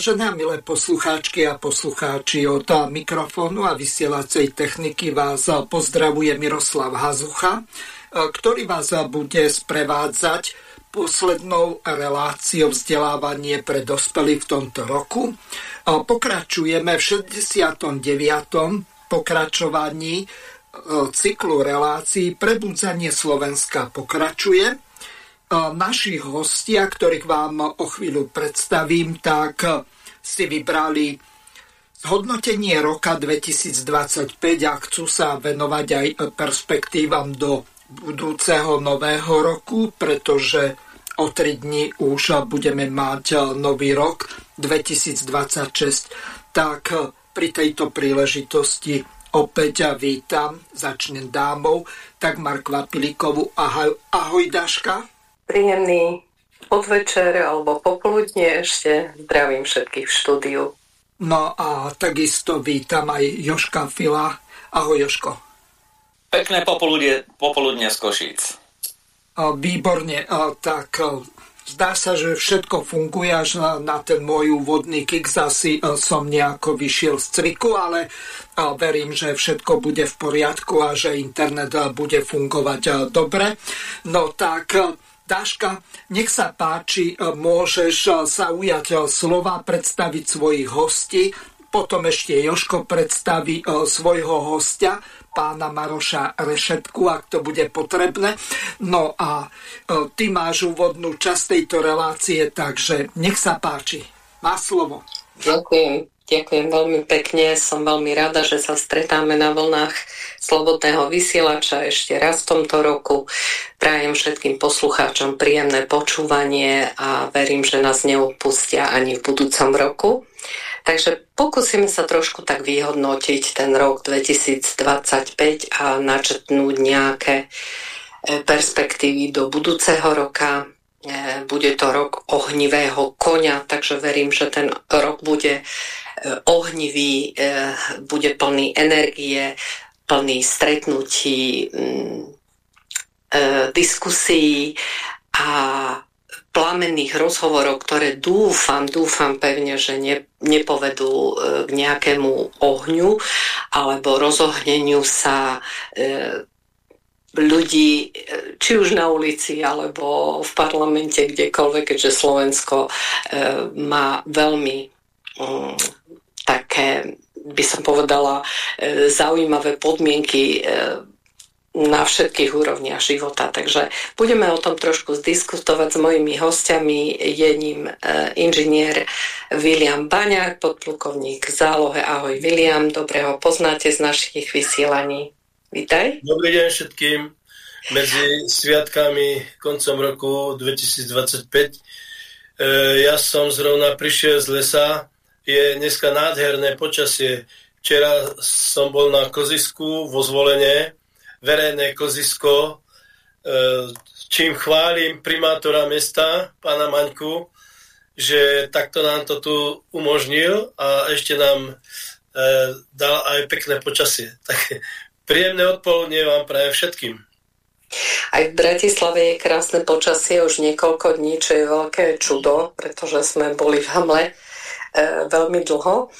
Vážené a milé poslucháčky a poslucháči od mikrofónu a vysielacej techniky vás pozdravuje Miroslav Hazucha, ktorý vás bude sprevádzať poslednou reláciou vzdelávanie pre dospelých v tomto roku. Pokračujeme v 69. pokračovaní cyklu relácií Prebudzanie Slovenska pokračuje našich hostia, ktorých vám o chvíľu predstavím, tak si vybrali zhodnotenie roka 2025 a chcú sa venovať aj perspektívam do budúceho nového roku, pretože o tri dní už budeme mať nový rok 2026. Tak pri tejto príležitosti opäť vítam, začnem dámou, tak Mark Vapilíkovú. Ahoj, ahoj Daška príjemný podvečer alebo popoludne ešte. Zdravím všetkých v štúdiu. No a takisto vítam aj Joška Fila. Ahoj Joško. Pekné popoludne, popoludne z Košíc. Výborne, tak zdá sa, že všetko funguje až na, na ten môj úvodný kick. Zasi som nejako vyšiel z cviku, ale verím, že všetko bude v poriadku a že internet bude fungovať dobre. No tak Dáška, nech sa páči, e, môžeš e, sa ujať e, slova, predstaviť svojich hostí, potom ešte Joško predstaví svojho hostia, pána Maroša Rešetku, ak to bude potrebné. No a ty máš úvodnú časť tejto relácie, takže nech sa páči. Má slovo. Ďakujem. Ďakujem veľmi pekne, som veľmi rada, že sa stretáme na vlnách Slobodného vysielača ešte raz v tomto roku. Prajem všetkým poslucháčom príjemné počúvanie a verím, že nás neopustia ani v budúcom roku. Takže pokúsime sa trošku tak vyhodnotiť ten rok 2025 a načetnúť nejaké e, perspektívy do budúceho roka. E, bude to rok ohnivého konia, takže verím, že ten rok bude ohnivý, eh, bude plný energie, plný stretnutí, mm, eh, diskusí a plamenných rozhovorov, ktoré dúfam, dúfam pevne, že ne, nepovedú eh, k nejakému ohňu alebo rozohneniu sa ľudí, či už na ulici alebo v parlamente, kdekoľvek, keďže Slovensko má veľmi také, by som povedala, e, zaujímavé podmienky e, na všetkých úrovniach života. Takže budeme o tom trošku zdiskutovať s mojimi hostiami. Je ním e, inžinier William Baňák, podplukovník v zálohe. Ahoj William, dobre ho poznáte z našich vysielaní. Vítaj. Dobrý deň všetkým. Medzi sviatkami koncom roku 2025 ja som zrovna prišiel z lesa je dneska nádherné počasie. Včera som bol na kozisku vo zvolenie, verejné kozisko, e, čím chválim primátora mesta, pána Maňku, že takto nám to tu umožnil a ešte nám e, dal aj pekné počasie. Tak príjemné odpoludne vám prajem všetkým. Aj v Bratislave je krásne počasie už niekoľko dní, čo je veľké čudo, pretože sme boli v Hamle veľmi dlho.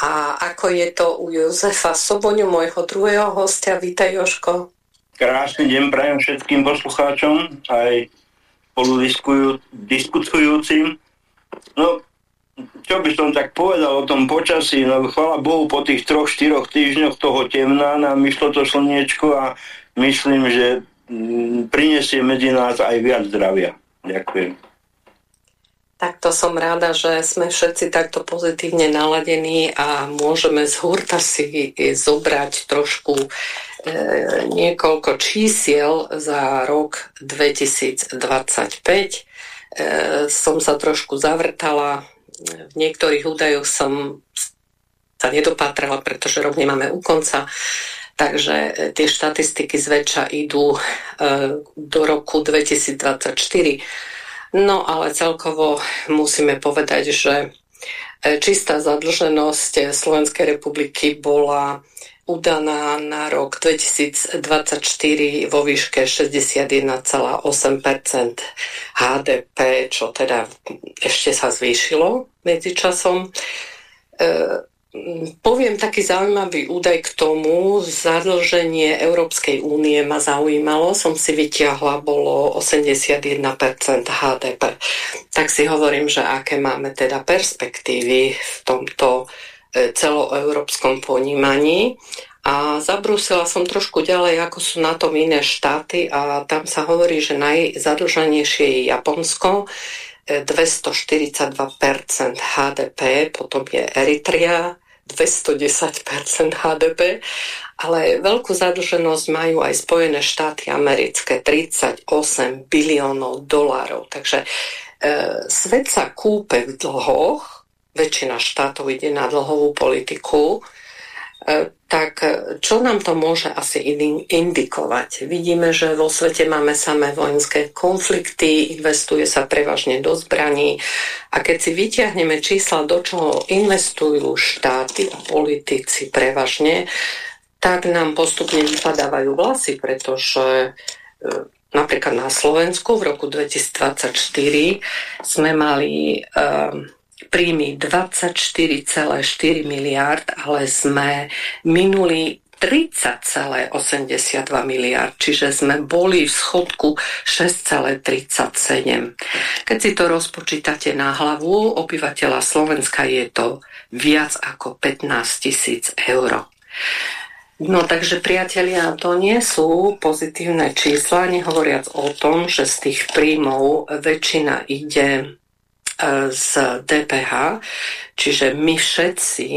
A ako je to u Jozefa Soboňu, môjho druhého hostia. Vítaj, Joško. Krásny deň prajem všetkým poslucháčom, aj spolu diskutujúcim. No, čo by som tak povedal o tom počasí, no chvala Bohu, po tých troch, štyroch týždňoch toho temná nám myšlo to slniečko a myslím, že mm, prinesie medzi nás aj viac zdravia. Ďakujem. Tak to som rada, že sme všetci takto pozitívne naladení a môžeme z hurta si zobrať trošku e, niekoľko čísiel za rok 2025. som sa trošku zavrtala. V niektorých údajoch som sa nedopatrala, pretože rok nemáme u konca. Takže e, tie štatistiky zväčša idú e, do roku 2024. No ale celkovo musíme povedať, že e, čistá zadlženosť Slovenskej republiky bola udaná na rok 2024 vo výške 61,8% HDP, čo teda ešte sa zvýšilo medzičasom. Poviem taký zaujímavý údaj k tomu. Zadlženie Európskej únie ma zaujímalo. Som si vytiahla, bolo 81% HDP. Tak si hovorím, že aké máme teda perspektívy v tomto e, celoeurópskom ponímaní. A zabrúsila som trošku ďalej, ako sú na tom iné štáty a tam sa hovorí, že najzadlženejšie je Japonsko, 242% HDP, potom je Eritrea 210% HDP, ale veľkú zadlženosť majú aj Spojené štáty americké 38 biliónov dolárov. Takže e, svet sa kúpe v dlhoch, väčšina štátov ide na dlhovú politiku, tak e, čo nám to môže asi indikovať? Vidíme, že vo svete máme samé vojenské konflikty, investuje sa prevažne do zbraní a keď si vyťahneme čísla, do čoho investujú štáty a politici prevažne, tak nám postupne vypadávajú vlasy, pretože e, napríklad na Slovensku v roku 2024 sme mali um, príjmy 24,4 miliard, ale sme minuli 30,82 miliard, čiže sme boli v schodku 6,37. Keď si to rozpočítate na hlavu obyvateľa Slovenska, je to viac ako 15 tisíc eur. No takže priatelia, to nie sú pozitívne čísla, nehovoriac o tom, že z tých príjmov väčšina ide z DPH, čiže my všetci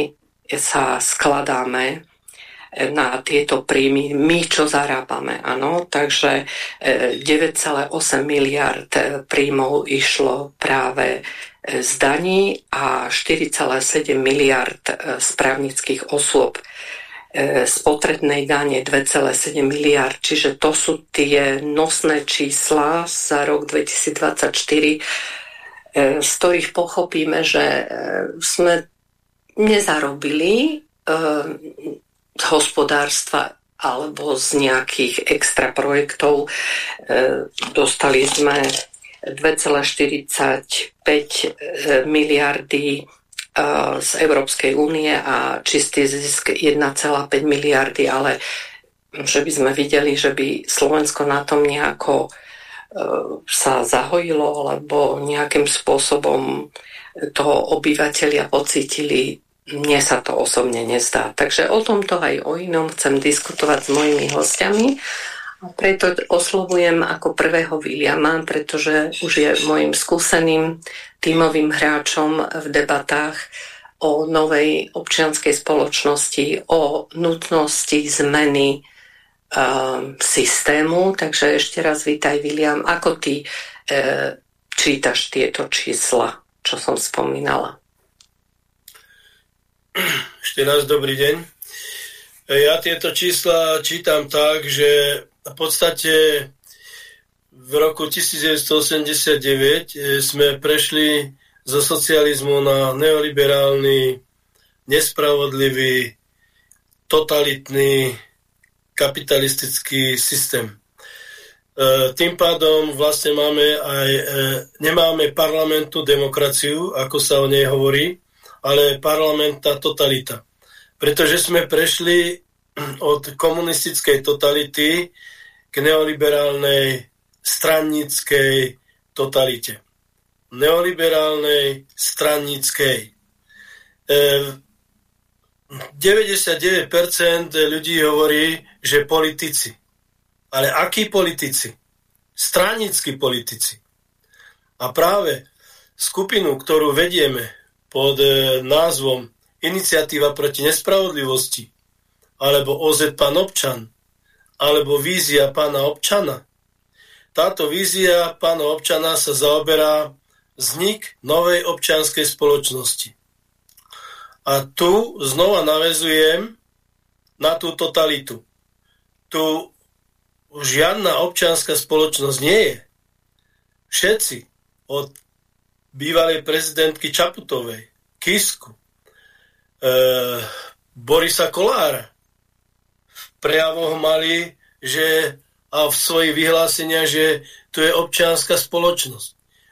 sa skladáme na tieto príjmy, my čo zarábame, áno, takže 9,8 e, miliard príjmov išlo práve z daní a 4,7 miliard e, z právnických osôb. E, spotrednej dane 2,7 miliard, čiže to sú tie nosné čísla za rok 2024 E, z ktorých pochopíme, že e, sme nezarobili e, z hospodárstva alebo z nejakých extra projektov. Dostali sme 2,45 miliardy z Európskej únie a čistý zisk 1,5 miliardy, ale že by sme videli, že by Slovensko na tom nejako sa zahojilo alebo nejakým spôsobom toho obyvateľia pocítili, mne sa to osobne nezdá. Takže o tomto aj o inom chcem diskutovať s mojimi hostiami. A preto oslovujem ako prvého Williama, pretože už je môjim skúseným tímovým hráčom v debatách o novej občianskej spoločnosti, o nutnosti zmeny uh, systému. Takže ešte raz vítaj, William. Ako ty uh, čítaš tieto čísla, čo som spomínala? Ešte raz dobrý deň. Ja tieto čísla čítam tak, že v podstate v roku 1989 e, sme prešli zo socializmu na neoliberálny, nespravodlivý, totalitný kapitalistický systém. E, tým pádom vlastne máme aj, e, nemáme parlamentu demokraciu, ako sa o nej hovorí, ale parlamenta totalita. Pretože sme prešli od komunistickej totality k neoliberálnej strannickej totalite. Neoliberálnej strannickej. E, 99% ľudí hovorí, že politici. Ale akí politici? Stranickí politici. A práve skupinu, ktorú vedieme pod e, názvom Iniciatíva proti nespravodlivosti, alebo OZ Pan občan, alebo Vízia pána občana, táto vízia pána občana sa zaoberá vznik novej občianskej spoločnosti. A tu znova navezujem na tú totalitu. Tu žiadna občianská spoločnosť nie je. Všetci od bývalej prezidentky Čaputovej, Kisku, e, Borisa Kolára prejavoch mali, že a v svojich vyhláseniach, že tu je občianská spoločnosť.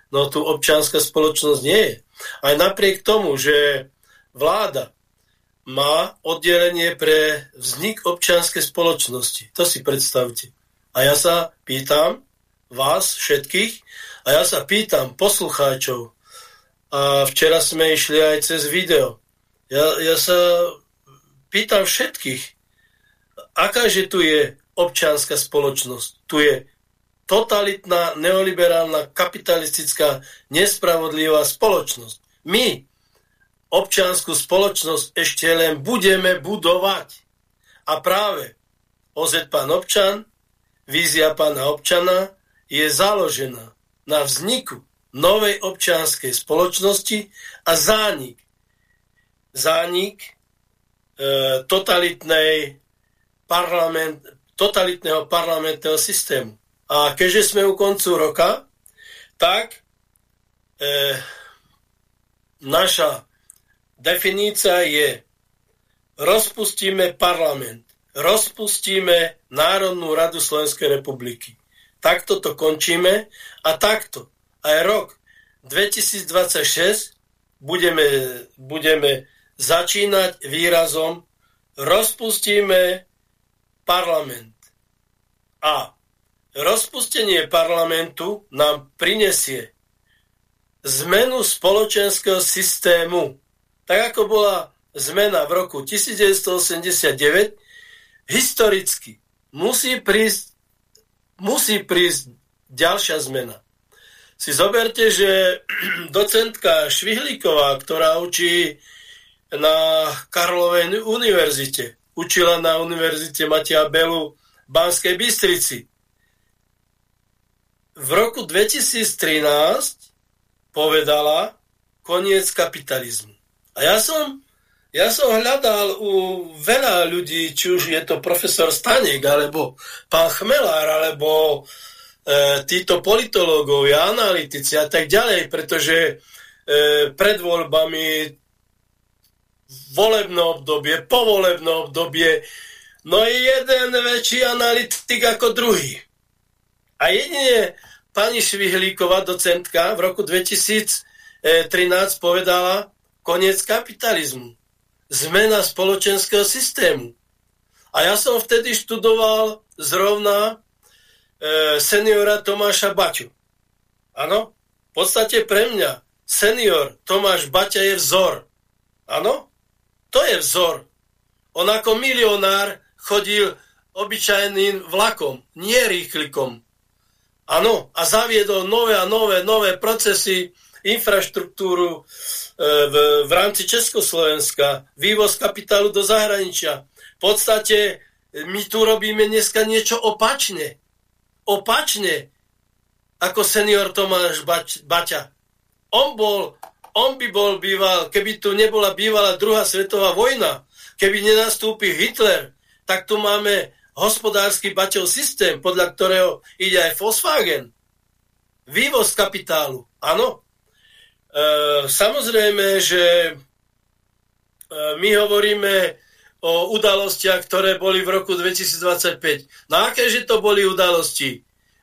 No tu občianská spoločnosť nie je. Aj napriek tomu, že vláda má oddelenie pre vznik občianskej spoločnosti. To si predstavte. A ja sa pýtam vás všetkých a ja sa pýtam poslucháčov. A včera sme išli aj cez video. Ja, ja sa pýtam všetkých, akáže tu je občianská spoločnosť. Tu je totalitná, neoliberálna, kapitalistická, nespravodlivá spoločnosť. My občianskú spoločnosť ešte len budeme budovať. A práve OZ pán občan, vízia pána občana je založená na vzniku novej občianskej spoločnosti a zánik, zánik e, totalitnej parlament, totalitného parlamentného systému. A keďže sme u koncu roka, tak e, naša definícia je rozpustíme parlament, rozpustíme Národnú radu Slovenskej republiky. Takto to končíme a takto aj rok 2026 budeme, budeme začínať výrazom rozpustíme parlament. A rozpustenie parlamentu nám prinesie zmenu spoločenského systému. Tak ako bola zmena v roku 1989, historicky musí prísť, musí prísť ďalšia zmena. Si zoberte, že docentka Švihlíková, ktorá učí na Karlovej univerzite, učila na Univerzite Matia Belu v Banskej Bystrici. V roku 2013 povedala koniec kapitalizmu. A ja som, ja som hľadal u veľa ľudí, či už je to profesor Stanek, alebo pán Chmelár, alebo e, títo politológovia, analytici a tak ďalej, pretože e, pred voľbami volebné obdobie, povolebné obdobie, no je jeden väčší analytik ako druhý. A jedine pani Švihlíková, docentka, v roku 2013 povedala koniec kapitalizmu. Zmena spoločenského systému. A ja som vtedy študoval zrovna e, seniora Tomáša Baťu. Áno, v podstate pre mňa senior Tomáš Baťa je vzor. Áno, to je vzor. On ako milionár chodil obyčajným vlakom, nie rýchlikom. Áno, a zaviedol nové a nové, nové procesy, infraštruktúru v, v rámci Československa, vývoz kapitálu do zahraničia. V podstate my tu robíme dneska niečo opačne. Opačne ako senior Tomáš Bač, Baťa. On bol on by bol býval, keby tu nebola bývala druhá svetová vojna, keby nenastúpil Hitler, tak tu máme hospodársky baťov systém, podľa ktorého ide aj Volkswagen. Vývoz kapitálu, áno. E, samozrejme, že e, my hovoríme o udalostiach, ktoré boli v roku 2025. No akéže to boli udalosti?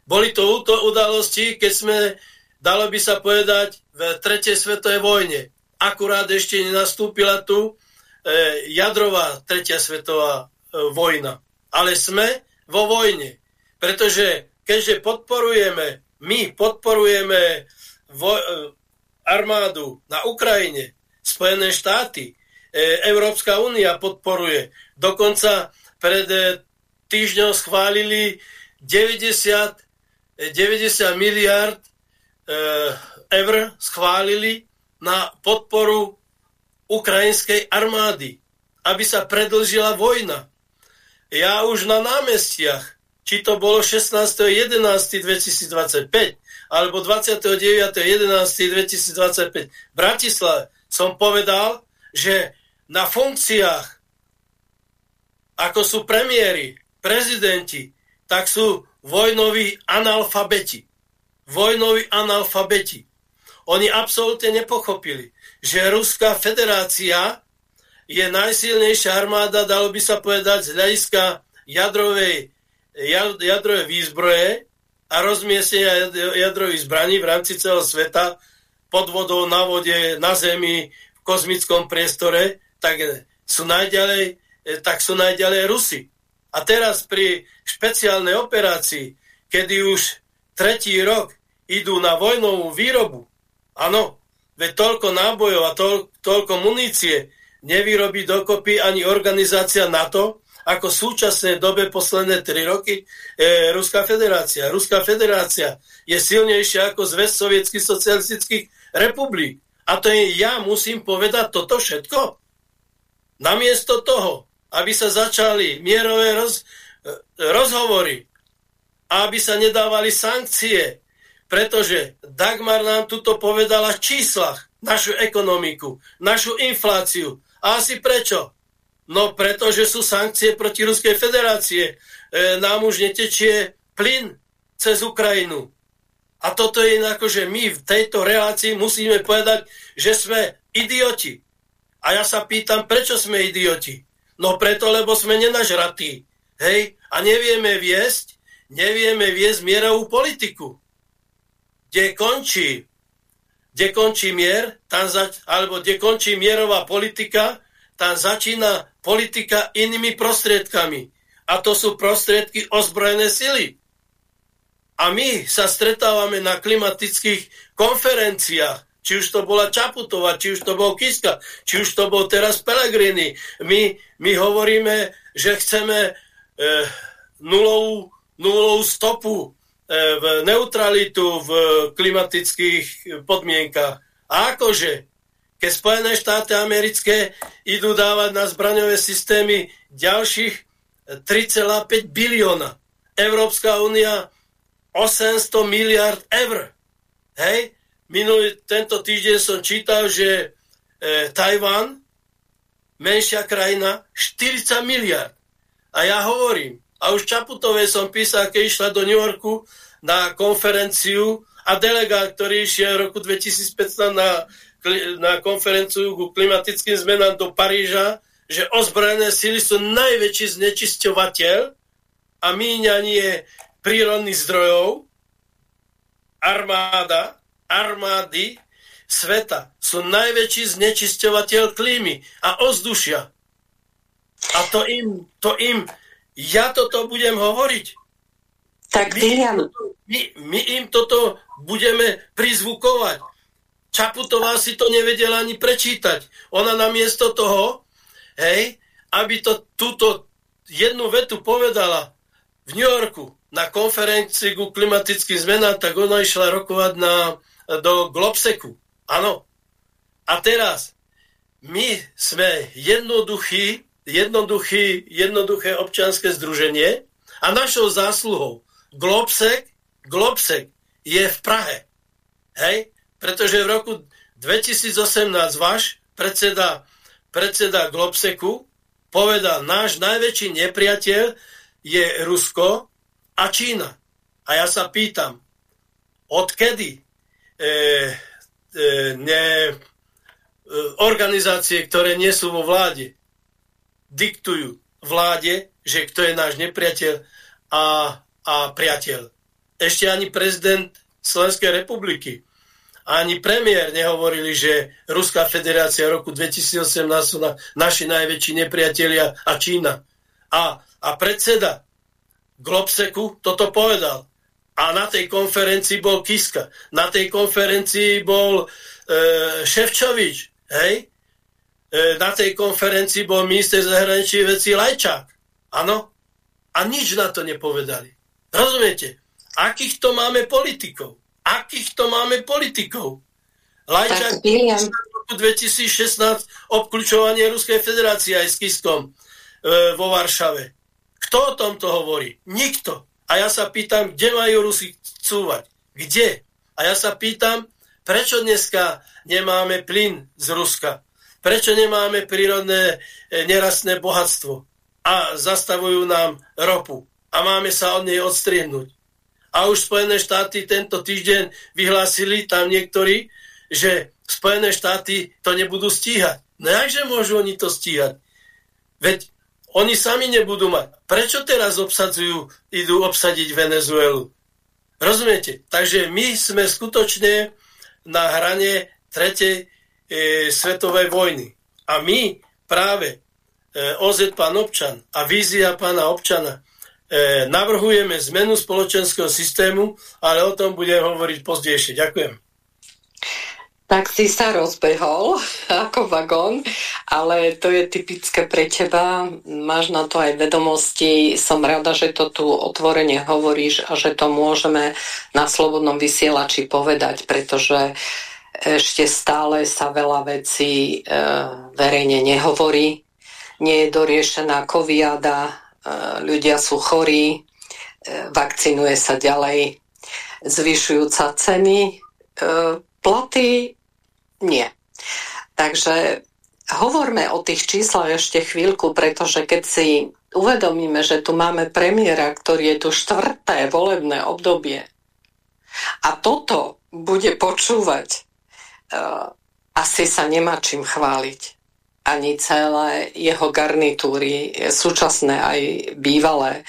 Boli to udalosti, keď sme dalo by sa povedať, v tretej svetovej vojne. Akurát ešte nenastúpila tu e, jadrová tretia svetová e, vojna. Ale sme vo vojne. Pretože keďže podporujeme, my podporujeme vo, e, armádu na Ukrajine, Spojené štáty, e, Európska únia podporuje. Dokonca pred e, týždňom schválili 90, 90 miliard eur schválili na podporu ukrajinskej armády, aby sa predlžila vojna. Ja už na námestiach či to bolo 16.11.2025 alebo 29.11.2025 v Bratislave, som povedal, že na funkciách, ako sú premiéry, prezidenti, tak sú vojnoví analfabeti. Vojnoví analfabeti. Oni absolútne nepochopili, že Ruská federácia je najsilnejšia armáda, dalo by sa povedať, z hľadiska jadrovej, jadrovej výzbroje a rozmiestnenia jadrových zbraní v rámci celého sveta pod vodou, na vode, na zemi, v kozmickom priestore, tak sú najďalej, tak sú najďalej Rusy. A teraz pri špeciálnej operácii, kedy už tretí rok idú na vojnovú výrobu, áno, veď toľko nábojov a toľ, toľko munície nevyrobí dokopy ani organizácia NATO, ako súčasnej dobe posledné 3 roky e, Ruská federácia. Ruská federácia je silnejšia ako zväz sovietských socialistických republik. A to je, ja musím povedať toto všetko. Namiesto toho, aby sa začali mierové roz, e, rozhovory, aby sa nedávali sankcie, pretože Dagmar nám tuto povedala v číslach našu ekonomiku, našu infláciu. A asi prečo? No pretože sú sankcie proti Ruskej federácie. E, nám už netečie plyn cez Ukrajinu. A toto je inak, že my v tejto relácii musíme povedať, že sme idioti. A ja sa pýtam, prečo sme idioti? No preto, lebo sme nenažratí. Hej? A nevieme viesť, nevieme viesť mierovú politiku. Kde končí, kde končí mier, tam zač- alebo kde končí mierová politika, tam začína politika inými prostriedkami. A to sú prostriedky ozbrojené sily. A my sa stretávame na klimatických konferenciách, či už to bola Čaputová, či už to bol Kiska, či už to bol teraz Pelegrini. My, my hovoríme, že chceme e, nulovú, nulovú stopu, e, v neutralitu v klimatických podmienkach. A akože? Keď Spojené štáty americké idú dávať na zbraňové systémy ďalších 3,5 bilióna. Európska únia 800 miliard eur. Hej? Minulý tento týždeň som čítal, že e, Tajván, menšia krajina, 40 miliard. A ja hovorím, a už Čaputovej som písal, keď išla do New Yorku na konferenciu a delegát, ktorý išiel v roku 2015 na na konferenciu ku klimatickým zmenám do Paríža, že ozbrojené sily sú najväčší znečisťovateľ a míňanie prírodných zdrojov, armáda, armády sveta sú najväčší znečisťovateľ klímy a ozdušia. A to im, to im, ja toto budem hovoriť. Tak my, my, my im toto budeme prizvukovať. Čaputová si to nevedela ani prečítať. Ona namiesto toho, hej, aby to túto jednu vetu povedala v New Yorku na konferencii ku klimatickým zmenám, tak ona išla rokovať na, do Globseku. Áno. A teraz my sme jednoduchý, jednoduchý, jednoduché občianske združenie a našou zásluhou Globsek, Globsek je v Prahe. Hej? Pretože v roku 2018 váš predseda, predseda Globseku povedal, náš najväčší nepriateľ je Rusko a Čína. A ja sa pýtam, odkedy e, e, ne, e, organizácie, ktoré nie sú vo vláde, diktujú vláde, že kto je náš nepriateľ a, a priateľ. Ešte ani prezident Slovenskej republiky ani premiér nehovorili, že Ruská federácia roku 2018 sú na, naši najväčší nepriatelia a Čína. A, a predseda Globseku toto povedal. A na tej konferencii bol Kiska. Na tej konferencii bol e, Ševčovič. Hej? E, na tej konferencii bol minister zahraničných vecí Lajčák. Áno? A nič na to nepovedali. Rozumiete? Akých to máme politikov? Akých to máme politikov? Lajčák v roku 2016 obklúčovanie Ruskej federácie aj s Kiskom e, vo Varšave. Kto o tomto hovorí? Nikto. A ja sa pýtam, kde majú Rusi cúvať? Kde? A ja sa pýtam, prečo dneska nemáme plyn z Ruska? Prečo nemáme prírodné e, nerastné bohatstvo? A zastavujú nám ropu. A máme sa od nej odstrihnúť. A už Spojené štáty tento týždeň vyhlásili tam niektorí, že Spojené štáty to nebudú stíhať. No jakže môžu oni to stíhať? Veď oni sami nebudú mať. Prečo teraz obsadzujú, idú obsadiť Venezuelu? Rozumiete? Takže my sme skutočne na hrane tretej e, svetovej vojny. A my práve e, OZ pán občan a vízia pána občana navrhujeme zmenu spoločenského systému, ale o tom budem hovoriť pozdejšie. Ďakujem. Tak si sa rozbehol ako vagón, ale to je typické pre teba. Máš na to aj vedomosti. Som rada, že to tu otvorene hovoríš a že to môžeme na slobodnom vysielači povedať, pretože ešte stále sa veľa vecí e, verejne nehovorí. Nie je doriešená koviada, e, ľudia sú chorí, e, vakcinuje sa ďalej, zvyšujúca ceny, e, platy nie. Takže hovorme o tých číslach ešte chvíľku, pretože keď si uvedomíme, že tu máme premiéra, ktorý je tu štvrté volebné obdobie a toto bude počúvať, asi sa nemá čím chváliť. Ani celé jeho garnitúry, súčasné aj bývalé.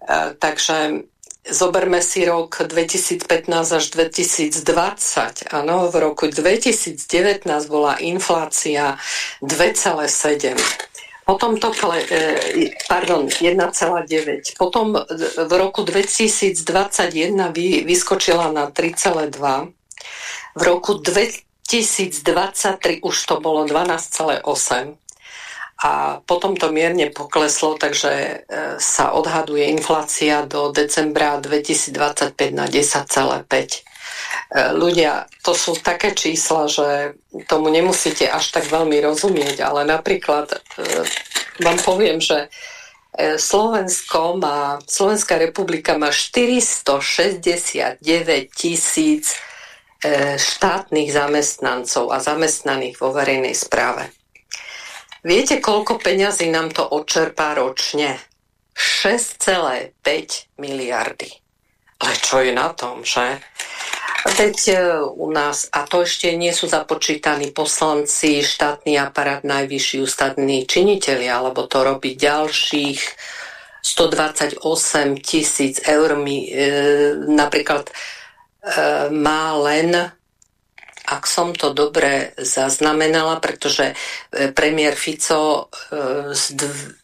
Uh, takže Zoberme si rok 2015 až 2020. Áno, v roku 2019 bola inflácia 2,7. Potom to, e, pardon, 1,9. Potom v roku 2021 vyskočila na 3,2. V roku 2023 už to bolo 12,8 a potom to mierne pokleslo, takže e, sa odhaduje inflácia do decembra 2025 na 10,5. E, ľudia, to sú také čísla, že tomu nemusíte až tak veľmi rozumieť, ale napríklad e, vám poviem, že Slovensko má, Slovenská republika má 469 tisíc štátnych zamestnancov a zamestnaných vo verejnej správe. Viete, koľko peňazí nám to odčerpá ročne? 6,5 miliardy. Ale čo je na tom, že? Veď e, u nás, a to ešte nie sú započítaní poslanci, štátny aparát, najvyšší ústavní činiteľi, alebo to robí ďalších 128 tisíc eur. Mi, e, napríklad e, má len ak som to dobre zaznamenala, pretože e, premiér Fico e,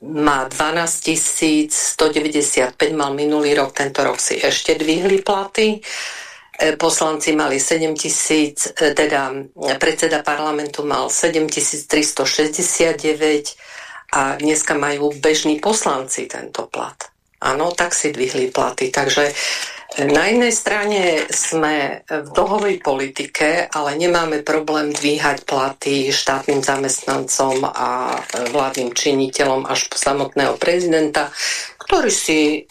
má 12 195, mal minulý rok, tento rok si ešte dvihli platy. E, poslanci mali 7 tisíc, teda predseda parlamentu mal 7 369 a dneska majú bežní poslanci tento plat. Áno, tak si dvihli platy. Takže na jednej strane sme v dlhovej politike, ale nemáme problém dvíhať platy štátnym zamestnancom a vládnym činiteľom až po samotného prezidenta, ktorý si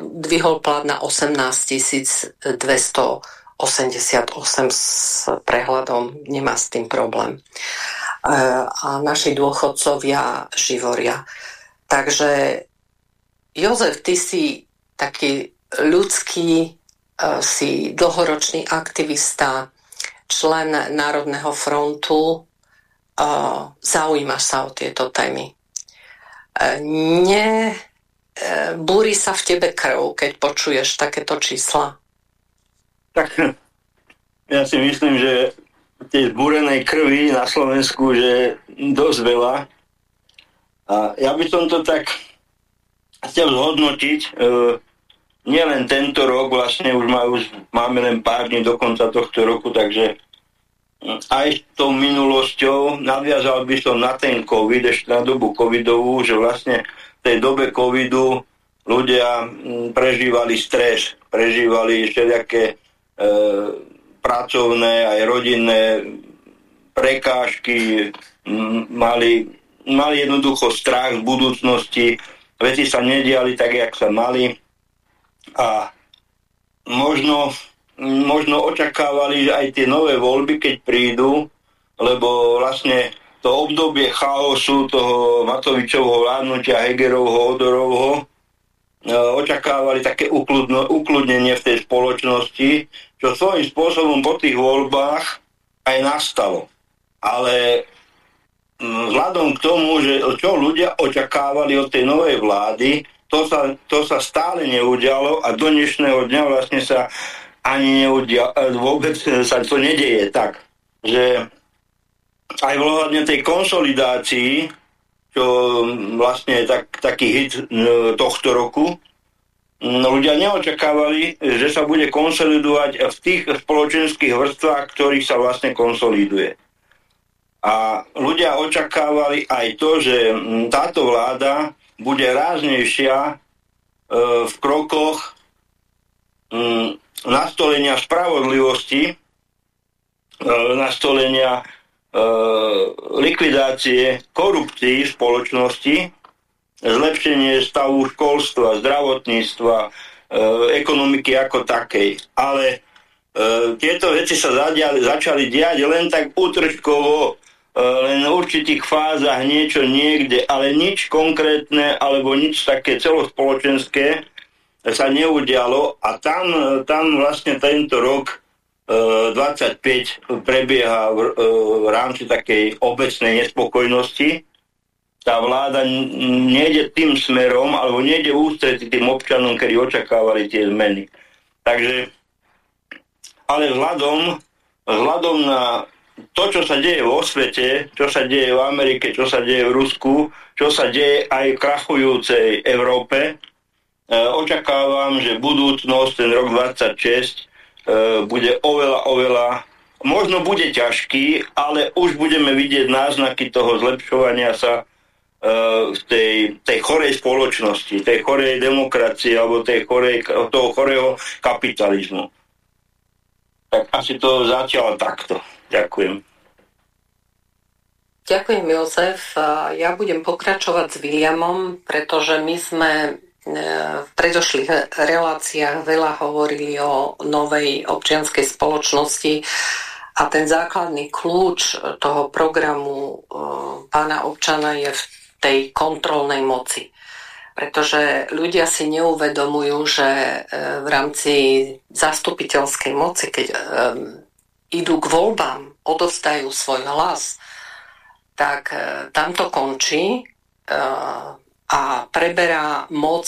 dvihol plat na 18 288 s prehľadom, nemá s tým problém. A naši dôchodcovia živoria. Takže Jozef, ty si taký ľudský, e, si dlhoročný aktivista, člen Národného frontu, e, zaujímaš sa o tieto témy. E, ne, búri sa v tebe krv, keď počuješ takéto čísla? Tak ja si myslím, že tej zbúrenej krvi na Slovensku, že dosť veľa. A ja by som to tak chcel zhodnotiť. E, nielen tento rok, vlastne už, má, už máme len pár dní do konca tohto roku, takže hm, aj s tou minulosťou nadviazal by som na ten COVID, ešte na dobu covidovú, že vlastne v tej dobe covidu ľudia hm, prežívali stres, prežívali všelijaké e, pracovné aj rodinné prekážky, hm, mali, mali jednoducho strach z budúcnosti, veci sa nediali tak, jak sa mali a možno, možno očakávali, že aj tie nové voľby, keď prídu, lebo vlastne to obdobie chaosu toho Matovičovho vládnutia Hegerovho, Odorovho e, očakávali také ukludno, ukludnenie v tej spoločnosti, čo svojím spôsobom po tých voľbách aj nastalo. Ale vzhľadom k tomu, že čo ľudia očakávali od tej novej vlády, to sa, to sa stále neudialo a do dnešného dňa vlastne sa ani neudialo, vôbec sa to nedieje tak, že aj vlastne tej konsolidácii, čo vlastne je tak, taký hit e, tohto roku, ľudia neočakávali, že sa bude konsolidovať v tých spoločenských vrstvách, ktorých sa vlastne konsoliduje. A ľudia očakávali aj to, že táto vláda bude ráznejšia e, v krokoch nastolenia spravodlivosti, e, nastolenia E, likvidácie korupcií v spoločnosti, zlepšenie stavu školstva, zdravotníctva, ekonomiky ako takej. Ale tieto veci sa zadiali, začali diať len tak útržkovo, len v určitých fázach niečo niekde, ale nič konkrétne alebo nič také celospoločenské sa neudialo a tam, tam vlastne tento rok 25 prebieha v, e, v rámci takej obecnej nespokojnosti. Tá vláda nejde tým smerom, alebo nejde ústretí tým občanom, ktorí očakávali tie zmeny. Takže, ale vzhľadom, vzhľadom na to, čo sa deje vo svete, čo sa deje v Amerike, čo sa deje v Rusku, čo sa deje aj v krachujúcej Európe, e, očakávam, že budúcnosť, ten rok 26, E, bude oveľa, oveľa, možno bude ťažký, ale už budeme vidieť náznaky toho zlepšovania sa e, v tej, tej chorej spoločnosti, tej chorej demokracie alebo tej chorej, toho chorého kapitalizmu. Tak asi to zatiaľ takto. Ďakujem. Ďakujem, Jozef. Ja budem pokračovať s Williamom, pretože my sme v predošlých reláciách veľa hovorili o novej občianskej spoločnosti a ten základný kľúč toho programu e, pána občana je v tej kontrolnej moci. Pretože ľudia si neuvedomujú, že e, v rámci zastupiteľskej moci, keď e, idú k voľbám, odovzdajú svoj hlas, tak tam to končí a preberá moc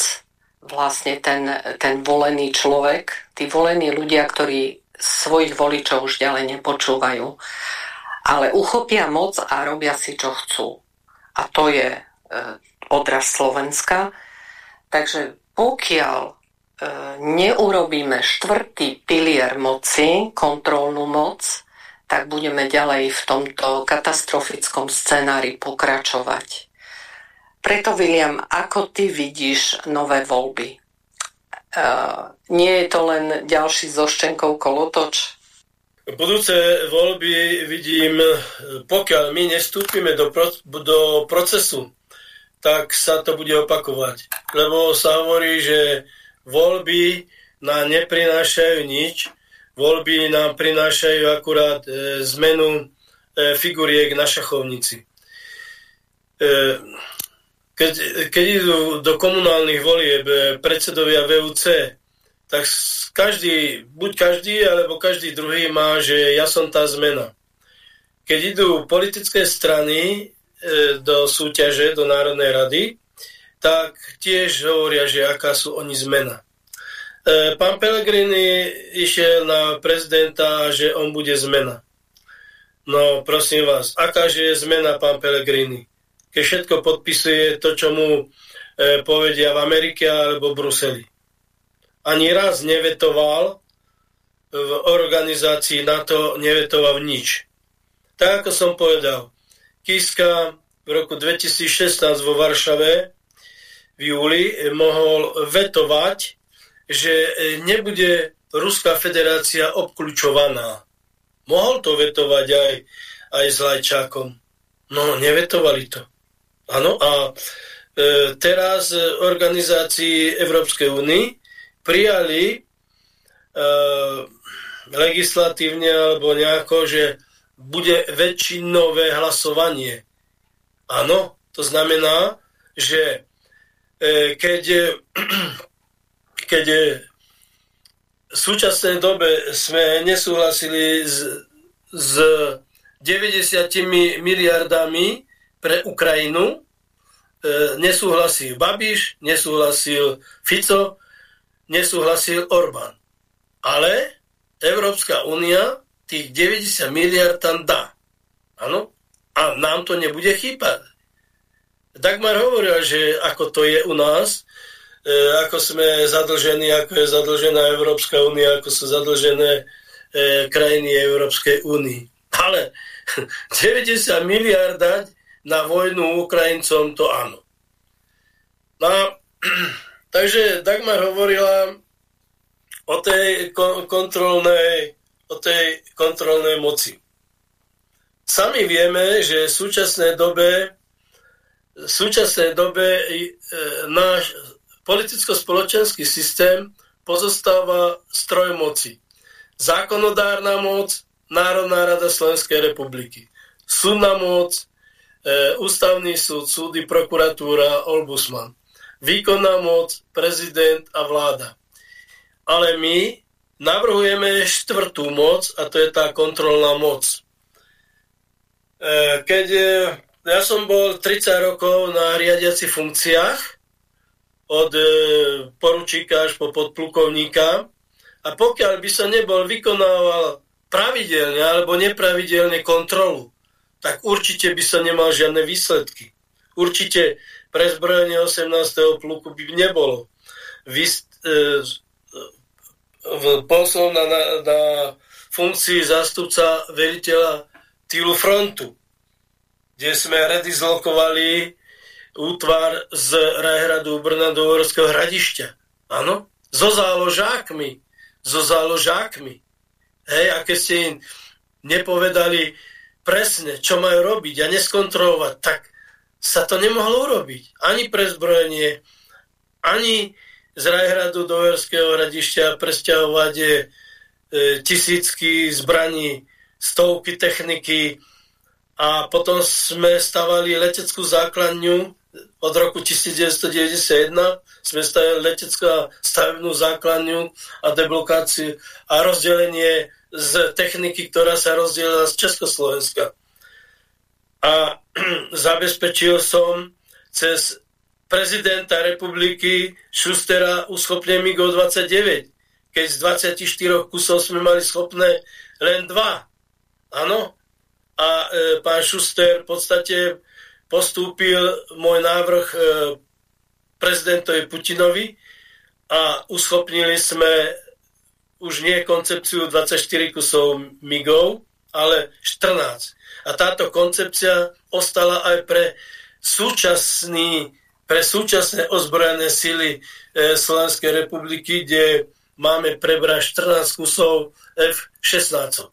vlastne ten, ten volený človek, tí volení ľudia, ktorí svojich voličov už ďalej nepočúvajú, ale uchopia moc a robia si, čo chcú. A to je e, odraz Slovenska. Takže pokiaľ e, neurobíme štvrtý pilier moci, kontrolnú moc, tak budeme ďalej v tomto katastrofickom scenári pokračovať. Preto, William, ako ty vidíš nové voľby? Uh, nie je to len ďalší zoštenkov kolotoč? Budúce voľby vidím, pokiaľ my nestúpime do, pro, do procesu, tak sa to bude opakovať. Lebo sa hovorí, že voľby nám neprinášajú nič, voľby nám prinášajú akurát e, zmenu e, figuriek na šachovnici. E, keď, keď idú do komunálnych volieb eh, predsedovia VUC, tak každý, buď každý, alebo každý druhý má, že ja som tá zmena. Keď idú politické strany e, do súťaže, do Národnej rady, tak tiež hovoria, že aká sú oni zmena. E, pán Pellegrini išiel na prezidenta, že on bude zmena. No prosím vás, akáže je zmena, pán Pellegrini? keď všetko podpisuje to, čo mu e, povedia v Amerike alebo v Bruseli. Ani raz nevetoval v organizácii NATO, nevetoval nič. Tak ako som povedal, Kiska v roku 2016 vo Varšave v júli mohol vetovať, že nebude Ruská federácia obklúčovaná. Mohol to vetovať aj, aj s Lajčákom. No, nevetovali to. Áno, a teraz organizácii Európskej únie prijali e, legislatívne alebo nejako, že bude väčšinové hlasovanie. Áno, to znamená, že e, keď, keď v súčasnej dobe sme nesúhlasili s, s 90 miliardami pre Ukrajinu, e, nesúhlasil Babiš, nesúhlasil Fico, nesúhlasil Orbán. Ale Európska únia tých 90 miliard tam dá. Áno? A nám to nebude chýpať. Dagmar hovoril, že ako to je u nás, e, ako sme zadlžení, ako je zadlžená Európska únia, ako sú zadlžené e, krajiny Európskej únie. Ale 90 miliard dať na vojnu Ukrajincom, to áno. No, takže Dagmar hovorila o tej kontrolnej, o tej kontrolnej moci. Sami vieme, že v súčasnej dobe, v súčasnej dobe e, náš politicko-spoločenský systém pozostáva z troj moci. Zákonodárna moc, Národná rada Slovenskej republiky. Súdna moc, e, ústavný súd, súdy, prokuratúra, olbusman. Výkonná moc, prezident a vláda. Ale my navrhujeme štvrtú moc a to je tá kontrolná moc. E, keď e, ja som bol 30 rokov na riadiaci funkciách, od e, poručíka až po podplukovníka, a pokiaľ by som nebol vykonával pravidelne alebo nepravidelne kontrolu, tak určite by som nemal žiadne výsledky. Určite prezbrojenie 18. pluku by nebolo. Vy, e, na, na, na funkcii zástupca veliteľa týlu frontu, kde sme redizlokovali útvar z Rajhradu Brna do Uhorského hradišťa. Áno? So záložákmi. So záložákmi. Hej, a keď ste im nepovedali presne, čo majú robiť a neskontrolovať, tak sa to nemohlo urobiť. Ani prezbrojenie, ani z Rajhradu do Verského hradišťa presťahovať je e, tisícky zbraní, stovky techniky a potom sme stavali leteckú základňu od roku 1991 sme stavili leteckú stavebnú základňu a deblokáciu a rozdelenie z techniky, ktorá sa rozdielila z Československa. A zabezpečil som cez prezidenta republiky Schustera uschopne MiG-29, keď z 24 kusov sme mali schopné len dva. Áno? A e, pán Schuster v podstate postúpil môj návrh e, prezidentovi Putinovi a uschopnili sme už nie koncepciu 24 kusov MIGov, ale 14. A táto koncepcia ostala aj pre súčasný pre súčasné ozbrojené sily e, Slovenskej republiky, kde máme prebrať 14 kusov F-16.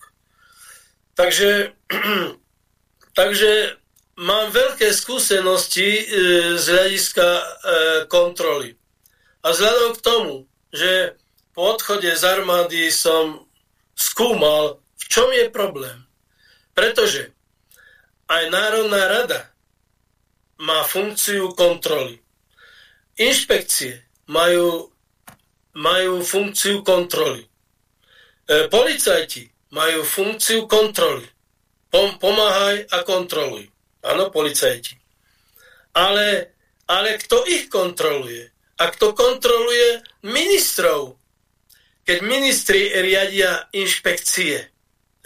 Takže, takže mám veľké skúsenosti e, z hľadiska e, kontroly. A vzhľadom k tomu, že po odchode z armády som skúmal, v čom je problém. Pretože aj Národná rada má funkciu kontroly. Inšpekcie majú, majú funkciu kontroly. E, policajti majú funkciu kontroly. Pom, pomáhaj a kontroluj. Áno, policajti. Ale, ale kto ich kontroluje? A kto kontroluje ministrov? Keď ministri riadia inšpekcie.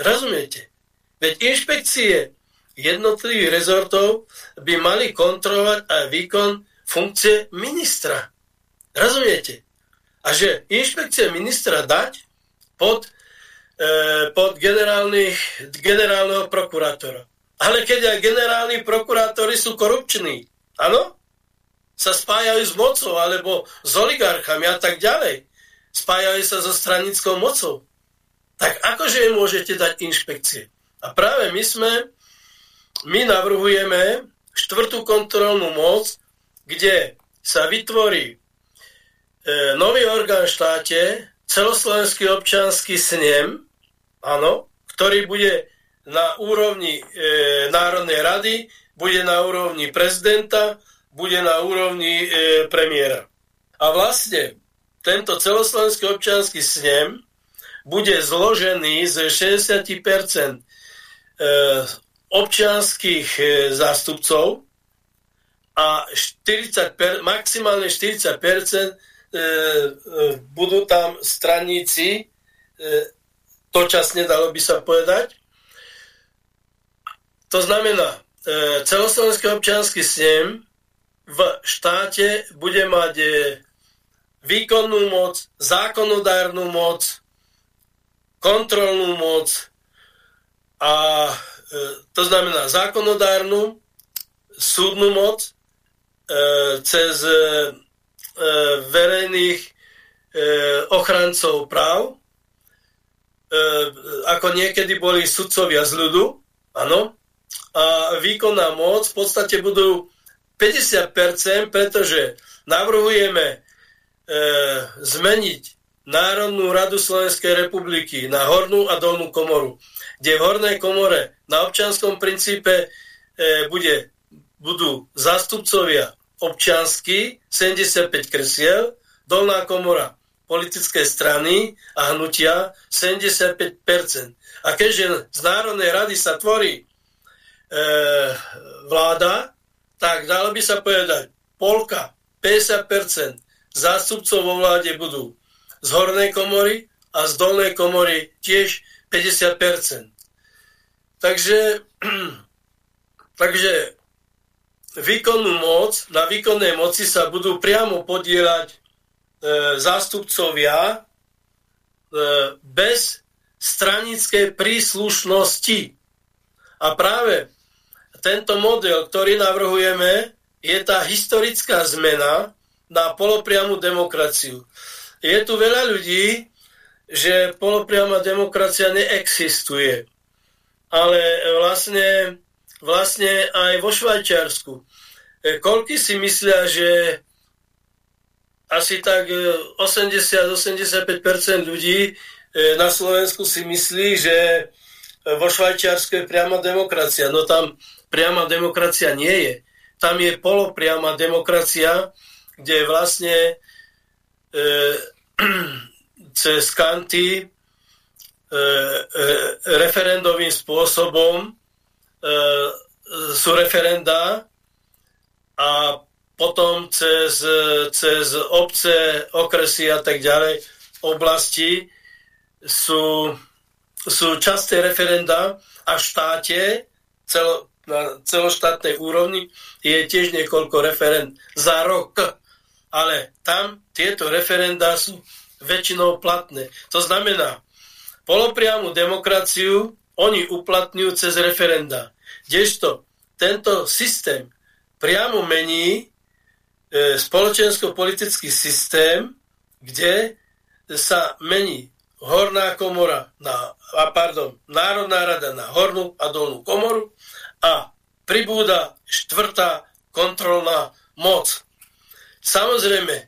Rozumiete? Veď inšpekcie jednotlivých rezortov by mali kontrolovať aj výkon funkcie ministra. Rozumiete? A že inšpekcie ministra dať pod, pod generálneho prokurátora. Ale keď aj generálni prokurátori sú korupční, áno? Sa spájajú s mocou, alebo s oligarchami a tak ďalej. Spájajú sa so stranickou mocou. Tak akože im môžete dať inšpekcie? A práve my sme my navrhujeme štvrtú kontrolnú moc kde sa vytvorí e, nový orgán v štáte, celoslovenský občanský snem, áno, ktorý bude na úrovni e, Národnej rady, bude na úrovni prezidenta, bude na úrovni e, premiéra. A vlastne tento celoslovenský občanský snem bude zložený z 60% e, občianských e, zástupcov a 40 per, maximálne 40 e, e, budú tam straníci, e, časne dalo by sa povedať. To znamená, e, celoslovenský občianský snem v štáte bude mať e, výkonnú moc, zákonodárnu moc, kontrolnú moc a E, to znamená zákonodárnu, súdnu moc cez verejných ochrancov práv, ako niekedy boli sudcovia z ľudu, áno, a výkonná moc v podstate budú 50%, pretože navrhujeme e, zmeniť Národnú radu Slovenskej republiky na hornú a dolnú komoru kde v hornej komore na občanskom princípe e, bude, budú zástupcovia občanský 75 kresiel, dolná komora politické strany a hnutia 75%. A keďže z Národnej rady sa tvorí e, vláda, tak dalo by sa povedať, polka, 50% zástupcov vo vláde budú z hornej komory a z dolnej komory tiež 50%. Takže, takže výkonnú moc, na výkonnej moci sa budú priamo podielať zástupcovia e, bez stranickej príslušnosti. A práve tento model, ktorý navrhujeme, je tá historická zmena na polopriamu demokraciu. Je tu veľa ľudí, že polopriama demokracia neexistuje. Ale vlastne, vlastne aj vo Švajčiarsku. E, koľky si myslia, že asi tak 80-85% e, ľudí e, na Slovensku si myslí, že vo Švajčiarsku je priama demokracia. No tam priama demokracia nie je. Tam je polopriama demokracia, kde vlastne e, cez kanty e, e, referendovým spôsobom e, sú referenda a potom cez, cez obce, okresy a tak ďalej oblasti sú, sú časté referenda a v štáte celo, na celoštátnej úrovni je tiež niekoľko referend za rok. Ale tam tieto referenda sú väčšinou platné. To znamená, polopriamu demokraciu oni uplatňujú cez referenda. Kdežto tento systém priamo mení spoločensko-politický systém, kde sa mení horná komora na, a pardon, Národná rada na hornú a dolnú komoru a pribúda štvrtá kontrolná moc. Samozrejme, e,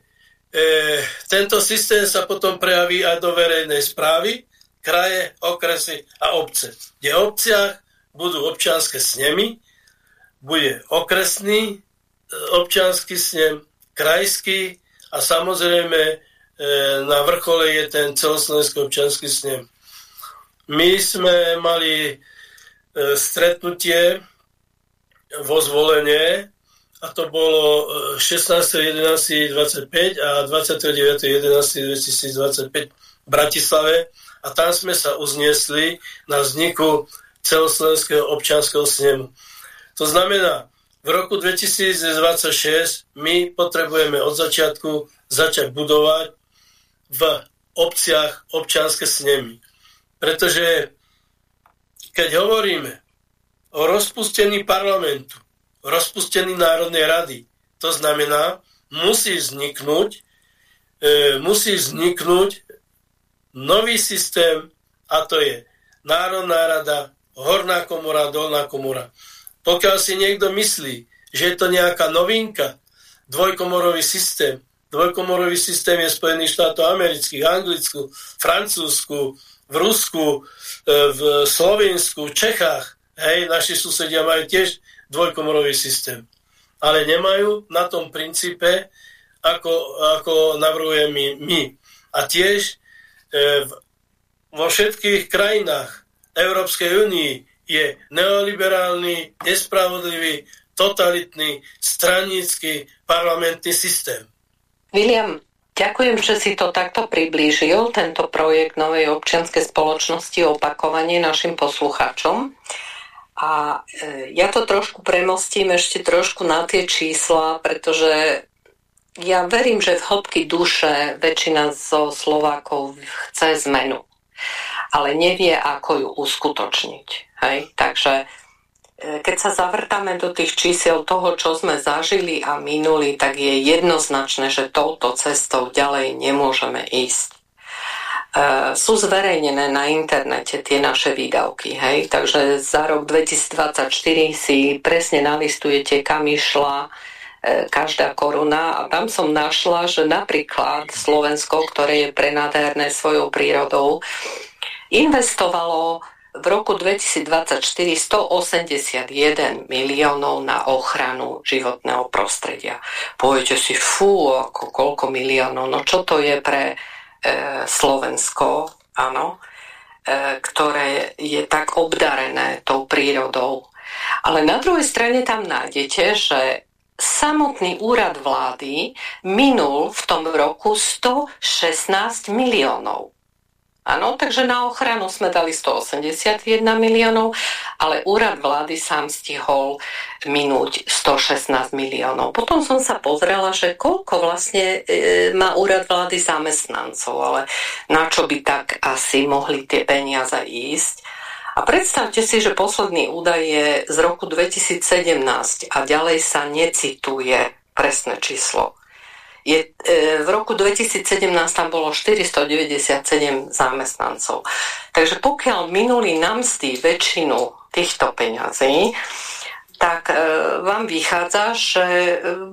tento systém sa potom prejaví aj do verejnej správy, kraje, okresy a obce. Kde v obciach budú občianske snemy, bude okresný e, občianský snem, krajský a samozrejme e, na vrchole je ten celoslovenský občianský snem. My sme mali e, stretnutie vo zvolenie a to bolo 16.11.25 e, a 29.11.2025 v Bratislave a tam sme sa uzniesli na vzniku celoslovenského občanského snemu. To znamená, v roku 2026 my potrebujeme od začiatku začať budovať v obciach občanské snemy. Pretože keď hovoríme o rozpustení parlamentu, rozpustený Národnej rady. To znamená, musí vzniknúť, e, musí vzniknúť nový systém a to je Národná rada, Horná komora, Dolná komora. Pokiaľ si niekto myslí, že je to nejaká novinka, dvojkomorový systém. Dvojkomorový systém je Spojených štátov amerických, Anglicku, Francúzsku, v Rusku, e, v Slovensku, v Čechách. Hej, naši susedia majú tiež dvojkomorový systém. Ale nemajú na tom princípe, ako, ako navrhujeme my. A tiež e, vo všetkých krajinách Európskej únii je neoliberálny, nespravodlivý, totalitný, stranický parlamentný systém. William, ďakujem, že si to takto priblížil, tento projekt Novej občianskej spoločnosti opakovanie našim poslucháčom. A e, ja to trošku premostím ešte trošku na tie čísla, pretože ja verím, že v hĺbky duše väčšina zo Slovákov chce zmenu, ale nevie, ako ju uskutočniť. Hej? Takže keď sa zavrtame do tých čísiel toho, čo sme zažili a minuli, tak je jednoznačné, že touto cestou ďalej nemôžeme ísť. E, sú zverejnené na internete tie naše výdavky, hej? takže za rok 2024 si presne nalistujete, kam išla e, každá koruna a tam som našla, že napríklad Slovensko, ktoré je prenádherné svojou prírodou, investovalo v roku 2024 181 miliónov na ochranu životného prostredia. Poviete si, fú, ako koľko miliónov, no čo to je pre e, Slovensko, áno, e, ktoré je tak obdarené tou prírodou. Ale na druhej strane tam nájdete, že samotný úrad vlády minul v tom roku 116 miliónov. Áno, takže na ochranu sme dali 181 miliónov, ale úrad vlády sám stihol minúť 116 miliónov. Potom som sa pozrela, že koľko vlastne e, má úrad vlády zamestnancov, ale na čo by tak asi mohli tie peniaze ísť. A predstavte si, že posledný údaj je z roku 2017 a ďalej sa necituje presné číslo je, e, v roku 2017 tam bolo 497 zamestnancov. Takže pokiaľ minuli na väčšinu týchto peňazí, tak e, vám vychádza, že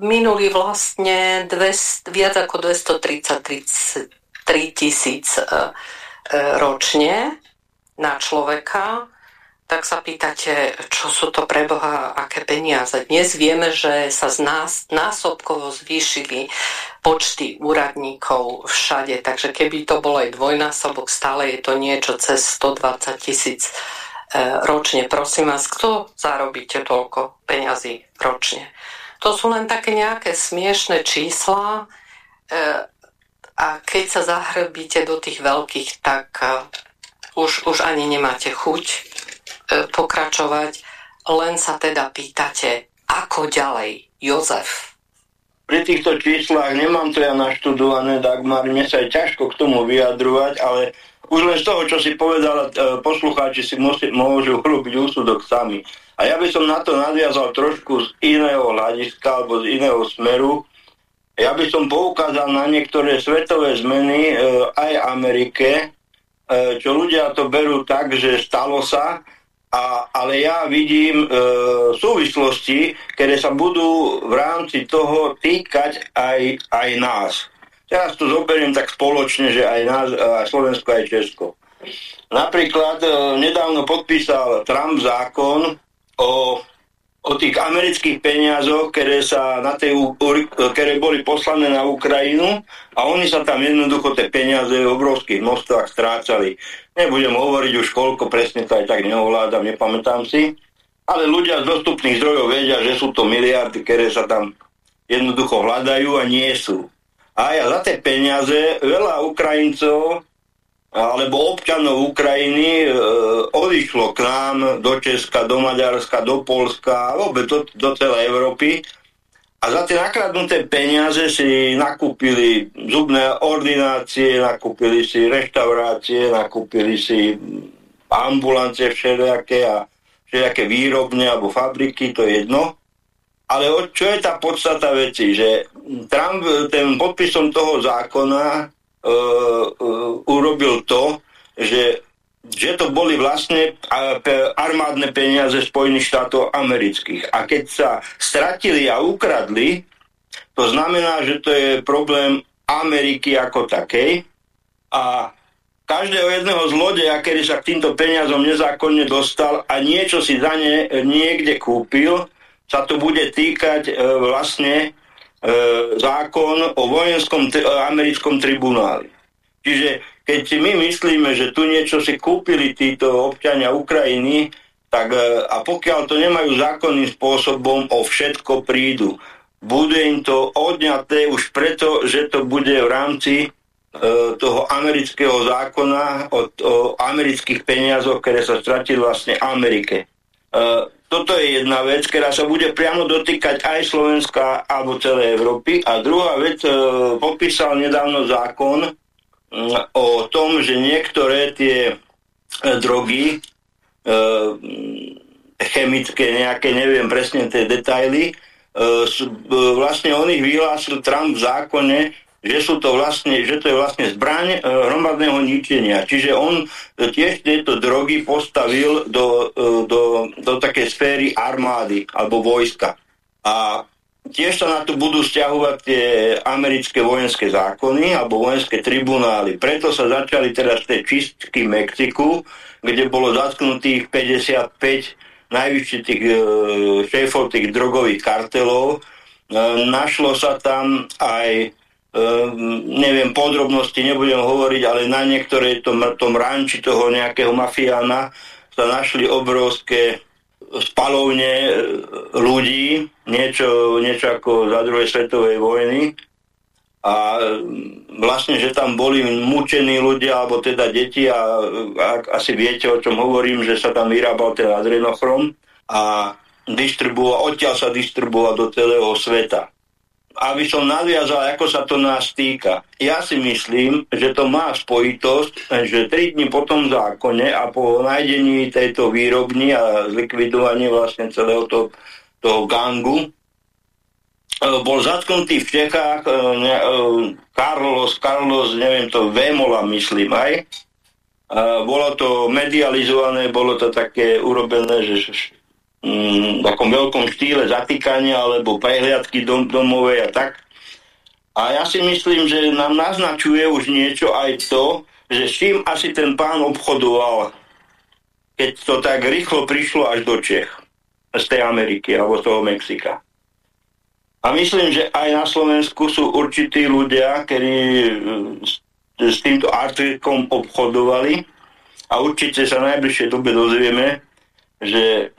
minuli vlastne 200, viac ako 233 tisíc e, e, ročne na človeka tak sa pýtate, čo sú to pre Boha, aké peniaze. Dnes vieme, že sa z nás násobkovo zvýšili počty úradníkov všade, takže keby to bol aj dvojnásobok, stále je to niečo cez 120 tisíc e, ročne. Prosím vás, kto zarobíte toľko peňazí ročne? To sú len také nejaké smiešné čísla e, a keď sa zahrbíte do tých veľkých, tak e, už, už ani nemáte chuť pokračovať, len sa teda pýtate, ako ďalej, Jozef? Pri týchto číslach nemám to ja naštudované, Dagmar, mne sa je ťažko k tomu vyjadrovať, ale už len z toho, čo si povedala, e, poslucháči si musí, môžu chlubiť úsudok sami. A ja by som na to nadviazal trošku z iného hľadiska alebo z iného smeru. Ja by som poukázal na niektoré svetové zmeny e, aj Amerike, e, čo ľudia to berú tak, že stalo sa, a, ale ja vidím e, súvislosti, ktoré sa budú v rámci toho týkať aj, aj nás. Teraz to zoberiem tak spoločne, že aj nás, aj Slovensko, aj Česko. Napríklad e, nedávno podpísal Trump zákon o o tých amerických peniazoch, ktoré, sa na tej, ktoré boli poslané na Ukrajinu a oni sa tam jednoducho tie peniaze v obrovských množstvách strácali. Nebudem hovoriť už koľko, presne to aj tak neovládam, nepamätám si, ale ľudia z dostupných zdrojov vedia, že sú to miliardy, ktoré sa tam jednoducho hľadajú a nie sú. A ja za tie peniaze veľa Ukrajincov alebo občanov Ukrajiny e, odišlo k nám do Česka, do Maďarska, do Polska, vôbec do, do celej Európy a za tie nakradnuté peniaze si nakúpili zubné ordinácie, nakúpili si reštaurácie, nakúpili si ambulancie všelijaké a všelijaké výrobne alebo fabriky, to je jedno. Ale čo je tá podstata veci, že Trump ten podpisom toho zákona urobil to, že, že to boli vlastne armádne peniaze Spojených štátov amerických. A keď sa stratili a ukradli, To znamená, že to je problém Ameriky ako takej a každého jedného zlodeja, ktorý sa k týmto peniazom nezákonne dostal a niečo si za ne niekde kúpil, sa to bude týkať e, vlastne e, zákon o vojenskom tri, americkom tribunáli. Čiže keď si my myslíme, že tu niečo si kúpili títo občania Ukrajiny, tak e, a pokiaľ to nemajú zákonným spôsobom, o všetko prídu. Bude im to odňaté už preto, že to bude v rámci E, toho amerického zákona o, o amerických peniazoch, ktoré sa stratili vlastne Amerike. E, toto je jedna vec, ktorá sa bude priamo dotýkať aj Slovenska alebo celej Európy. A druhá vec, e, popísal nedávno zákon o tom, že niektoré tie drogy, chemické nejaké, neviem presne tie detaily, vlastne on ich vyhlásil Trump v zákone, že, sú to vlastne, že to je vlastne zbraň e, hromadného ničenia. Čiže on e, tiež tieto drogy postavil do, e, do, do takej sféry armády alebo vojska. A tiež sa na to budú stiahovať tie americké vojenské zákony alebo vojenské tribunály. Preto sa začali teraz tie čistky v Mexiku, kde bolo zatknutých 55 najvyšších tých e, šéfov tých drogových kartelov. E, našlo sa tam aj neviem, podrobnosti nebudem hovoriť, ale na niektorej tom, tom ranči toho nejakého mafiána sa našli obrovské spalovne e, ľudí, niečo, niečo ako za druhej svetovej vojny. A ehm, vlastne, že tam boli mučení ľudia, alebo teda deti a, a asi viete, o čom hovorím, že sa tam vyrábal ten adrenochrom a distribuoval, odtiaľ sa distribuoval do celého sveta aby som nadviazal, ako sa to nás týka. Ja si myslím, že to má spojitosť, že 3 dní po tom zákone a po nájdení tejto výrobny a zlikvidovaní vlastne celého to, toho gangu, e, bol zatknutý v Čechách e, e, Carlos, Carlos, neviem to, Vémola myslím aj. Bolo to medializované, bolo to také urobené, že mm, takom veľkom štýle zatýkania alebo prehliadky dom, domovej a tak. A ja si myslím, že nám naznačuje už niečo aj to, že s čím asi ten pán obchodoval, keď to tak rýchlo prišlo až do Čech, z tej Ameriky alebo z toho Mexika. A myslím, že aj na Slovensku sú určití ľudia, ktorí s, s týmto artikom obchodovali a určite sa v najbližšej dobe dozvieme, že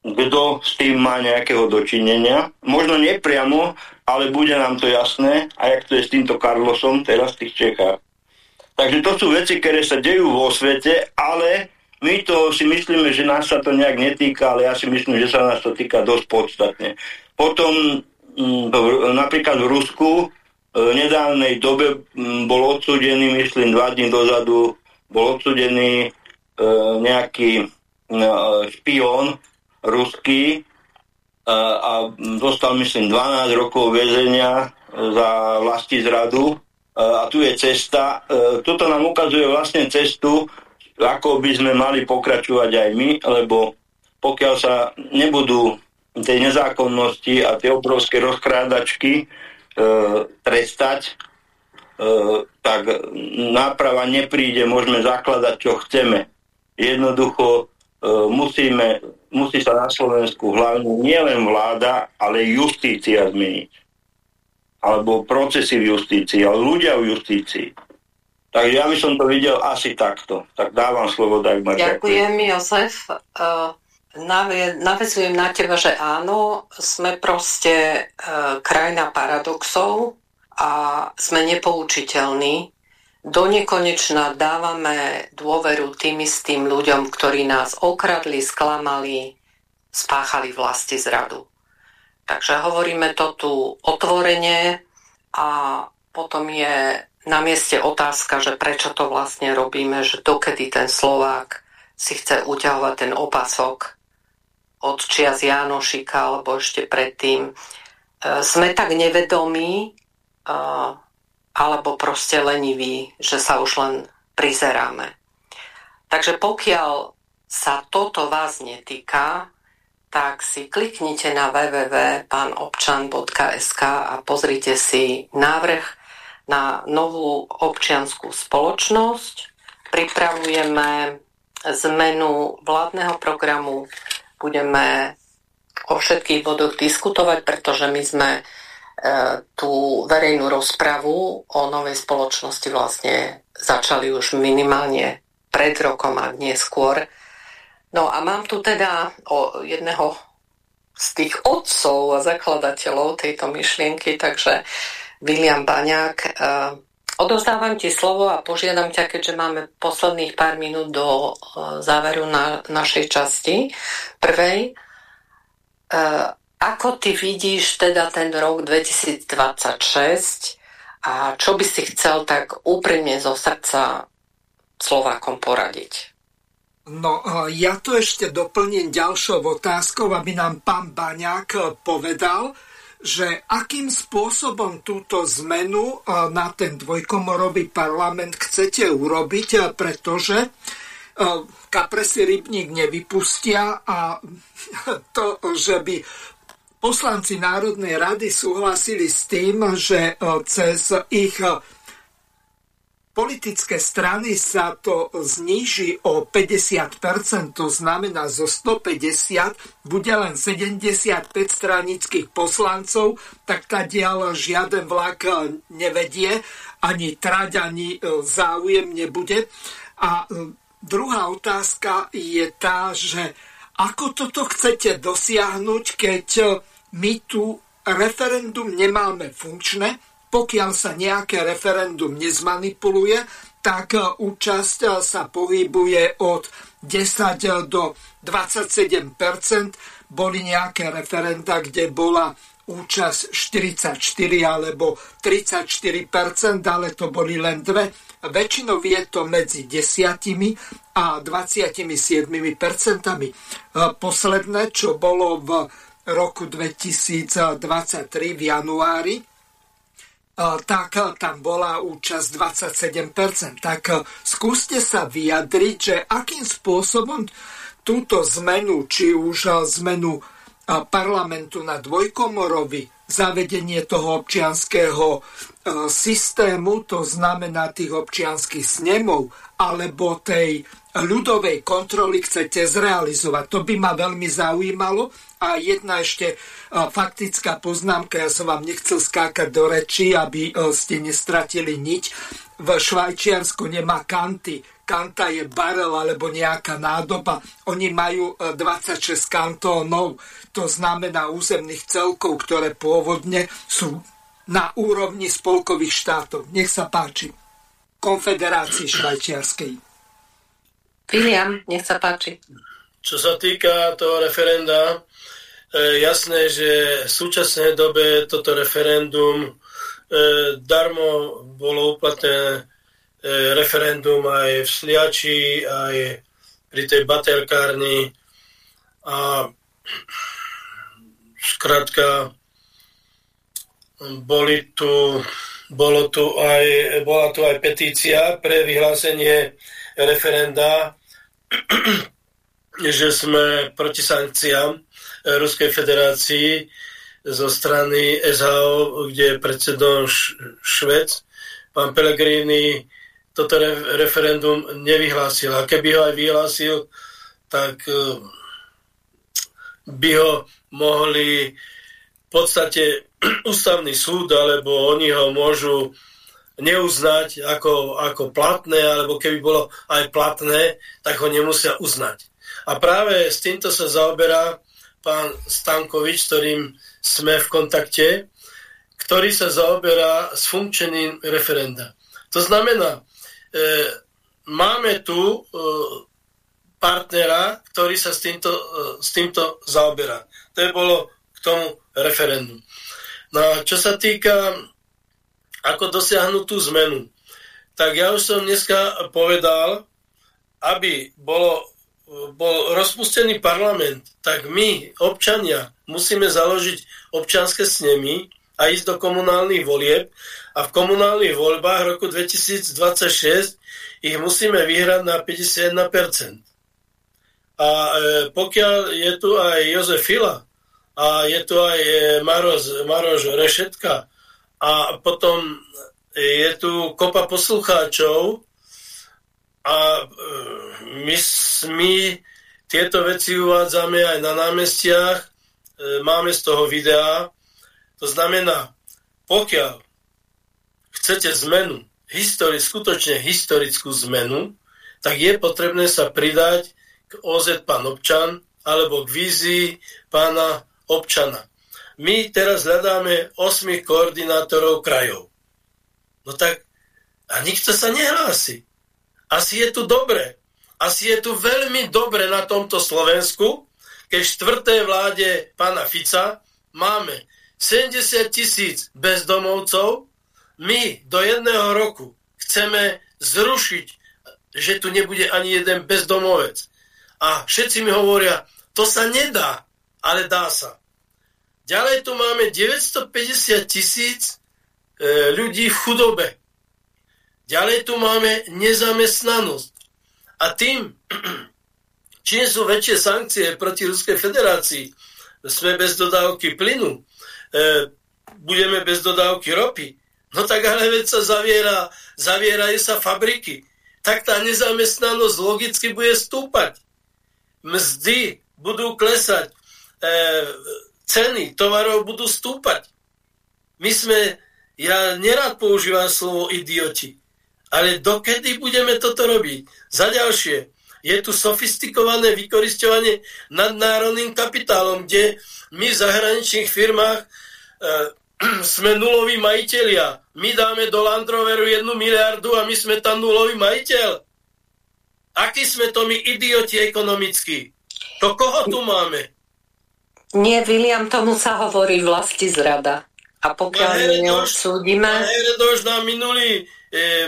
kto s tým má nejakého dočinenia. Možno nepriamo, ale bude nám to jasné, a jak to je s týmto Carlosom teraz v tých Čechách. Takže to sú veci, ktoré sa dejú vo svete, ale my to si myslíme, že nás sa to nejak netýka, ale ja si myslím, že sa nás to týka dosť podstatne. Potom mm, napríklad v Rusku e, v nedávnej dobe mm, bol odsudený, myslím, dva dní dozadu, bol odsudený e, nejaký e, špión ruský a dostal myslím 12 rokov väzenia za vlasti zradu a tu je cesta. Toto nám ukazuje vlastne cestu, ako by sme mali pokračovať aj my, lebo pokiaľ sa nebudú tej nezákonnosti a tie obrovské rozkrádačky e, trestať, e, tak náprava nepríde, môžeme zakladať, čo chceme. Jednoducho e, musíme musí sa na Slovensku hlavne nielen vláda, ale justícia zmeniť. Alebo procesy v justícii, ale ľudia v justícii. Takže ja by som to videl asi takto. Tak dávam slovo Dagmar. Ďakujem, Jozef. Uh, navezujem na teba, že áno, sme proste uh, krajina paradoxov a sme nepoučiteľní do nekonečna dávame dôveru tým istým ľuďom, ktorí nás okradli, sklamali, spáchali vlasti zradu. Takže hovoríme to tu otvorene a potom je na mieste otázka, že prečo to vlastne robíme, že dokedy ten Slovák si chce uťahovať ten opasok od čias Jánošika alebo ešte predtým. E, sme tak nevedomí, e, alebo proste leniví, že sa už len prizeráme. Takže pokiaľ sa toto vás netýka, tak si kliknite na www.panobčan.sk a pozrite si návrh na novú občianskú spoločnosť. Pripravujeme zmenu vládneho programu. Budeme o všetkých bodoch diskutovať, pretože my sme tú verejnú rozpravu o novej spoločnosti vlastne začali už minimálne pred rokom a neskôr. No a mám tu teda o jedného z tých otcov a zakladateľov tejto myšlienky, takže William Baňák. E, odozdávam ti slovo a požiadam ťa, keďže máme posledných pár minút do e, záveru na našej časti prvej. E, ako ty vidíš teda ten rok 2026 a čo by si chcel tak úprimne zo srdca Slovákom poradiť? No, ja to ešte doplním ďalšou otázkou, aby nám pán Baňák povedal, že akým spôsobom túto zmenu na ten dvojkomorový parlament chcete urobiť, pretože kapre si rybník nevypustia a to, že by poslanci Národnej rady súhlasili s tým, že cez ich politické strany sa to zníži o 50%, to znamená zo 150 bude len 75 stranických poslancov, tak tá diaľ žiaden vlak nevedie, ani trať, ani e, záujem nebude. A e, druhá otázka je tá, že ako toto chcete dosiahnuť, keď e, my tu referendum nemáme funkčné, pokiaľ sa nejaké referendum nezmanipuluje, tak e, účasť e, sa pohybuje od 10 do 27% Boli nejaké referenda, kde bola účasť 44 alebo 34 ale to boli len dve. Väčšinou je to medzi 10 a 27 percentami. E, posledné, čo bolo v roku 2023 v januári, tak tam bola účasť 27%. Tak skúste sa vyjadriť, že akým spôsobom túto zmenu, či už zmenu parlamentu na dvojkomorovi, zavedenie toho občianského systému, to znamená tých občianských snemov, alebo tej ľudovej kontroly chcete zrealizovať. To by ma veľmi zaujímalo. A jedna ešte faktická poznámka, ja som vám nechcel skákať do reči, aby ste nestratili niť. V Švajčiarsku nemá kanty. Kanta je barel alebo nejaká nádoba. Oni majú 26 kantónov, to znamená územných celkov, ktoré pôvodne sú na úrovni spolkových štátov. Nech sa páči. Konfederácii švajčiarskej. William, nech sa páči. Čo sa týka toho referenda, E, jasné, že v súčasnej dobe toto referendum e, darmo bolo uplatné e, referendum aj v Sliači, aj pri tej baterkárni. A skrátka boli tu, bolo tu aj, bola tu aj petícia pre vyhlásenie referenda, že sme proti sankciám Ruskej federácii zo strany SHO, kde je predsedom Švec. Pán Pellegrini toto re- referendum nevyhlásil. A keby ho aj vyhlásil, tak e, by ho mohli v podstate ústavný súd, alebo oni ho môžu neuznať ako, ako platné, alebo keby bolo aj platné, tak ho nemusia uznať. A práve s týmto sa zaoberá pán Stankovič, ktorým sme v kontakte, ktorý sa zaoberá s funkčením referenda. To znamená, e, máme tu e, partnera, ktorý sa s týmto, e, s týmto zaoberá. To je bolo k tomu referendum. No a čo sa týka, ako dosiahnuť tú zmenu, tak ja už som dneska povedal, aby bolo bol rozpustený parlament, tak my, občania, musíme založiť občanské snemy a ísť do komunálnych volieb a v komunálnych voľbách roku 2026 ich musíme vyhrať na 51%. A e, pokiaľ je tu aj Jozef Fila a je tu aj e, Maroš, Maroš Rešetka a potom je tu kopa poslucháčov a e, my, my tieto veci uvádzame aj na námestiach, e, máme z toho videa. To znamená, pokiaľ chcete zmenu, histori- skutočne historickú zmenu, tak je potrebné sa pridať k OZ pán občan alebo k vízii pána občana. My teraz hľadáme 8 koordinátorov krajov. No tak, a nikto sa nehlási. Asi je tu dobre. Asi je tu veľmi dobre na tomto Slovensku, keď v štvrtej vláde pána Fica máme 70 tisíc bezdomovcov, my do jedného roku chceme zrušiť, že tu nebude ani jeden bezdomovec. A všetci mi hovoria, to sa nedá, ale dá sa. Ďalej tu máme 950 tisíc e, ľudí v chudobe. Ďalej tu máme nezamestnanosť. A tým, čím sú väčšie sankcie proti Ruskej federácii, sme bez dodávky plynu, e, budeme bez dodávky ropy, no tak ale veď sa zaviera, zavierajú sa fabriky. Tak tá nezamestnanosť logicky bude stúpať mzdy budú klesať, e, ceny tovarov budú stúpať. My sme, ja nerád používam slovo idioti, ale dokedy budeme toto robiť? Za ďalšie, je tu sofistikované vykoristovanie nadnárodným kapitálom, kde my v zahraničných firmách e, sme nuloví majiteľia. My dáme do Land Roveru jednu miliardu a my sme tam nulový majiteľ. Akí sme to my idioti ekonomickí? To koho tu máme? Nie, William, tomu sa hovorí vlasti zrada. A pokiaľ no, neodsúdime... Heredoš nám minulý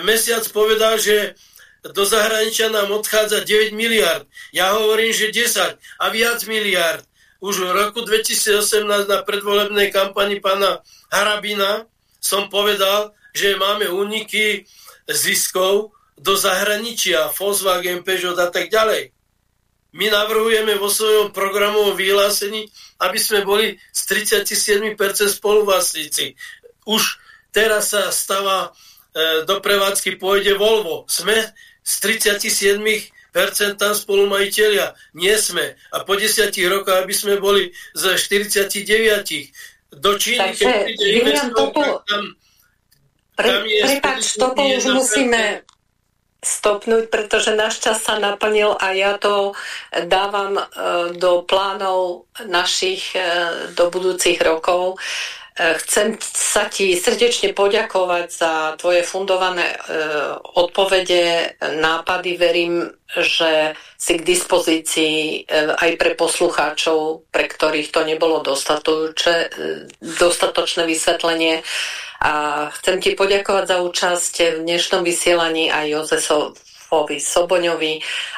mesiac povedal, že do zahraničia nám odchádza 9 miliard. Ja hovorím, že 10 a viac miliard. Už v roku 2018 na predvolebnej kampani pána Harabina som povedal, že máme úniky ziskov do zahraničia, Volkswagen, Peugeot a tak ďalej. My navrhujeme vo svojom programovom vyhlásení, aby sme boli z 37% spoluvlastníci. Už teraz sa stáva e, do prevádzky pôjde Volvo. Sme z 37% spolumajiteľia. Nie sme. A po 10 rokoch, aby sme boli z 49 do Číny, Takže, keď príde investor, tam, tam je... Prepač, toto už musíme stopnúť, pretože náš čas sa naplnil a ja to dávam e, do plánov našich e, do budúcich rokov. E, chcem sa ti srdečne poďakovať za tvoje fundované odpovede, nápady. Verím, že si k dispozícii aj pre poslucháčov, pre ktorých to nebolo dostatočné vysvetlenie a chcem ti poďakovať za účasť v dnešnom vysielaní aj Jozefovi Soboňovi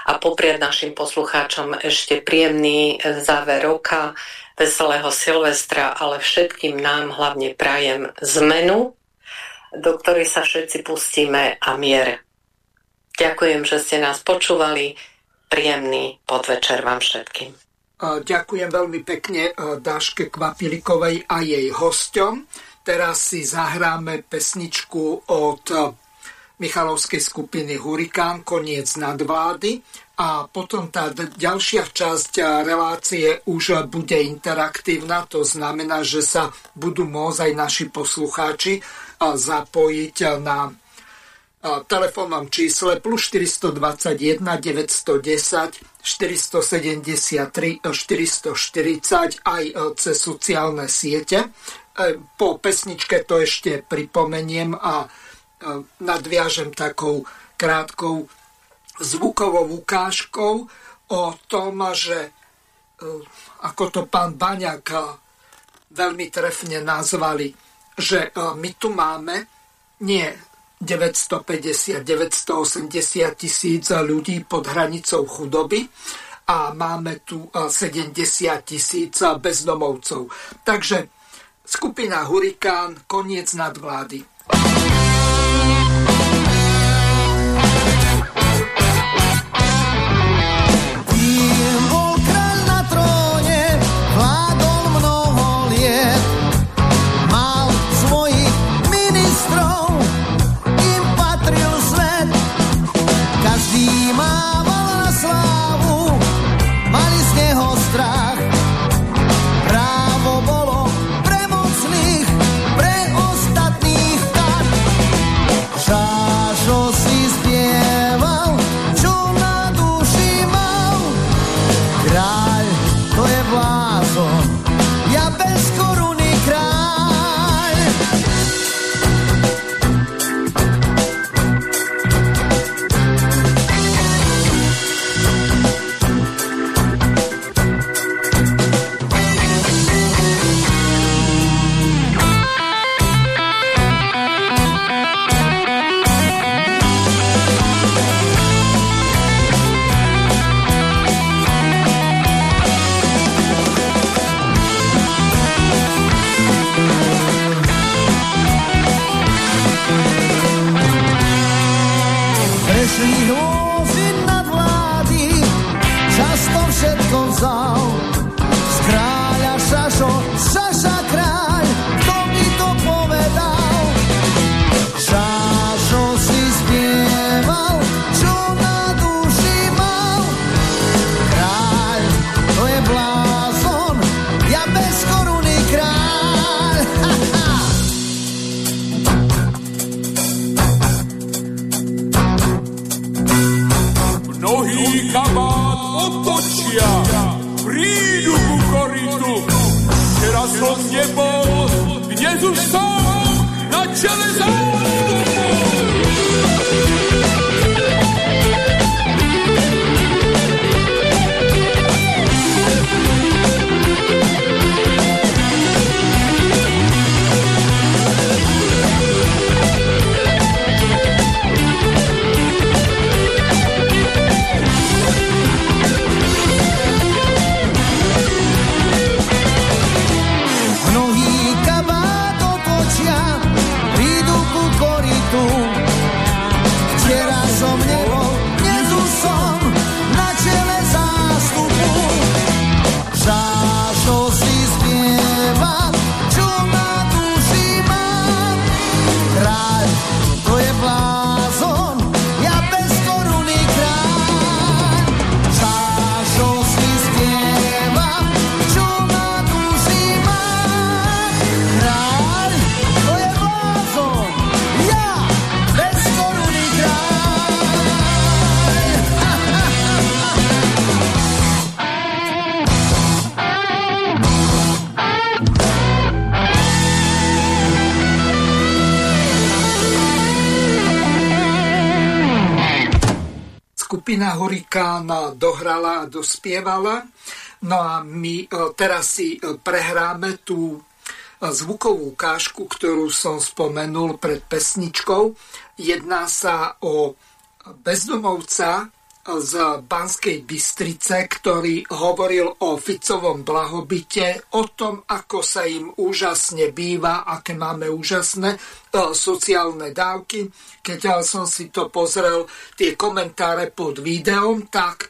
a popriať našim poslucháčom ešte príjemný záver roka, veselého Silvestra, ale všetkým nám hlavne prajem zmenu, do ktorej sa všetci pustíme a mier. Ďakujem, že ste nás počúvali. Príjemný podvečer vám všetkým. Ďakujem veľmi pekne Dáške Kvapilikovej a jej hosťom. Teraz si zahráme pesničku od Michalovskej skupiny Hurikán, koniec nadvlády a potom tá ďalšia časť relácie už bude interaktívna, to znamená, že sa budú môcť aj naši poslucháči zapojiť na telefónnom čísle plus 421 910 473 440 aj cez sociálne siete. E, po pesničke to ešte pripomeniem a e, nadviažem takou krátkou zvukovou ukážkou o tom, že e, ako to pán Baňak veľmi trefne nazvali, že my tu máme nie 950, 980 tisíc ľudí pod hranicou chudoby a máme tu 70 tisíc bezdomovcov. Takže Skupina Hurikán, koniec nadvlády. Skupina Hurikán dohrala a dospievala. No a my e, teraz si e, prehráme tú e, zvukovú kážku, ktorú som spomenul pred pesničkou. Jedná sa o bezdomovca, z Banskej Bystrice, ktorý hovoril o Ficovom blahobite, o tom, ako sa im úžasne býva, aké máme úžasné e, sociálne dávky. Keď som si to pozrel, tie komentáre pod videom, tak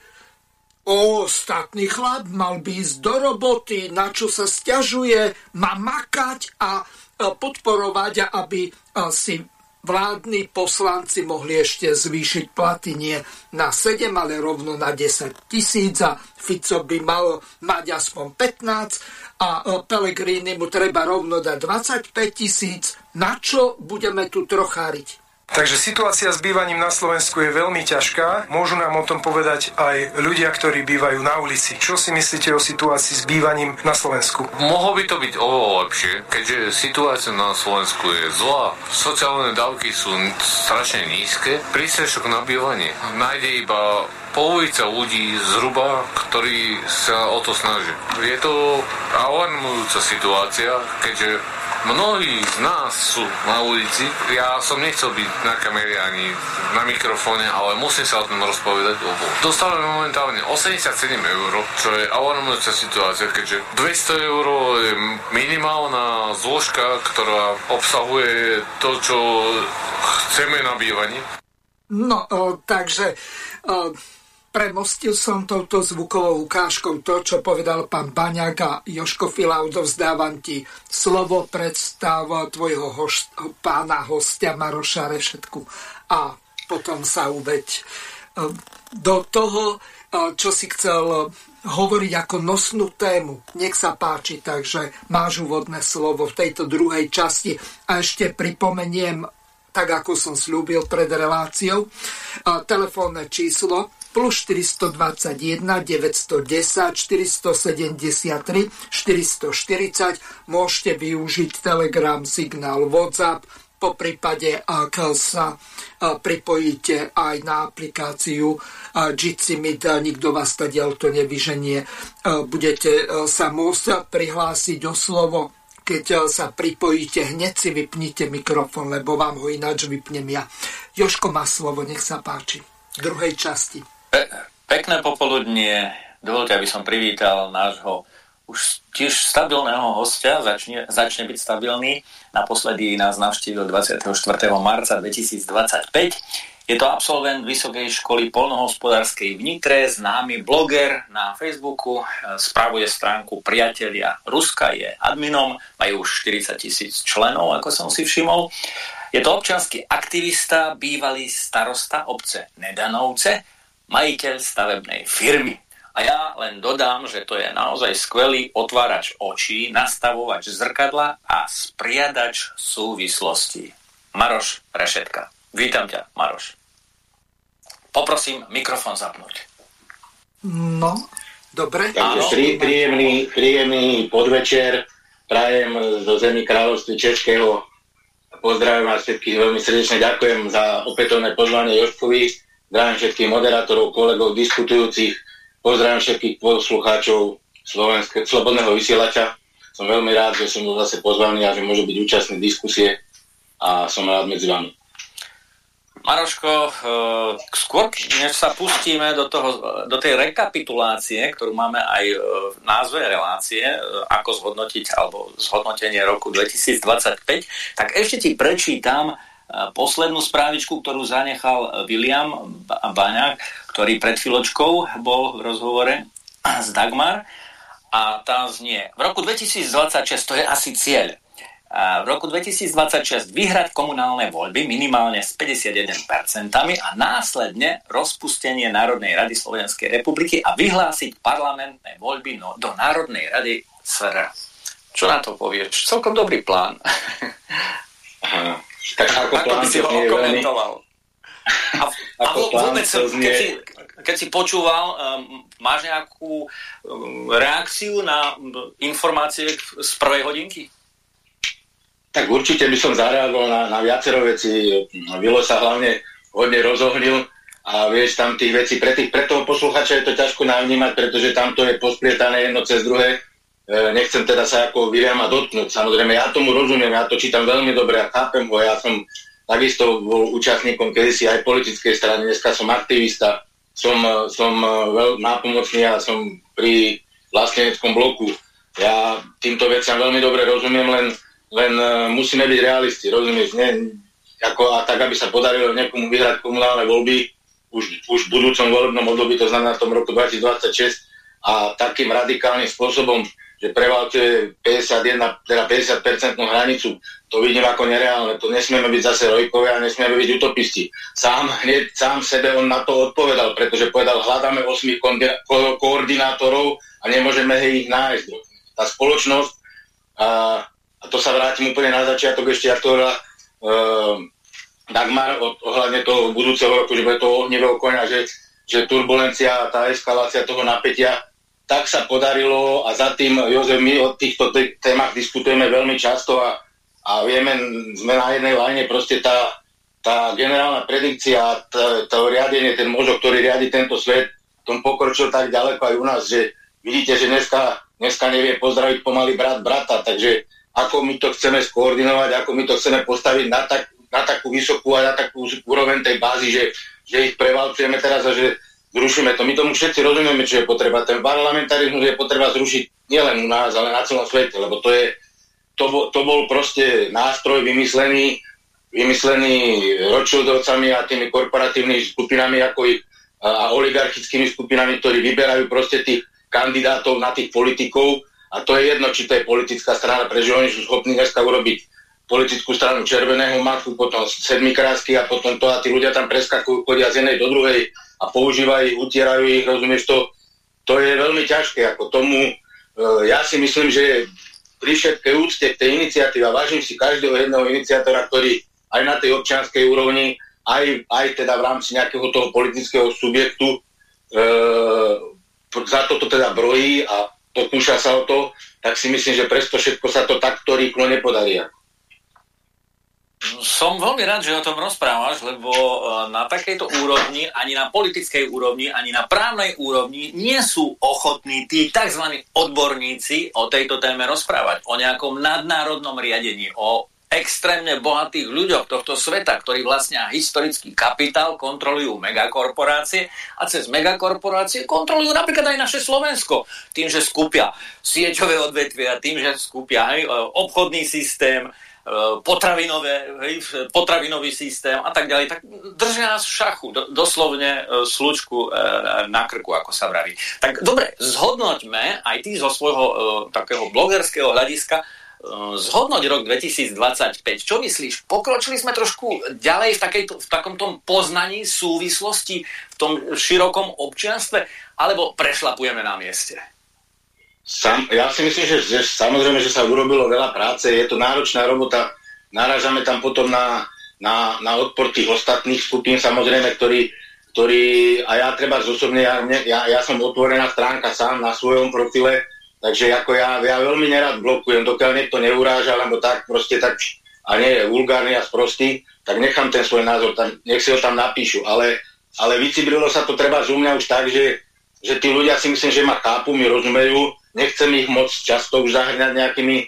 o, ostatný chlap mal by ísť do roboty, na čo sa stiažuje, má makať a e, podporovať, aby e, si vládni poslanci mohli ešte zvýšiť platy nie na 7, ale rovno na 10 tisíc a Fico by mal mať aspoň 15 a e, Pelegrini mu treba rovno dať 25 tisíc. Na čo budeme tu trocháriť? Takže situácia s bývaním na Slovensku je veľmi ťažká. Môžu nám o tom povedať aj ľudia, ktorí bývajú na ulici. Čo si myslíte o situácii s bývaním na Slovensku? Mohlo by to byť oveľa lepšie, keďže situácia na Slovensku je zlá. Sociálne dávky sú strašne nízke. Prístrešok na bývanie nájde iba polovica ľudí zhruba, ktorí sa o to snaží. Je to alarmujúca situácia, keďže Mnohí z nás sú na ulici. Ja som nechcel byť na kamere ani na mikrofóne, ale musím sa o tom rozpovedať. Dostávame momentálne 87 eur, čo je alarmujúca situácia, keďže 200 eur je minimálna zložka, ktorá obsahuje to, čo chceme na bývanie. No, o, takže o, Premostil som touto zvukovou ukážkou to, čo povedal pán Baňák a Joško Fila, odovzdávam ti slovo, predstav tvojho hoš- pána hostia Maroša Rešetku a potom sa uveď e, do toho, e, čo si chcel hovoriť ako nosnú tému. Nech sa páči, takže máš úvodné slovo v tejto druhej časti a ešte pripomeniem tak ako som slúbil pred reláciou. Telefónne číslo plus 421 910 473 440. Môžete využiť Telegram, signál WhatsApp, po prípade, ak sa pripojíte aj na aplikáciu Jitsi Meet, nikto vás tadiaľ to nevyženie, budete sa môcť prihlásiť o slovo keď sa pripojíte, hneď si vypnite mikrofón, lebo vám ho ináč vypnem ja. Joško má slovo, nech sa páči. V druhej časti. Pe- pekné popoludnie. Dovolte, aby som privítal nášho už tiež stabilného hostia, začne, začne byť stabilný. Naposledy nás navštívil 24. marca 2025. Je to absolvent Vysokej školy polnohospodárskej v Nitre, známy bloger na Facebooku, spravuje stránku Priatelia Ruska, je adminom, majú už 40 tisíc členov, ako som si všimol. Je to občanský aktivista, bývalý starosta obce Nedanovce, majiteľ stavebnej firmy. A ja len dodám, že to je naozaj skvelý otvárač očí, nastavovač zrkadla a spriadač súvislosti. Maroš Rešetka. Vítam ťa, Maroš. Poprosím mikrofón zapnúť. No, Dobre. Takže prí, príjemný, príjemný podvečer prajem do zemi kráľovství Českého. Pozdravujem vás všetkých veľmi srdečne. Ďakujem za opätovné pozvanie Joškovi. Zdravím všetkých moderátorov, kolegov, diskutujúcich. Pozdravím všetkých poslucháčov Slovenské, Slobodného vysielača. Som veľmi rád, že som zase pozvaný a že môže byť účastný diskusie a som rád medzi vami. Maroško, eh, skôr než sa pustíme do, toho, do tej rekapitulácie, ktorú máme aj eh, v názve relácie, eh, ako zhodnotiť alebo zhodnotenie roku 2025, tak ešte ti prečítam poslednú správičku, ktorú zanechal William Baňák, ktorý pred chvíľočkou bol v rozhovore s Dagmar a tá znie. V roku 2026, to je asi cieľ, v roku 2026 vyhrať komunálne voľby minimálne s 51% a následne rozpustenie Národnej rady Slovenskej republiky a vyhlásiť parlamentné voľby no, do Národnej rady SR. Čo na to povieš? Celkom dobrý plán. Tak ako, ako by si ho komentoval? A, a vôbec, keď si, keď si počúval, um, máš nejakú um, reakciu na um, informácie z prvej hodinky? Tak určite by som zareagoval na, na viacero veci. Vilo sa hlavne hodne rozohnil a vieš, tam tých vecí, pre, tých, pre toho posluchača je to ťažko navnímať, pretože tam to je posplietané jedno cez druhé. E, nechcem teda sa ako Williama dotknúť. Samozrejme, ja tomu rozumiem, ja to čítam veľmi dobre a chápem ho. Ja som takisto bol účastníkom kedysi aj politickej strany, dneska som aktivista, som, som e, veľ nápomocný a som pri vlasteneckom bloku. Ja týmto veciam veľmi dobre rozumiem, len len musíme byť realisti, rozumieš? Nie, ako, a tak, aby sa podarilo niekomu vyhrať komunálne voľby už, už v budúcom volebnom období, to znamená v tom roku 2026 a takým radikálnym spôsobom, že prevalcuje 51, teda 50% hranicu, to vidím ako nereálne. To nesmieme byť zase rojkovia a nesmieme byť utopisti. Sám hneď, sám sebe on na to odpovedal, pretože povedal, hľadáme 8 ko- koordinátorov a nemôžeme ich nájsť. Tá spoločnosť a a to sa vrátim úplne na začiatok ešte, ako hovorila uh, Dagmar od, ohľadne toho budúceho roku, že bude to ohnivého konia, že, že turbulencia, tá eskalácia toho napätia, tak sa podarilo a za tým, Jozef, my o týchto témach diskutujeme veľmi často a, a vieme, sme na jednej line, proste tá, tá generálna predikcia, to riadenie, ten mozog, ktorý riadi tento svet, tom pokročil tak ďaleko aj u nás, že vidíte, že dneska, dneska nevie pozdraviť pomaly brat brata, takže ako my to chceme skoordinovať, ako my to chceme postaviť na, tak, na takú vysokú a na takú úroveň tej bázy, že, že ich prevalcujeme teraz a že zrušíme to. My tomu všetci rozumieme, čo je potreba. Ten parlamentarizmus je potreba zrušiť nielen u nás, ale na celom svete, lebo to je to, bol, to bol proste nástroj vymyslený, vymyslený Rothschildovcami a tými korporatívnymi skupinami ako ich, a, oligarchickými skupinami, ktorí vyberajú proste tých kandidátov na tých politikov a to je jedno, či to je politická strana, pretože oni sú schopní dneska urobiť politickú stranu červeného maku, potom sedmikrásky a potom to a tí ľudia tam preskakujú, chodia z jednej do druhej a používajú utierajú ich, rozumieš to, to je veľmi ťažké, ako tomu, e, ja si myslím, že pri všetkej úcte k tej iniciatíve vážim si každého jedného iniciátora, ktorý aj na tej občianskej úrovni, aj, aj teda v rámci nejakého toho politického subjektu e, za toto teda brojí a pokúša sa o to, tak si myslím, že presto všetko sa to takto rýchlo nepodarí. Som veľmi rád, že o tom rozprávaš, lebo e, na takejto úrovni, ani na politickej úrovni, ani na právnej úrovni nie sú ochotní tí tzv. odborníci o tejto téme rozprávať. O nejakom nadnárodnom riadení, o extrémne bohatých ľuďoch tohto sveta, ktorí vlastnia historický kapitál, kontrolujú megakorporácie a cez megakorporácie kontrolujú napríklad aj naše Slovensko. Tým, že skúpia sieťové odvetvia, tým, že skúpia aj e, obchodný systém, e, potravinové, potravinový systém a tak ďalej, tak držia nás v šachu, do, doslovne e, slučku na krku, ako sa vraví. Tak dobre, zhodnoťme aj ty zo svojho takého blogerského hľadiska, Eh, zhodnoť rok 2025. Čo myslíš? Pokročili sme trošku ďalej v, takejto, v takom poznaní súvislosti, v tom širokom občianstve, alebo prešlapujeme na mieste? Sam, ja si myslím, že, že samozrejme, že sa urobilo veľa práce, je to náročná robota, narážame tam potom na, na, na odpor tých ostatných skupín, samozrejme, ktorí, ktorý, a ja treba zosobne, ja, ja, ja som otvorená stránka sám na svojom profile, takže ako ja, ja veľmi nerad blokujem, dokiaľ niekto neuráža, alebo tak proste tak, a nie je vulgárny a sprostý, tak nechám ten svoj názor, tam, nech si ho tam napíšu, ale, ale vycibrilo sa to treba z mňa už tak, že, že tí ľudia si myslím, že ma chápu, mi rozumejú, nechcem ich moc často už zahrňať nejakými, e,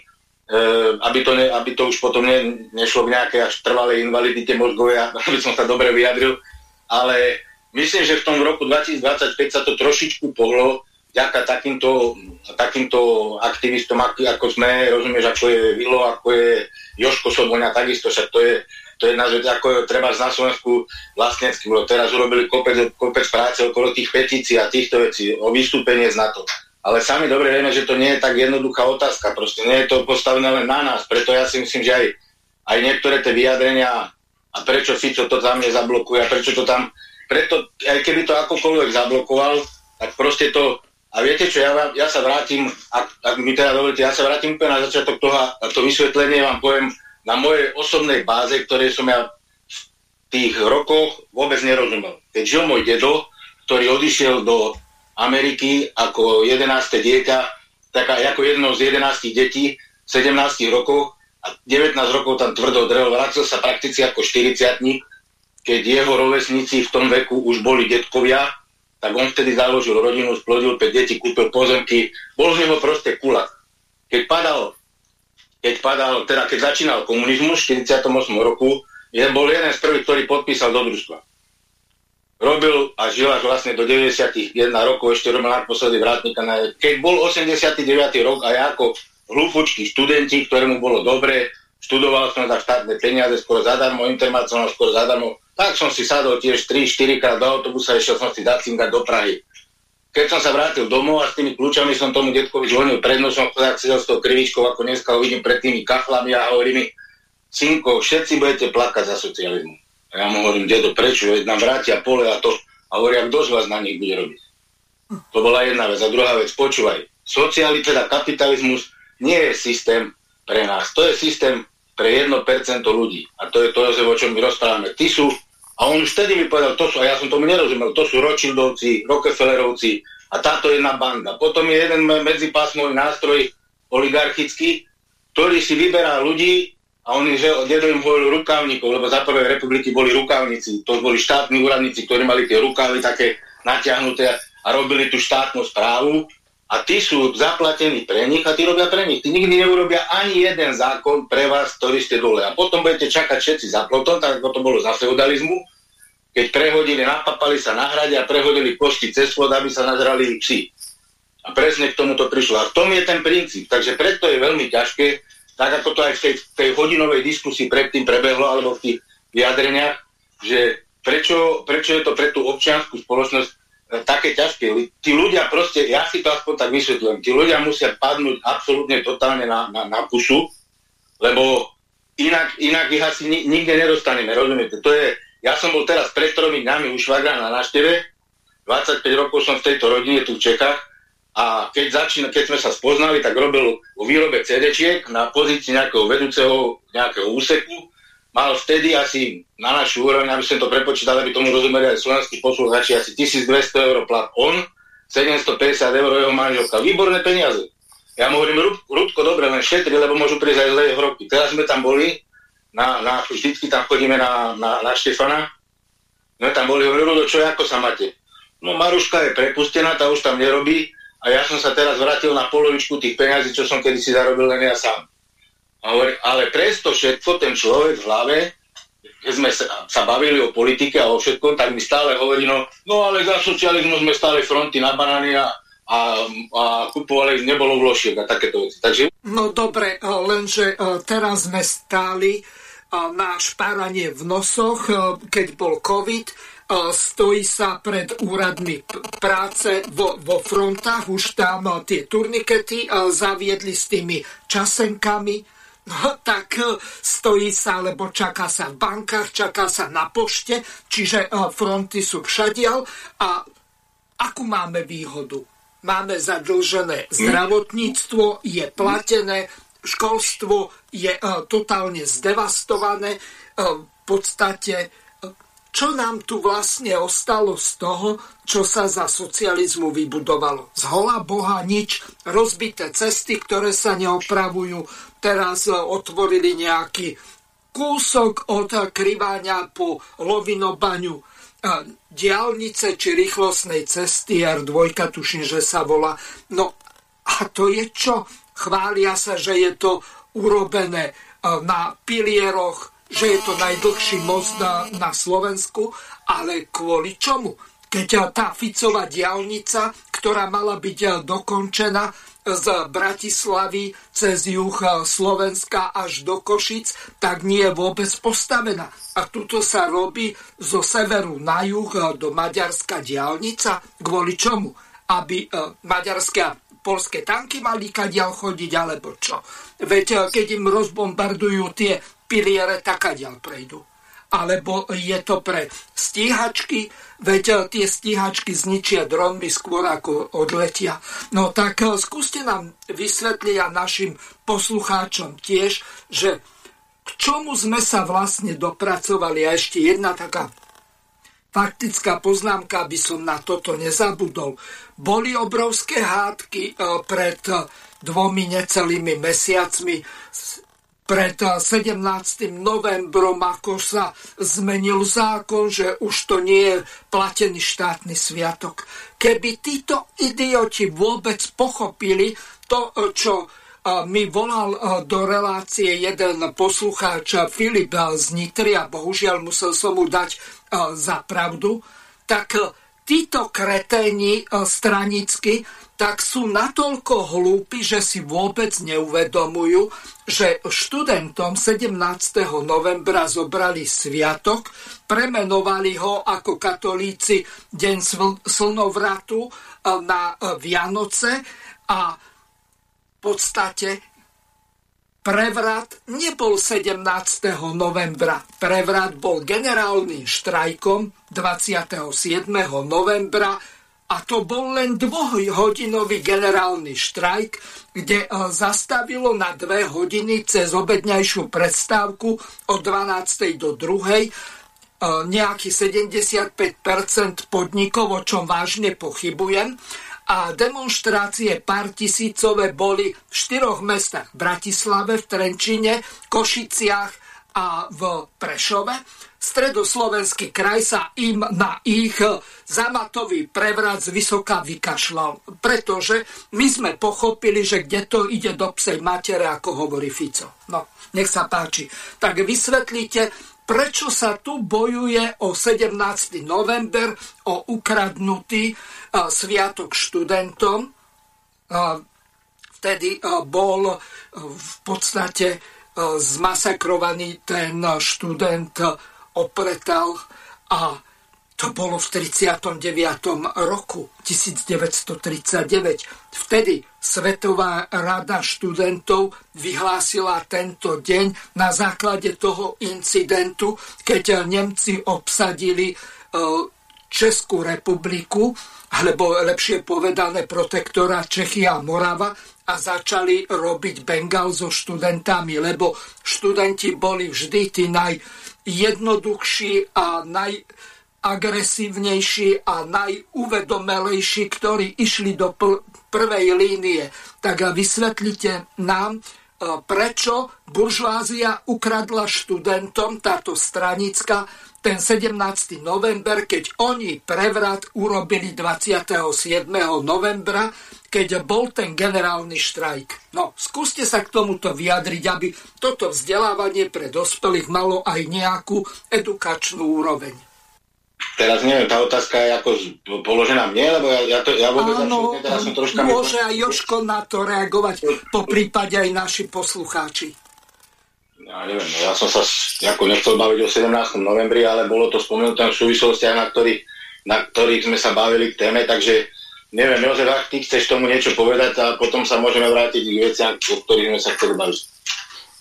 aby, to ne, aby to už potom ne, nešlo k nejakej až trvalej invalidite mozgovej, aby som sa dobre vyjadril, ale myslím, že v tom roku 2025 sa to trošičku pohlo, vďaka takýmto, takýmto aktivistom, ako sme, rozumieš, ako je Vilo, ako je Joško Soboňa, takisto, však to je, to je jedna vec, ako treba na Slovensku vlastnecky, lebo teraz urobili kopec, kopec práce okolo tých petícií a týchto vecí, o vystúpenie z NATO. Ale sami dobre vieme, že to nie je tak jednoduchá otázka, proste nie je to postavené len na nás, preto ja si myslím, že aj, aj niektoré tie vyjadrenia a prečo Fico to tam nezablokuje a prečo to tam, preto aj keby to akokoľvek zablokoval, tak proste to, a viete čo, ja, vám, ja sa vrátim, ak, ak mi teda dovolíte, ja sa vrátim úplne na začiatok toho a to vysvetlenie vám poviem na mojej osobnej báze, ktoré som ja v tých rokoch vôbec nerozumel. Keď žil môj dedo, ktorý odišiel do Ameriky ako 11. dieťa, taká ako jedno z 11 detí v 17 rokoch a 19 rokov tam tvrdo drel, vrátil sa prakticky ako 40 keď jeho rovesníci v tom veku už boli detkovia, tak on vtedy založil rodinu, splodil 5 detí, kúpil pozemky, bol z neho proste kulak. Keď padal, keď padal, teda keď začínal komunizmus v 48 roku, je, bol jeden z prvých, ktorý podpísal do družstva robil a žil až vlastne do 91 rokov, ešte robil naposledy vrátnika. Na... Keď bol 89. rok a ja ako hlúpučky študenti, ktorému bolo dobre, študoval som za štátne peniaze, skoro zadarmo, som skoro zadarmo, tak som si sadol tiež 3-4 krát do autobusa, išiel som si dacingať do Prahy. Keď som sa vrátil domov a s tými kľúčami som tomu detkovi zvonil pred nosom, tak sedel s tou krivičkou, ako dneska ho vidím pred tými kachlami a hovorí mi, synko, všetci budete plakať za socializmu. A ja mu hovorím, dedo, prečo? Veď nám vrátia pole a to. A hovorí, kto z vás na nich bude robiť? To bola jedna vec. A druhá vec, počúvaj. Socialita, teda kapitalizmus, nie je systém pre nás. To je systém pre 1% ľudí. A to je to, o čom my rozprávame. Ty sú, a on už vtedy mi povedal, to sú, a ja som tomu nerozumel, to sú Rothschildovci, Rockefellerovci a táto jedna banda. Potom je jeden medzipásmový nástroj oligarchický, ktorý si vyberá ľudí, a oni, že dedo im volil rukávnikov, lebo za prvej republiky boli rukávnici. To boli štátni úradníci, ktorí mali tie rukávy také natiahnuté a robili tú štátnu správu. A tí sú zaplatení pre nich a tí robia pre nich. Tí nikdy neurobia ani jeden zákon pre vás, ktorý ste dole. A potom budete čakať všetci za plotom, tak ako to bolo za feudalizmu, keď prehodili, napapali sa na hrade a prehodili košti cez vod, aby sa nazrali psi. A presne k tomuto prišlo. A v tom je ten princíp. Takže preto je veľmi ťažké tak ako to aj v tej, tej hodinovej diskusii predtým prebehlo, alebo v tých vyjadreniach, že prečo, prečo je to pre tú občianskú spoločnosť také ťažké. Tí ľudia proste, ja si to aspoň tak vysvetľujem, tí ľudia musia padnúť absolútne totálne na, na, na pusu, lebo inak, inak ich asi ni, nikde nedostaneme, rozumiete? To je, ja som bol teraz pred tromi dňami u švagra na návšteve, 25 rokov som v tejto rodine tu v Čechách a keď, začína, keď sme sa spoznali, tak robil vo výrobe cd na pozícii nejakého vedúceho nejakého úseku. Mal vtedy asi na našu úroveň, aby sme to prepočítali, aby tomu rozumeli aj slovenskí posluchači, asi 1200 eur plat on, 750 eur jeho manželka. Výborné peniaze. Ja mu hovorím, Rudko, dobre, len šetri, lebo môžu prísť aj zlé roky. Teraz sme tam boli, na, na, vždycky tam chodíme na, na, na Štefana, sme tam boli, hovorím, Rudo, čo, ako sa máte? No Maruška je prepustená, tá už tam nerobí, a ja som sa teraz vrátil na polovičku tých peňazí, čo som kedysi zarobil len ja sám. A hovorí, ale presto všetko ten človek v hlave, keď sme sa, sa bavili o politike a o všetkom, tak mi stále hovorí, no, no ale za socializmu sme stále fronty na banány a, a, a kupovali, nebolo vložiek a takéto veci. Takže... No dobre, lenže teraz sme stáli na špáranie v nosoch, keď bol COVID, stojí sa pred úradmi práce vo, vo frontách, už tam tie turnikety zaviedli s tými časenkami, no, tak stojí sa, lebo čaká sa v bankách, čaká sa na pošte, čiže fronty sú všadial a akú máme výhodu? Máme zadlžené zdravotníctvo, je platené, školstvo je totálne zdevastované, v podstate čo nám tu vlastne ostalo z toho, čo sa za socializmu vybudovalo. Z hola Boha nič, rozbité cesty, ktoré sa neopravujú, teraz otvorili nejaký kúsok od Kriváňa po Lovinobaňu diálnice či rýchlostnej cesty, R2, tuším, že sa volá. No a to je čo? Chvália sa, že je to urobené na pilieroch, že je to najdlhší most na, na Slovensku, ale kvôli čomu? Keď tá Ficová diálnica, ktorá mala byť dokončená, z Bratislavy cez juh Slovenska až do Košic, tak nie je vôbec postavená. A tuto sa robí zo severu na juh do Maďarska diálnica. Kvôli čomu? Aby e, maďarské a polské tanky mali kadiaľ chodiť, alebo čo? Veď e, keď im rozbombardujú tie piliere, tak kadiaľ prejdú alebo je to pre stíhačky, veď eh, tie stíhačky zničia dronby skôr ako odletia. No tak eh, skúste nám vysvetliť a našim poslucháčom tiež, že k čomu sme sa vlastne dopracovali. A ešte jedna taká faktická poznámka, aby som na toto nezabudol. Boli obrovské hádky eh, pred dvomi necelými mesiacmi pred 17. novembrom, ako sa zmenil zákon, že už to nie je platený štátny sviatok. Keby títo idioti vôbec pochopili to, čo mi volal do relácie jeden poslucháč Filip z Nitry a bohužiaľ musel som mu dať za pravdu, tak títo kreténi stranicky tak sú natoľko hlúpi, že si vôbec neuvedomujú, že študentom 17. novembra zobrali sviatok, premenovali ho ako katolíci Deň slnovratu e, na e, Vianoce a v podstate prevrat nebol 17. novembra. Prevrat bol generálnym štrajkom 27. novembra a to bol len dvojhodinový generálny štrajk, kde e, zastavilo na dve hodiny cez obedňajšiu predstávku od 12. do 2. E, nejakých 75% podnikov, o čom vážne pochybujem. A demonstrácie pár tisícové boli v štyroch mestách. V Bratislave, v Trenčine, Košiciach a v Prešove stredoslovenský kraj sa im na ich zamatový prevrat z vysoká vykašľal. Pretože my sme pochopili, že kde to ide do psej matere, ako hovorí Fico. No, nech sa páči. Tak vysvetlite, prečo sa tu bojuje o 17. november, o ukradnutý a, sviatok študentom. A, vtedy a, bol v podstate zmasakrovaný ten študent opretal a to bolo v 39. roku 1939. Vtedy Svetová rada študentov vyhlásila tento deň na základe toho incidentu, keď Nemci obsadili e, Českú republiku, alebo lepšie povedané protektora Čechy a Morava a začali robiť Bengal so študentami, lebo študenti boli vždy tí naj najjednoduchší a najagresívnejší a najuvedomelejší, ktorí išli do prvej línie. Tak vysvetlite nám, e, prečo buržvázia ukradla študentom, táto stranická, ten 17. november, keď oni prevrat urobili 27. novembra keď bol ten generálny štrajk. No, skúste sa k tomuto vyjadriť, aby toto vzdelávanie pre dospelých malo aj nejakú edukačnú úroveň. Teraz neviem, tá otázka je ako položená mne, lebo ja, ja, to, ja vôbec Áno, teraz som troška... môže aj Joško na to reagovať, po prípade aj naši poslucháči. Ja neviem, ja som sa ako nechcel baviť o 17. novembri, ale bolo to spomenuté v súvislostiach, na ktorých, na ktorých sme sa bavili k téme, takže Neviem, Jozef, ak ty chceš tomu niečo povedať a potom sa môžeme vrátiť k veciam, o ktorých sme sa chceli baviť.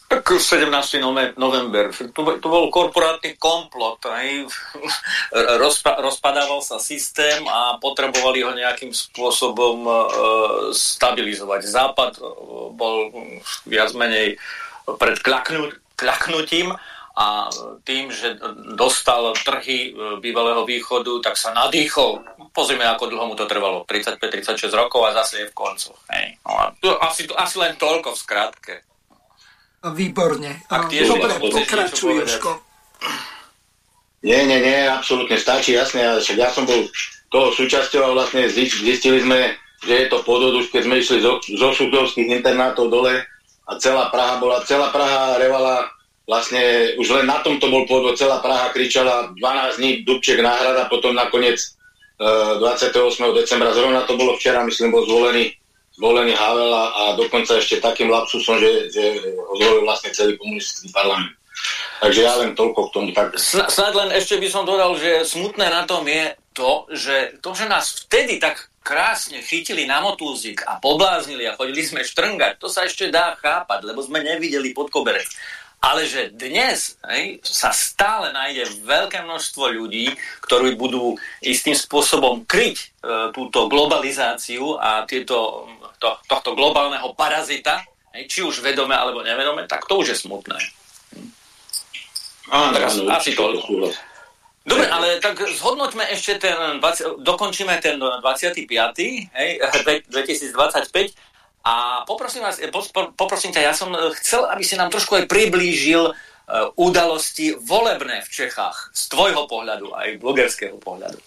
Tak 17. november, to, to bol korporátny komplot, Rozpa, rozpadával sa systém a potrebovali ho nejakým spôsobom uh, stabilizovať. Západ uh, bol viac menej pred kľaknutím a tým, že dostal trhy e, bývalého východu, tak sa nadýchol. Pozrime, ako dlho mu to trvalo. 35-36 rokov a zase je v koncoch. Hej. No a asi, asi len toľko v skratke. Výborne. Ak tiež Dobre, pokračuj, Jožko. Nie, nie, nie, absolútne stačí, jasne. Však ja som bol toho súčasťou a vlastne zistili sme, že je to podod, už keď sme išli zo, zo šutovských internátov dole a celá Praha bola, celá Praha revala vlastne už len na tomto bol pôvod, celá Praha kričala 12 dní Dubček náhrada, potom nakoniec e, 28. decembra, zrovna to bolo včera, myslím, bol zvolený, zvolený Havel a, a dokonca ešte takým lapsusom, že, že ho zvolil vlastne celý komunistický parlament. Takže ja len toľko k tomu. Tak... Snad len ešte by som dodal, že smutné na tom je to, že to, že nás vtedy tak krásne chytili na motúzik a pobláznili a chodili sme štrngať, to sa ešte dá chápať, lebo sme nevideli pod koberec. Ale že dnes hej, sa stále nájde veľké množstvo ľudí, ktorí budú istým spôsobom kryť e, túto globalizáciu a tieto, to, tohto globálneho parazita, hej, či už vedome alebo nevedome, tak to už je smutné. Áno, Teraz, áno, asi toľko. Dobre, ale tak zhodnoťme ešte ten, 20, dokončíme ten 25. Hej, 2025 a poprosím vás, poprosím ťa, ja som e, chcel, aby si nám trošku aj priblížil e, udalosti volebné v Čechách z tvojho pohľadu, aj blogerského pohľadu.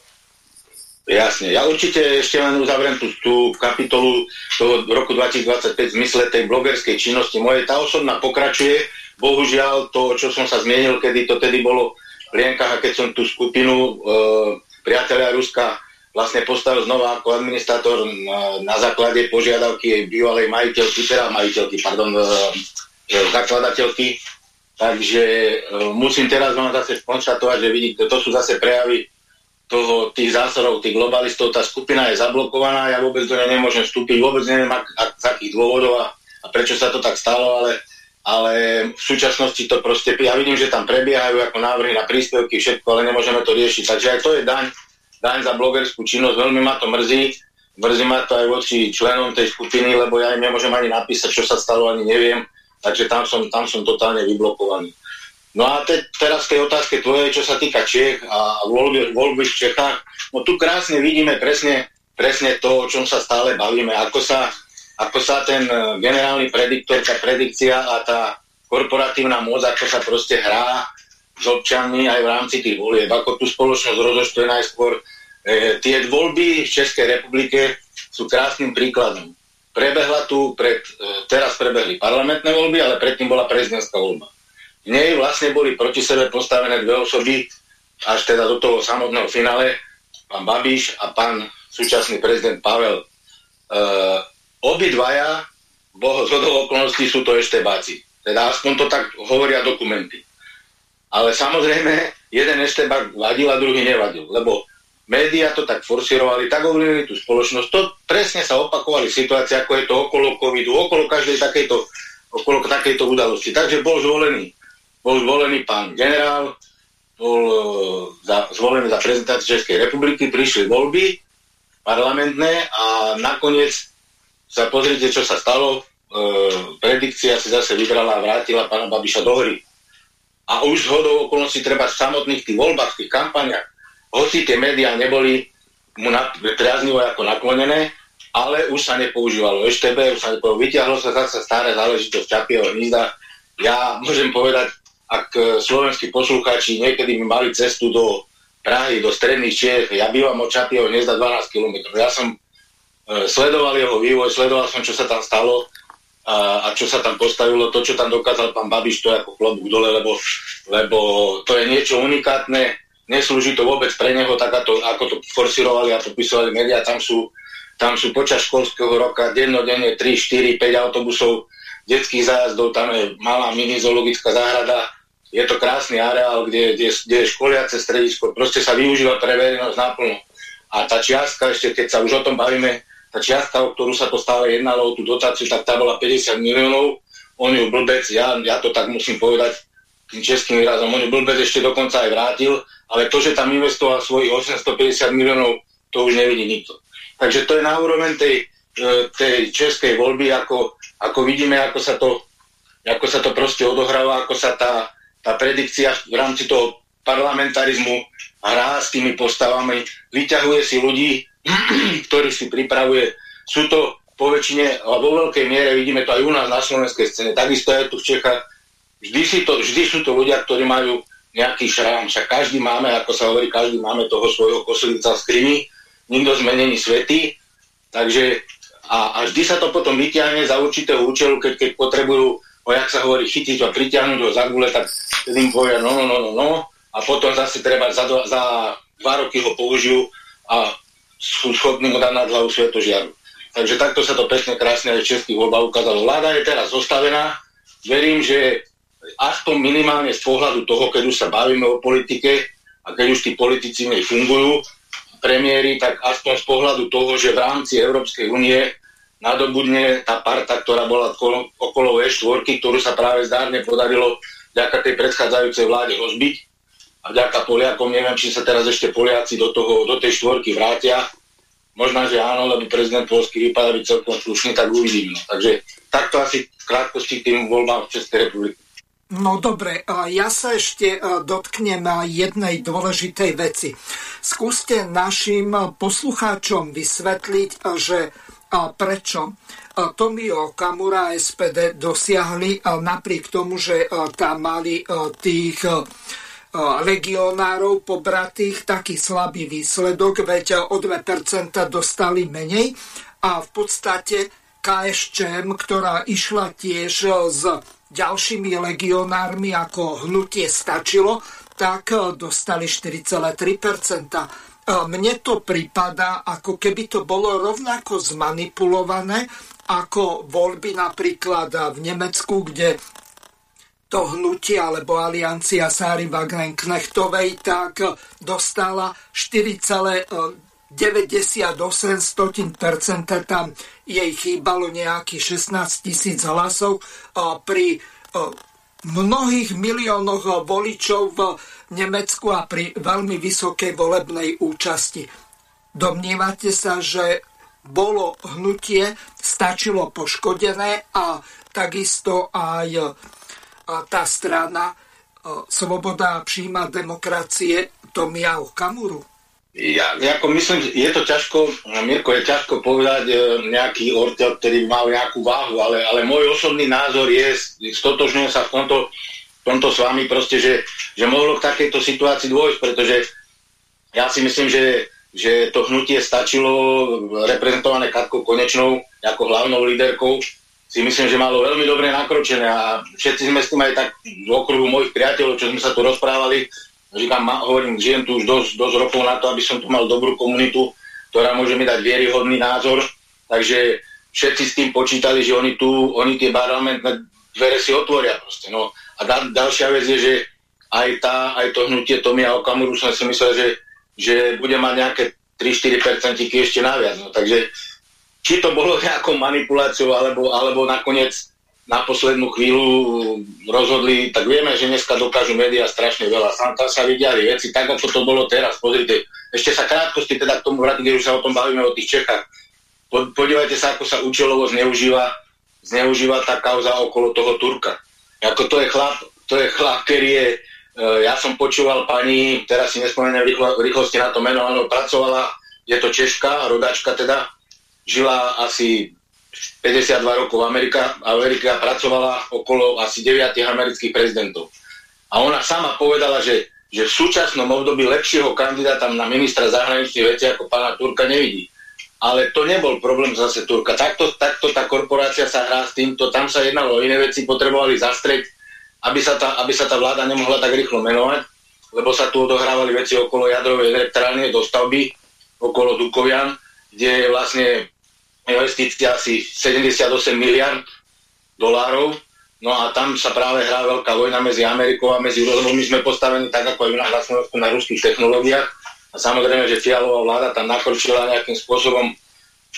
Jasne, ja určite ešte len uzavriem tú, tú kapitolu toho roku 2025 v zmysle tej blogerskej činnosti. Moje tá osobná pokračuje, bohužiaľ to, čo som sa zmienil, kedy to tedy bolo v Lienkach a keď som tú skupinu e, priateľa Ruska vlastne postavil znova ako administrátor na, na základe požiadavky bývalej majiteľky, teda majiteľky, pardon, e, e, zakladateľky. Takže e, musím teraz vám zase konštatovať, že vidíte, to sú zase prejavy toho, tých zásadov, tých globalistov, tá skupina je zablokovaná, ja vôbec do nej nemôžem vstúpiť, vôbec neviem, ak, ak, z akých dôvodov a, a prečo sa to tak stalo, ale, ale v súčasnosti to proste, ja vidím, že tam prebiehajú ako návrhy na príspevky, všetko, ale nemôžeme to riešiť. Takže aj to je daň, daň za blogerskú činnosť, veľmi ma to mrzí. Mrzí ma to aj voči členom tej skupiny, lebo ja im nemôžem ani napísať, čo sa stalo, ani neviem. Takže tam som, tam som totálne vyblokovaný. No a te, teraz k tej otázke tvojej, čo sa týka Čech a voľby, voľby v Čechách, no tu krásne vidíme presne, presne to, o čom sa stále bavíme, ako sa, ako sa ten generálny prediktor, tá predikcia a tá korporatívna moc, ako sa proste hrá s občanmi aj v rámci tých volieb. Ako tú spoločnosť rozoštuje najskôr. E, tie voľby v Českej republike sú krásnym príkladom. Prebehla tu, pred, e, teraz prebehli parlamentné voľby, ale predtým bola prezidentská voľba. V nej vlastne boli proti sebe postavené dve osoby, až teda do toho samotného finále, pán Babiš a pán súčasný prezident Pavel. E, obidvaja, boho z okolností sú to ešte báci. Teda aspoň to tak hovoria dokumenty. Ale samozrejme, jeden eštebak vadil a druhý nevadil, lebo médiá to tak forsírovali, tak ovlivnili tú spoločnosť. To presne sa opakovali situácie, ako je to okolo covidu, okolo každej takejto, okolo takejto udalosti. Takže bol zvolený, bol zvolený pán generál, bol uh, za, zvolený za prezentáciu Českej republiky, prišli voľby parlamentné a nakoniec sa pozrite, čo sa stalo. Uh, predikcia si zase vybrala a vrátila pána Babiša do hry a už hodou okolností treba samotných tých voľbách, tých kampaniach, hoci tie médiá neboli mu priaznivo ako naklonené, ale už sa nepoužívalo EŠTB, už sa nepoužívalo, vyťahlo sa zase staré záležitosť Čapieho hnízda. Ja môžem povedať, ak e, slovenskí poslucháči niekedy mi mali cestu do Prahy, do stredných Čiech, ja bývam od Čapieho hniezda 12 km. Ja som e, sledoval jeho vývoj, sledoval som, čo sa tam stalo a, a čo sa tam postavilo, to, čo tam dokázal pán Babiš, to je ako klobúk dole, lebo, lebo to je niečo unikátne, neslúži to vôbec pre neho, tak ako to, forsirovali a popisovali médiá, tam sú, tam sú počas školského roka dennodenne 3, 4, 5 autobusov detských zájazdov, tam je malá mini zoologická záhrada, je to krásny areál, kde, kde, kde je školiace stredisko, proste sa využíva pre verejnosť náplno. A tá čiastka, ešte keď sa už o tom bavíme, tá čiastka, o ktorú sa to stále jednalo, o tú dotáciu, tak tá bola 50 miliónov, on ju blbec, ja, ja to tak musím povedať tým českým výrazom, on ju blbec ešte dokonca aj vrátil, ale to, že tam investoval svojich 850 miliónov, to už nevidí nikto. Takže to je na úroveň tej, e, tej českej voľby, ako, ako vidíme, ako sa, to, ako sa to proste odohráva, ako sa tá tá predikcia v rámci toho parlamentarizmu hrá s tými postavami, vyťahuje si ľudí, ktorí si pripravuje. Sú to po väčšine, a vo veľkej miere vidíme to aj u nás na slovenskej scéne, takisto aj tu v Čechách, vždy, si to, vždy sú to ľudia, ktorí majú nejaký šrám. Však každý máme, ako sa hovorí, každý máme toho svojho koslica v skrini, nikto sme není svetý, takže a, a vždy sa to potom vyťahne za určitého účelu, keď, keď potrebujú, o jak sa hovorí, chytiť a pritiahnuť ho za gule, tak tedy im povedia no, no, no, no, no, a potom zase treba za, dva, za dva roky ho použijú a sú schopní mu dať nad hlavu svetožiaru. Takže takto sa to pekne krásne aj v českých voľbách ukázalo. Vláda je teraz zostavená. Verím, že aspoň minimálne z pohľadu toho, keď už sa bavíme o politike a keď už tí politici nej fungujú, premiéry, tak aspoň z pohľadu toho, že v rámci Európskej únie nadobudne tá parta, ktorá bola okolo, okolo E4, ktorú sa práve zdárne podarilo vďaka tej predchádzajúcej vláde rozbiť. A vďaka Poliakom, neviem, či sa teraz ešte Poliaci do, toho, do tej štvorky vrátia. Možná, že áno, lebo prezident Polský vypadá byť celkom slušný, tak uvidím. No. Takže takto asi v krátkosti tým voľbám v Českej republiky. No dobre, ja sa ešte dotknem jednej dôležitej veci. Skúste našim poslucháčom vysvetliť, že prečo Tomio Kamura SPD dosiahli napriek tomu, že tam mali tých legionárov pobratých taký slabý výsledok, veď o 2% dostali menej a v podstate KSČM, ktorá išla tiež z ďalšími legionármi ako hnutie stačilo, tak dostali 4,3%. E, mne to prípada, ako keby to bolo rovnako zmanipulované ako voľby napríklad v Nemecku, kde to hnutie alebo aliancia Sáry Wagenknechtovej tak dostala 98%, tam jej chýbalo nejakých 16 tisíc hlasov. Pri mnohých miliónoch voličov v Nemecku a pri veľmi vysokej volebnej účasti. Domnievate sa, že bolo hnutie, stačilo poškodené a takisto aj tá strana Svoboda a príjma demokracie Tomia Kamuru? Ja ako myslím, je to ťažko, Mirko, je ťažko povedať e, nejaký ortel, ktorý mal nejakú váhu, ale, ale môj osobný názor je, stotožňujem sa v tomto, v tomto s vami proste, že, že mohlo k takejto situácii dôjsť, pretože ja si myslím, že, že to hnutie stačilo reprezentované Katkou Konečnou ako hlavnou líderkou, si myslím, že malo veľmi dobre nakročené a všetci sme s tým aj tak z okruhu mojich priateľov, čo sme sa tu rozprávali, Říkám, hovorím, žijem tu už dosť, dosť rokov na to, aby som tu mal dobrú komunitu, ktorá môže mi dať vieryhodný názor. Takže všetci s tým počítali, že oni tu, oni tie parlamentné dvere si otvoria proste. No. A da, ďalšia vec je, že aj, tá, aj to hnutie Tomia Okamuru som si myslel, že, že bude mať nejaké 3-4% ešte naviac. No. Takže či to bolo nejakou manipuláciou, alebo, alebo nakoniec na poslednú chvíľu rozhodli, tak vieme, že dneska dokážu médiá strašne veľa. Sam tam sa vidiali veci tak, ako to bolo teraz. Pozrite, ešte sa krátkosti teda k tomu vrátim, keď už sa o tom bavíme o tých Čechách. Podívajte sa, ako sa účelovo zneužíva, zneužíva tá kauza okolo toho Turka. Ako to je chlap, to je chlap, ktorý je, e, ja som počúval pani, teraz si nespomeniem rýchlo, rýchlosti na to meno, áno, pracovala, je to Češka, rodačka teda, žila asi 52 rokov Amerika, Amerika pracovala okolo asi 9 amerických prezidentov. A ona sama povedala, že, že v súčasnom období lepšieho kandidáta na ministra zahraničných vecí ako pána Turka nevidí. Ale to nebol problém zase Turka. Takto, takto tá korporácia sa hrá s týmto, tam sa jednalo o iné veci, potrebovali zastreť, aby sa, tá, aby sa tá vláda nemohla tak rýchlo menovať, lebo sa tu odohrávali veci okolo jadrovej elektrárne, dostavby, okolo Dukovian, kde vlastne investícia asi 78 miliard dolárov. No a tam sa práve hrá veľká vojna medzi Amerikou a medzi Ruskou. My sme postavení tak ako aj na Slovensku na ruských technológiách. A samozrejme, že Fialová vláda tam nakročila nejakým spôsobom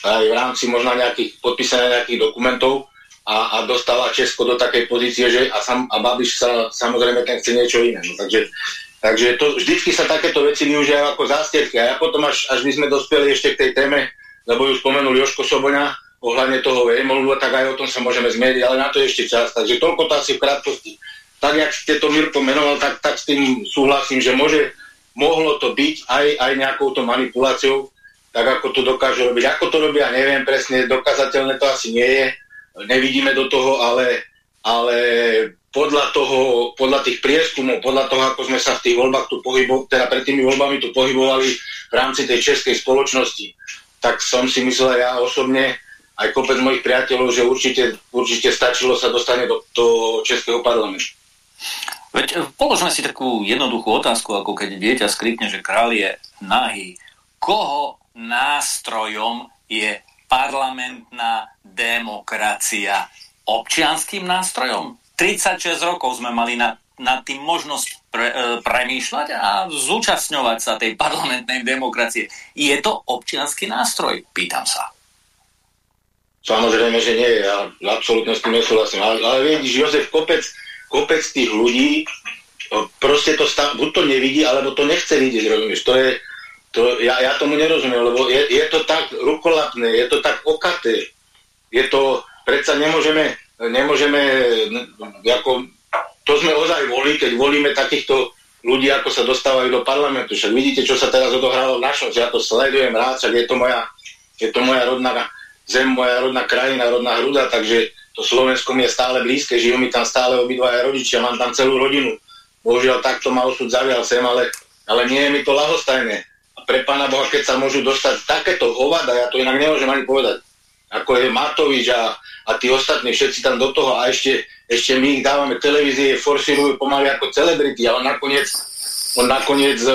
aj v rámci možno nejakých podpísania nejakých dokumentov a, a dostala Česko do takej pozície, že a, sam, a Babiš sa samozrejme ten chce niečo iné. No, takže takže to, vždycky sa takéto veci využívajú ako zástierky. A ja potom, až, až my sme dospeli ešte k tej téme lebo ju spomenul Joško Soboňa ohľadne toho Vejmolu, tak aj o tom sa môžeme zmieriť, ale na to je ešte čas. Takže toľko to asi v krátkosti. tak jak ste to Mirko menoval, tak, tak s tým súhlasím, že môže, mohlo to byť aj, aj nejakou to manipuláciou, tak ako to dokáže robiť. Ako to robia, neviem presne, dokazateľné to asi nie je, nevidíme do toho, ale, ale podľa toho, podľa tých prieskumov, podľa toho, ako sme sa v tých voľbách tu pohybovali, teda pred tými voľbami tu pohybovali v rámci tej českej spoločnosti, tak som si myslel ja osobne, aj kopec mojich priateľov, že určite, určite stačilo sa dostane do, do Českého parlamentu. Veď e, položme si takú jednoduchú otázku, ako keď dieťa skrikne, že král je nahý. Koho nástrojom je parlamentná demokracia? Občianským nástrojom? 36 rokov sme mali na, na tým možnosť pre, e, premýšľať a zúčastňovať sa tej parlamentnej demokracie. Je to občianský nástroj? Pýtam sa. Samozrejme, že nie, ja absolútne s tým nesúhlasím. Ale, ale vidíš, Jozef, kopec, kopec tých ľudí proste to stav, buď to nevidí, alebo to nechce vidieť, rozumieš? To je, to, ja, ja tomu nerozumiem, lebo je, je to tak rukolapné, je to tak okaté, je to, predsa nemôžeme, nemôžeme, ako, to sme ozaj volili, keď volíme takýchto ľudí, ako sa dostávajú do parlamentu. Však vidíte, čo sa teraz odohralo v našom, ja to sledujem rád, však je to moja, je to moja rodná zem, moja rodná krajina, rodná hruda, takže to Slovensko mi je stále blízke, žijú mi tam stále obidvaja rodičia, mám tam celú rodinu. Bohužiaľ, takto ma osud zavial sem, ale, ale nie je mi to lahostajné. A pre pána Boha, keď sa môžu dostať takéto hovada, ja to inak nemôžem ani povedať, ako je Matovič a, a tí ostatní, všetci tam do toho a ešte, ešte my ich dávame televízie, forsírujú pomaly ako celebrity a on nakoniec, on nakoniec e,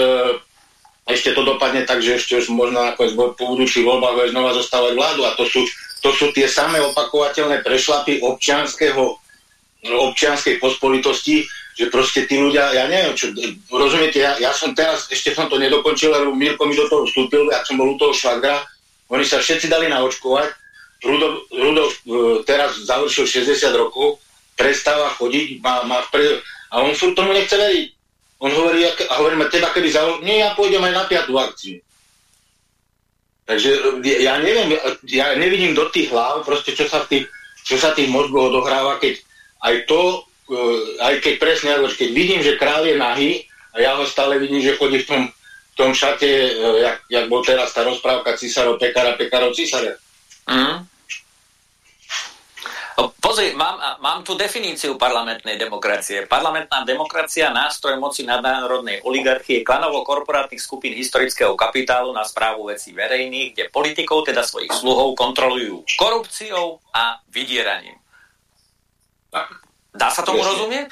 ešte to dopadne tak, že ešte už možno nakoniec po budúcich voľbách bude znova zostávať vládu a to sú to sú tie samé opakovateľné prešlapy občianského, občianskej pospolitosti, že proste tí ľudia, ja neviem, čo, rozumiete, ja, ja som teraz, ešte som to nedokončil, lebo Mirko mi do toho vstúpil, ja som bol u toho švagra, oni sa všetci dali naočkovať, Rudolf, Rudolf e, teraz završil 60 rokov, prestáva chodiť, má, má vpred, a on furt tomu nechce veriť. On hovorí, a hovoríme, teba keby završil, nie, ja pôjdem aj na piatú akciu. Takže e, ja neviem, ja nevidím do tých hlav, proste čo sa v tých, čo sa tých mozgov odohráva, keď aj to, e, aj keď presne, keď vidím, že král je nahý a ja ho stále vidím, že chodí v tom, v tom šate, e, jak, jak bol teraz tá rozprávka císarov, pekára, pekárov, císarov. Mm. Pozri, mám, mám tu definíciu parlamentnej demokracie. Parlamentná demokracia, nástroj moci nadnárodnej oligarchie, klanovo-korporátnych skupín historického kapitálu na správu vecí verejných, kde politikov, teda svojich sluhov, kontrolujú korupciou a vydieraním. Dá sa tomu rozumieť?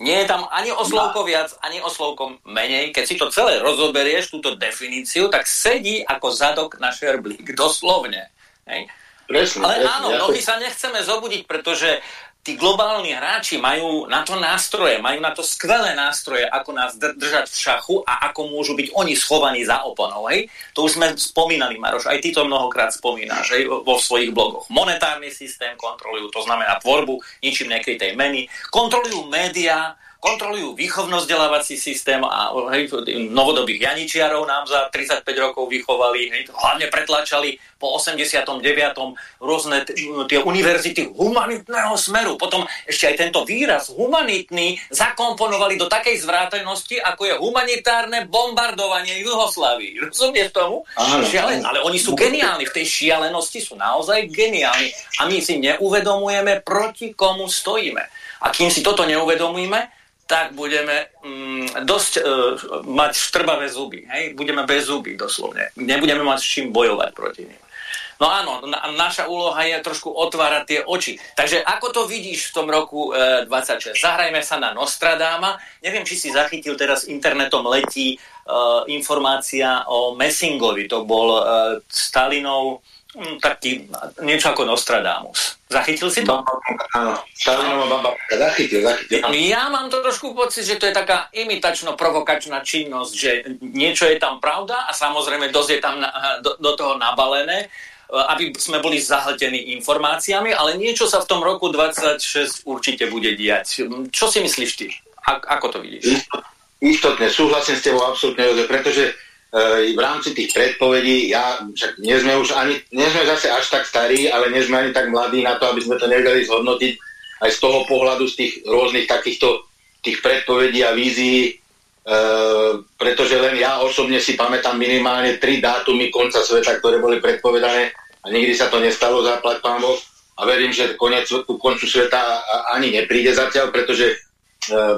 Nie je tam ani o slovko viac, ani o slovko menej. Keď si to celé rozoberieš, túto definíciu, tak sedí ako zadok na šerblík, doslovne. Hej? Presne, Ale presne, áno, ja mnohí to... sa nechceme zobudiť, pretože tí globálni hráči majú na to nástroje, majú na to skvelé nástroje, ako nás držať v šachu a ako môžu byť oni schovaní za oponou. Hej? To už sme spomínali, Maroš, aj ty to mnohokrát spomínaš hej, vo svojich blogoch. Monetárny systém kontrolujú, to znamená tvorbu ničím nekrytej meny, kontrolujú médiá, kontrolujú výchovno-vzdelávací systém a hej, novodobých janičiarov nám za 35 rokov vychovali, hej, hlavne pretlačali po 89. rôzne tie univerzity humanitného smeru. Potom ešte aj tento výraz humanitný zakomponovali do takej zvrátenosti, ako je humanitárne bombardovanie Juhoslavy. Rozumieš tomu? Áno, Šialen, ale oni sú geniálni, v tej šialenosti sú naozaj geniálni a my si neuvedomujeme, proti komu stojíme. A kým si toto neuvedomíme, tak budeme mm, dosť uh, mať štrbavé zuby. Hej? Budeme bez zuby doslovne. Nebudeme mať s čím bojovať proti nim. No áno, na, naša úloha je trošku otvárať tie oči. Takže ako to vidíš v tom roku e, 26? Zahrajme sa na Nostradáma. Neviem, či si zachytil teraz internetom letí e, informácia o Messingovi. To bol e, Stalinov taký niečo ako Nostradamus. Zachytil si to? Áno, baba. Zachytil, zachytil. Ja mám trošku pocit, že to je taká imitačno-provokačná činnosť, že niečo je tam pravda a samozrejme dosť je tam na, do, do toho nabalené, aby sme boli zahltení informáciami, ale niečo sa v tom roku 26 určite bude diať. Čo si myslíš ty? A, ako to vidíš? Istotne, súhlasím s tebou absolútne, pretože v rámci tých predpovedí, ja, však nie sme už ani, nie sme zase až tak starí, ale nie sme ani tak mladí na to, aby sme to nevedeli zhodnotiť aj z toho pohľadu, z tých rôznych takýchto tých predpovedí a vízií, e, pretože len ja osobne si pamätám minimálne tri dátumy konca sveta, ktoré boli predpovedané a nikdy sa to nestalo, zaplať pán Boh. A verím, že konec, ku koncu sveta ani nepríde zatiaľ, pretože e,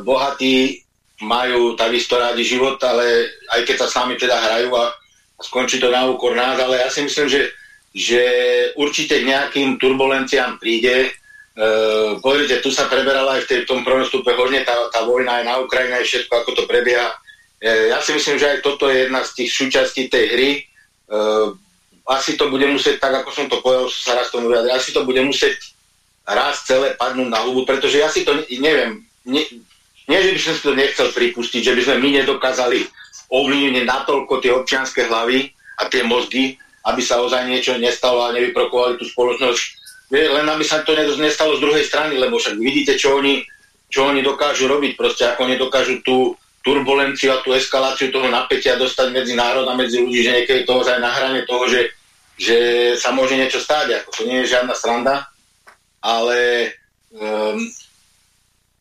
bohatí majú takisto rádi život, ale aj keď sa s nami teda hrajú a skončí to na úkor nás, ale ja si myslím, že, že určite k nejakým turbulenciám príde. E, pozrite, tu sa preberala aj v tej, tom prvom stupe hodne tá, tá vojna aj na Ukrajine, aj všetko, ako to prebieha. E, ja si myslím, že aj toto je jedna z tých súčastí tej hry. E, asi to bude musieť, tak ako som to povedal, sa raz tomu vyjadri, asi to bude musieť raz celé padnúť na hubu, pretože ja si to neviem, ne, nie, že by som si to nechcel pripustiť, že by sme my nedokázali ovlivniť natoľko tie občianské hlavy a tie mozgy, aby sa ozaj niečo nestalo a nevyprokovali tú spoločnosť. Len aby sa to nestalo z druhej strany, lebo však vidíte, čo oni, čo oni dokážu robiť, proste ako oni dokážu tú turbulenciu a tú eskaláciu toho napätia dostať medzi národ a medzi ľudí, že niekedy to ozaj na hrane toho, že, že sa môže niečo stáť, ako to nie je žiadna sranda, ale um,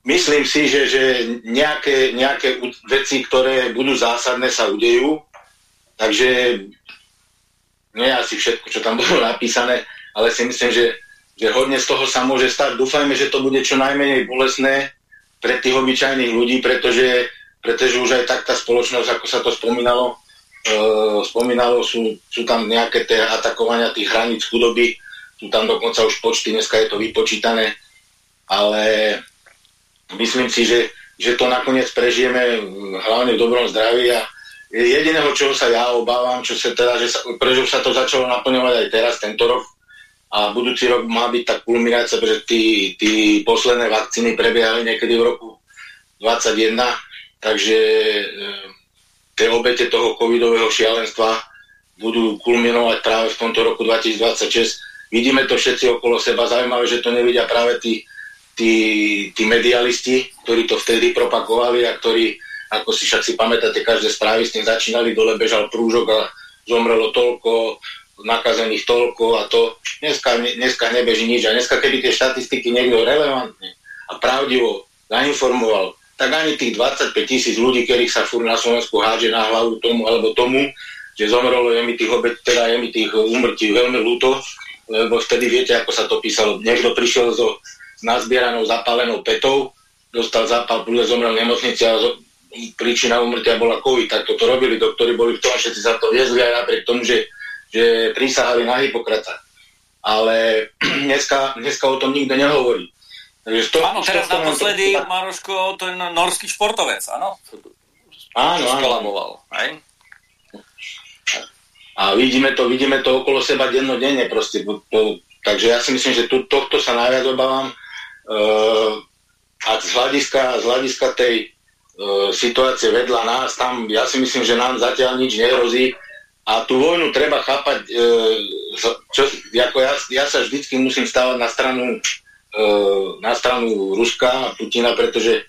myslím si, že, že nejaké, nejaké veci, ktoré budú zásadné, sa udejú. Takže nie asi všetko, čo tam bolo napísané, ale si myslím, že, že hodne z toho sa môže stať. Dúfajme, že to bude čo najmenej bolesné pre tých obyčajných ľudí, pretože, pretože už aj tak tá spoločnosť, ako sa to spomínalo, e, spomínalo, sú, sú tam nejaké tie atakovania tých hraníc chudoby, sú tam dokonca už počty, dneska je to vypočítané, ale myslím si, že, že to nakoniec prežijeme hlavne v dobrom zdraví a jediného, čo sa ja obávam, čo sa teda, že sa, prečo sa to začalo naplňovať aj teraz, tento rok. A budúci rok má byť tak kulminácia, pretože tí, tí posledné vakcíny prebiehali niekedy v roku 2021, takže e, tie obete toho covidového šialenstva budú kulminovať práve v tomto roku 2026. Vidíme to všetci okolo seba, zaujímavé, že to nevidia práve tí tí, tí medialisti, ktorí to vtedy propagovali a ktorí, ako si však si pamätáte, každé správy s tým začínali, dole bežal prúžok a zomrelo toľko, nakazených toľko a to. Dneska, dneska nebeží nič a dneska, keby tie štatistiky niekto relevantne a pravdivo zainformoval, tak ani tých 25 tisíc ľudí, ktorých sa furt na Slovensku hádže na hlavu tomu alebo tomu, že zomrelo, je mi tých obet, teda je mi tých umrtí veľmi ľúto, lebo vtedy viete, ako sa to písalo. Niekto prišiel zo nazbieranou zapálenou petou, dostal zápal, prúde zomrel v nemocnici a príčina umrtia bola COVID. Tak toto robili, doktori boli v tom, všetci sa to viezli aj napriek tomu, že, že prísahali na Hipokrata. Ale dneska, dneska o tom nikto nehovorí. To, áno, teraz to, naposledy, to... Maroško, to je norský športovec, áno? Áno, áno. A vidíme to, vidíme to okolo seba dennodenne proste. To, takže ja si myslím, že tu, tohto sa najviac obávam a z hľadiska, z hľadiska tej uh, situácie vedľa nás, tam ja si myslím, že nám zatiaľ nič nehrozí. A tú vojnu treba chápať, uh, čo, ako ja, ja sa vždycky musím stávať na stranu, na stranu Ruska a Putina, pretože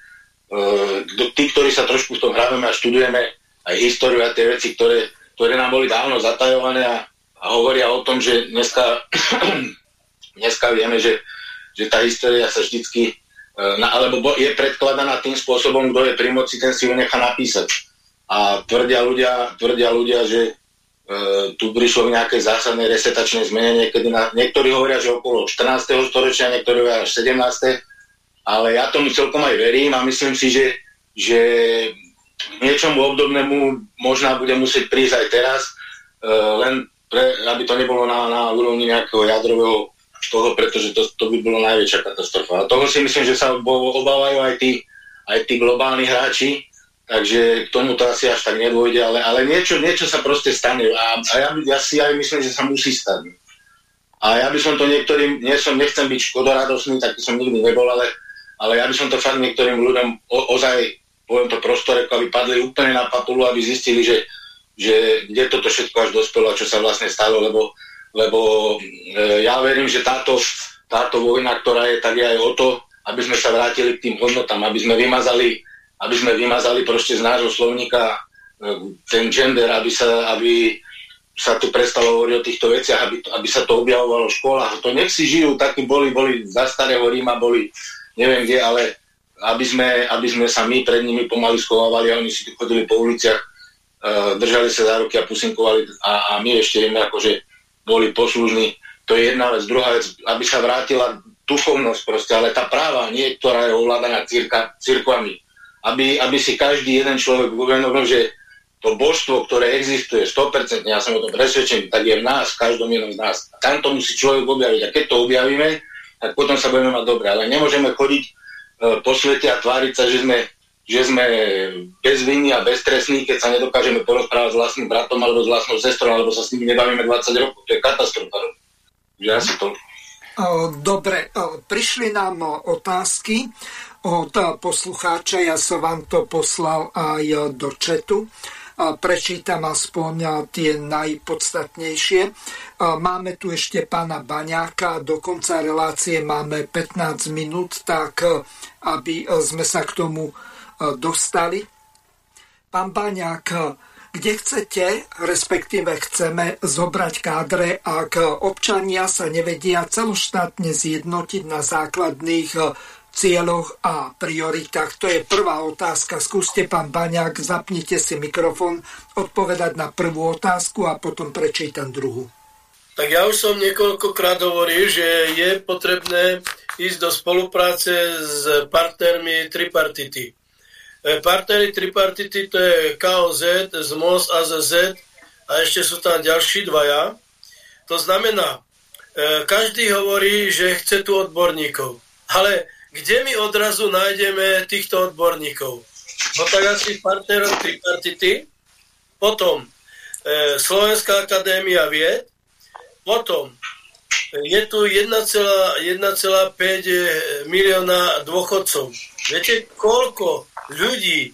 tí, ktorí sa trošku v tom hráme a študujeme aj históriu a tie veci, ktoré, ktoré nám boli dávno zatajované a, a hovoria o tom, že dneska, dneska vieme, že že tá história sa vždycky, e, alebo je predkladaná tým spôsobom, kto je pri moci, ten si ju nechá napísať. A tvrdia ľudia, tvrdia ľudia že e, tu prišlo k nejakej zásadnej resetačnej zmene, na, niektorí hovoria, že okolo 14. storočia, niektorí hovoria až 17. Ale ja tomu celkom aj verím a myslím si, že, že niečomu obdobnému možná bude musieť prísť aj teraz, e, len pre, aby to nebolo na, na úrovni nejakého jadrového toho, pretože to, to by bolo najväčšia katastrofa. A toho si myslím, že sa obávajú aj tí, aj tí globálni hráči, takže k tomu to asi až tak nedôjde, ale, ale niečo, niečo sa proste stane a, a ja, ja si aj myslím, že sa musí stať. A ja by som to niektorým, nie som, nechcem byť škodoradosný, taký som nikdy nebol, ale, ale ja by som to fakt niektorým ľuďom o, ozaj, poviem to prostore, aby padli úplne na papulu, aby zistili, že, že kde toto všetko až dospelo a čo sa vlastne stalo, lebo lebo e, ja verím, že táto, táto vojna, ktorá je, tak je aj o to, aby sme sa vrátili k tým hodnotám, aby sme vymazali, aby sme vymazali proste z nášho slovníka e, ten gender, aby sa, aby sa tu prestalo hovoriť o týchto veciach, aby, aby sa to objavovalo v školách. To nech si žijú, takí boli, boli za starého Ríma, boli neviem kde, ale aby sme, aby sme sa my pred nimi pomaly schovávali a oni si tu chodili po uliciach, uh, držali sa za ruky a pusinkovali a, a my ešte im akože boli poslužní. To je jedna vec. Druhá vec, aby sa vrátila duchovnosť proste, ale tá práva nie, ktorá je ovládaná cirka, cirkvami. Aby, aby si každý jeden človek uvedomil, že to božstvo, ktoré existuje 100%, ja som o tom presvedčený, tak je v nás, v každom jednom z nás. A tam to musí človek objaviť. A keď to objavíme, tak potom sa budeme mať dobre. Ale nemôžeme chodiť uh, po svete a tváriť sa, že sme, že sme bezvinní a beztrestní, keď sa nedokážeme porozprávať s vlastným bratom alebo s vlastnou sestrou, alebo sa s nimi nebavíme 20 rokov. To je katastrofa. Že asi to. Dobre, prišli nám otázky od poslucháča, ja som vám to poslal aj do četu. Prečítam aspoň tie najpodstatnejšie. Máme tu ešte pána Baňáka, do konca relácie máme 15 minút, tak aby sme sa k tomu dostali. Pán Baňák, kde chcete, respektíve chceme zobrať kádre, ak občania sa nevedia celoštátne zjednotiť na základných eh, cieľoch a prioritách? To je prvá otázka. Skúste, pán Baňák, zapnite si mikrofón, odpovedať na prvú otázku a potom prečítam druhú. Tak ja už som niekoľkokrát hovoril, že je potrebné ísť do spolupráce s partnermi tripartity. E, partnery tripartity to je KOZ, ZMOS, AZZ a ešte sú tam ďalší dvaja. To znamená, e, každý hovorí, že chce tu odborníkov. Ale kde my odrazu nájdeme týchto odborníkov? No tak asi partnerov tripartity, potom e, Slovenská akadémia vied, potom je tu 1,5 milióna dôchodcov. Viete, koľko ľudí e,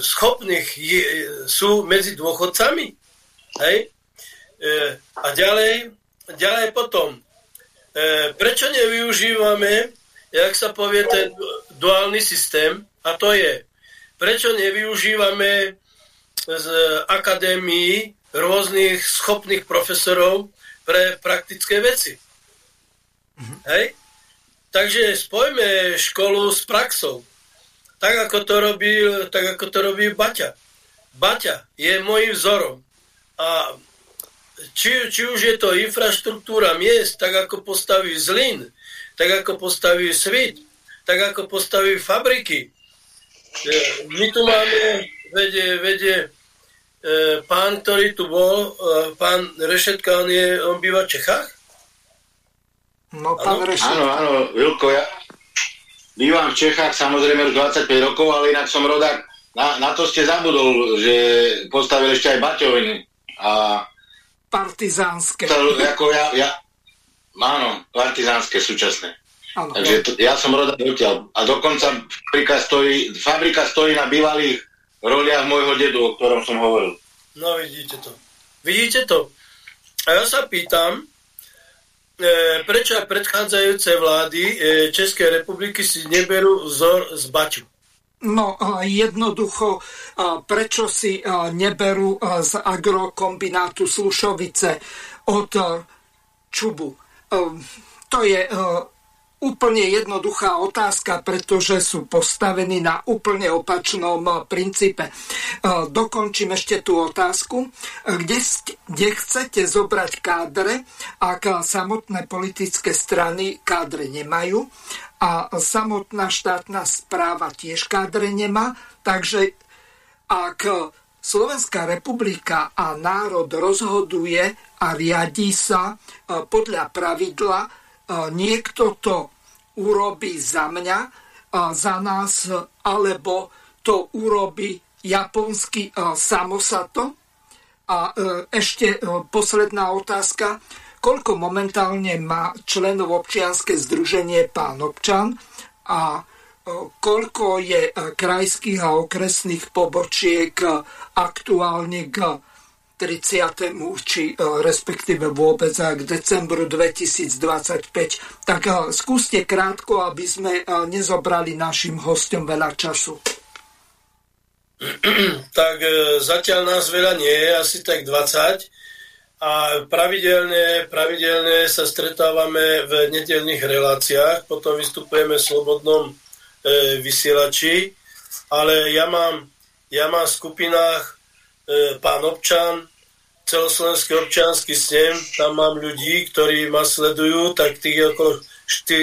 schopných je, sú medzi dôchodcami. Hej? E, a ďalej, ďalej potom, e, prečo nevyužívame, jak sa povie, ten duálny systém, a to je, prečo nevyužívame z akadémií rôznych schopných profesorov pre praktické veci. Mhm. Hej? Takže spojme školu s praxou tak ako to robí, tak ako to robí Baťa. Baťa je môjim vzorom. A či, či už je to infraštruktúra miest, tak ako postaví Zlin, tak ako postaví Svit, tak ako postaví fabriky. E, my tu máme, vedie, vedie e, pán, ktorý tu bol, e, pán Rešetka, on, je, on býva v Čechách? No, pán Rešetka. Áno, áno, Vilko, ja, Bývam v Čechách samozrejme už 25 rokov, ale inak som rodák. Na, na to ste zabudol, že postavil ešte aj Baťoviny. A partizánske. To, ako ja, ja, áno, partizánske súčasné. Ano, Takže to, ja som rodák odtiaľ. A dokonca fabrika stojí, fabrika stojí na bývalých roliach môjho dedu, o ktorom som hovoril. No vidíte to. Vidíte to. A ja sa pýtam, prečo aj predchádzajúce vlády e, Českej republiky si neberú vzor z Baťu? No jednoducho, prečo si neberú z agrokombinátu Slušovice od Čubu? To je úplne jednoduchá otázka, pretože sú postavení na úplne opačnom eh, princípe. Eh, dokončím ešte tú otázku. Eh, kde, kde chcete zobrať kádre, ak samotné politické strany kádre nemajú a samotná štátna správa tiež kádre nemá, takže ak Slovenská republika a národ rozhoduje a riadí sa podľa pravidla, niekto to urobí za mňa, za nás, alebo to urobí japonský samosato. A e, ešte e, posledná otázka. Koľko momentálne má členov občianske združenie pán občan a e, koľko je krajských a okresných pobočiek aktuálne k 30. či e, respektíve vôbec k decembru 2025. Tak e, skúste krátko, aby sme e, nezobrali našim hostom veľa času. Tak zatiaľ nás veľa nie je, asi tak 20 a pravidelne, pravidelne sa stretávame v nedelných reláciách, potom vystupujeme v Slobodnom vysielači, ale ja mám, ja mám v skupinách e, pán občan, celoslovenský občianský snem, tam mám ľudí, ktorí ma sledujú, tak tých okolo, šty,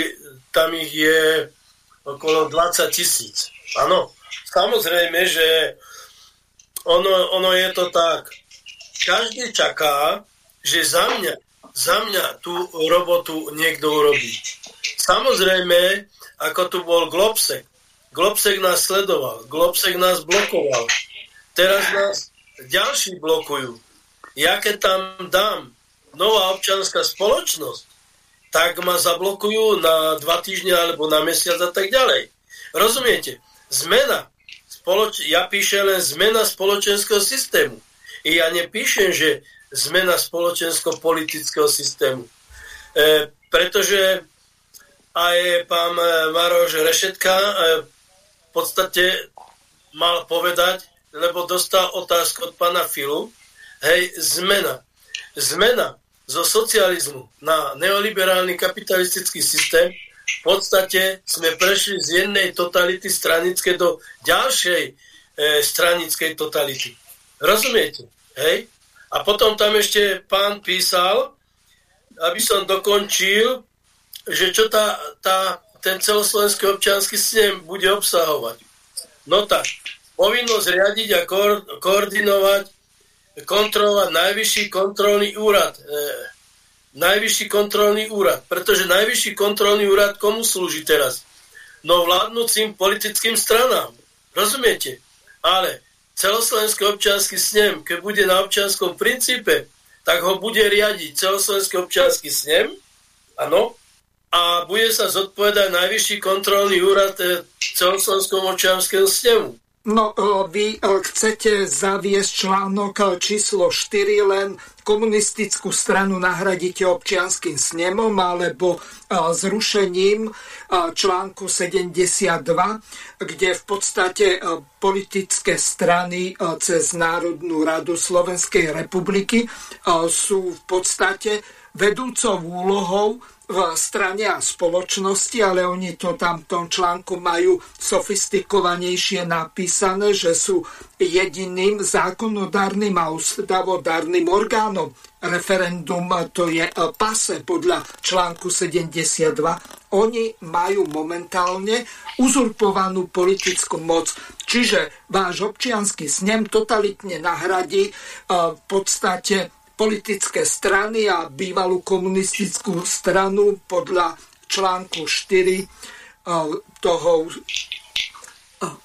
tam ich je okolo 20 tisíc. Áno, samozrejme, že ono, ono je to tak. Každý čaká, že za mňa, za mňa tú robotu niekto urobí. Samozrejme, ako tu bol Globsek. Globsek nás sledoval, Globsek nás blokoval. Teraz nás ďalší blokujú. Ja keď tam dám nová občanská spoločnosť, tak ma zablokujú na dva týždne alebo na mesiac a tak ďalej. Rozumiete? Zmena. Spoloč- ja píšem len zmena spoločenského systému. I ja nepíšem, že zmena spoločensko-politického systému. E, pretože aj pán Maroš Rešetka e, v podstate mal povedať, lebo dostal otázku od pána Filu, hej, zmena. Zmena zo socializmu na neoliberálny kapitalistický systém v podstate sme prešli z jednej totality stranické do ďalšej e, stranickej totality. Rozumiete? Hej? A potom tam ešte pán písal, aby som dokončil, že čo tá, tá, ten celoslovenský občianský snem bude obsahovať. No tak, povinnosť riadiť a ko- koordinovať, kontrolovať najvyšší kontrolný úrad. E, najvyšší kontrolný úrad. Pretože najvyšší kontrolný úrad komu slúži teraz? No vládnúcim politickým stranám. Rozumiete? Ale celoslovenský občianský snem, keď bude na občianskom princípe, tak ho bude riadiť celoslovenský občianský snem, áno, a bude sa zodpovedať najvyšší kontrolný úrad eh, celoslovenskom občianskému snemu. No, eh, vy eh, chcete zaviesť článok číslo 4, len komunistickú stranu nahradíte občianským snemom alebo zrušením článku 72, kde v podstate politické strany cez Národnú radu Slovenskej republiky sú v podstate vedúcou úlohou v strane a spoločnosti, ale oni to tam v tom článku majú sofistikovanejšie napísané, že sú jediným zákonodárnym a ústavodárnym orgánom. Referendum to je pase podľa článku 72. Oni majú momentálne uzurpovanú politickú moc. Čiže váš občianský snem totalitne nahradí e, v podstate politické strany a bývalú komunistickú stranu podľa článku 4 e, toho e,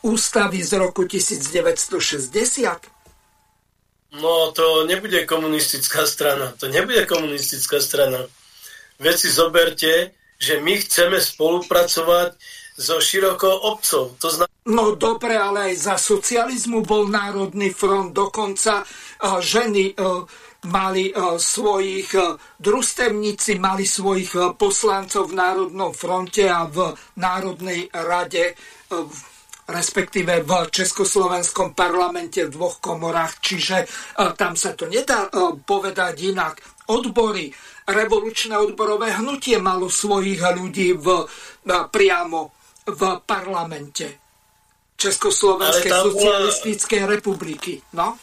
ústavy z roku 1960? No to nebude komunistická strana. To nebude komunistická strana. Veď si zoberte, že my chceme spolupracovať so širokou obcov. To zna... No dobre, ale aj za socializmu bol Národný front, dokonca uh, ženy mali e, svojich e, družstevníci, mali svojich e, poslancov v Národnom fronte a v Národnej rade, respektíve v Československom parlamente v dvoch komorách, čiže tam sa to nedá povedať inak. Odbory, revolučné odborové hnutie malo svojich ľudí v, priamo v parlamente Československej socialistickej bola... republiky. No?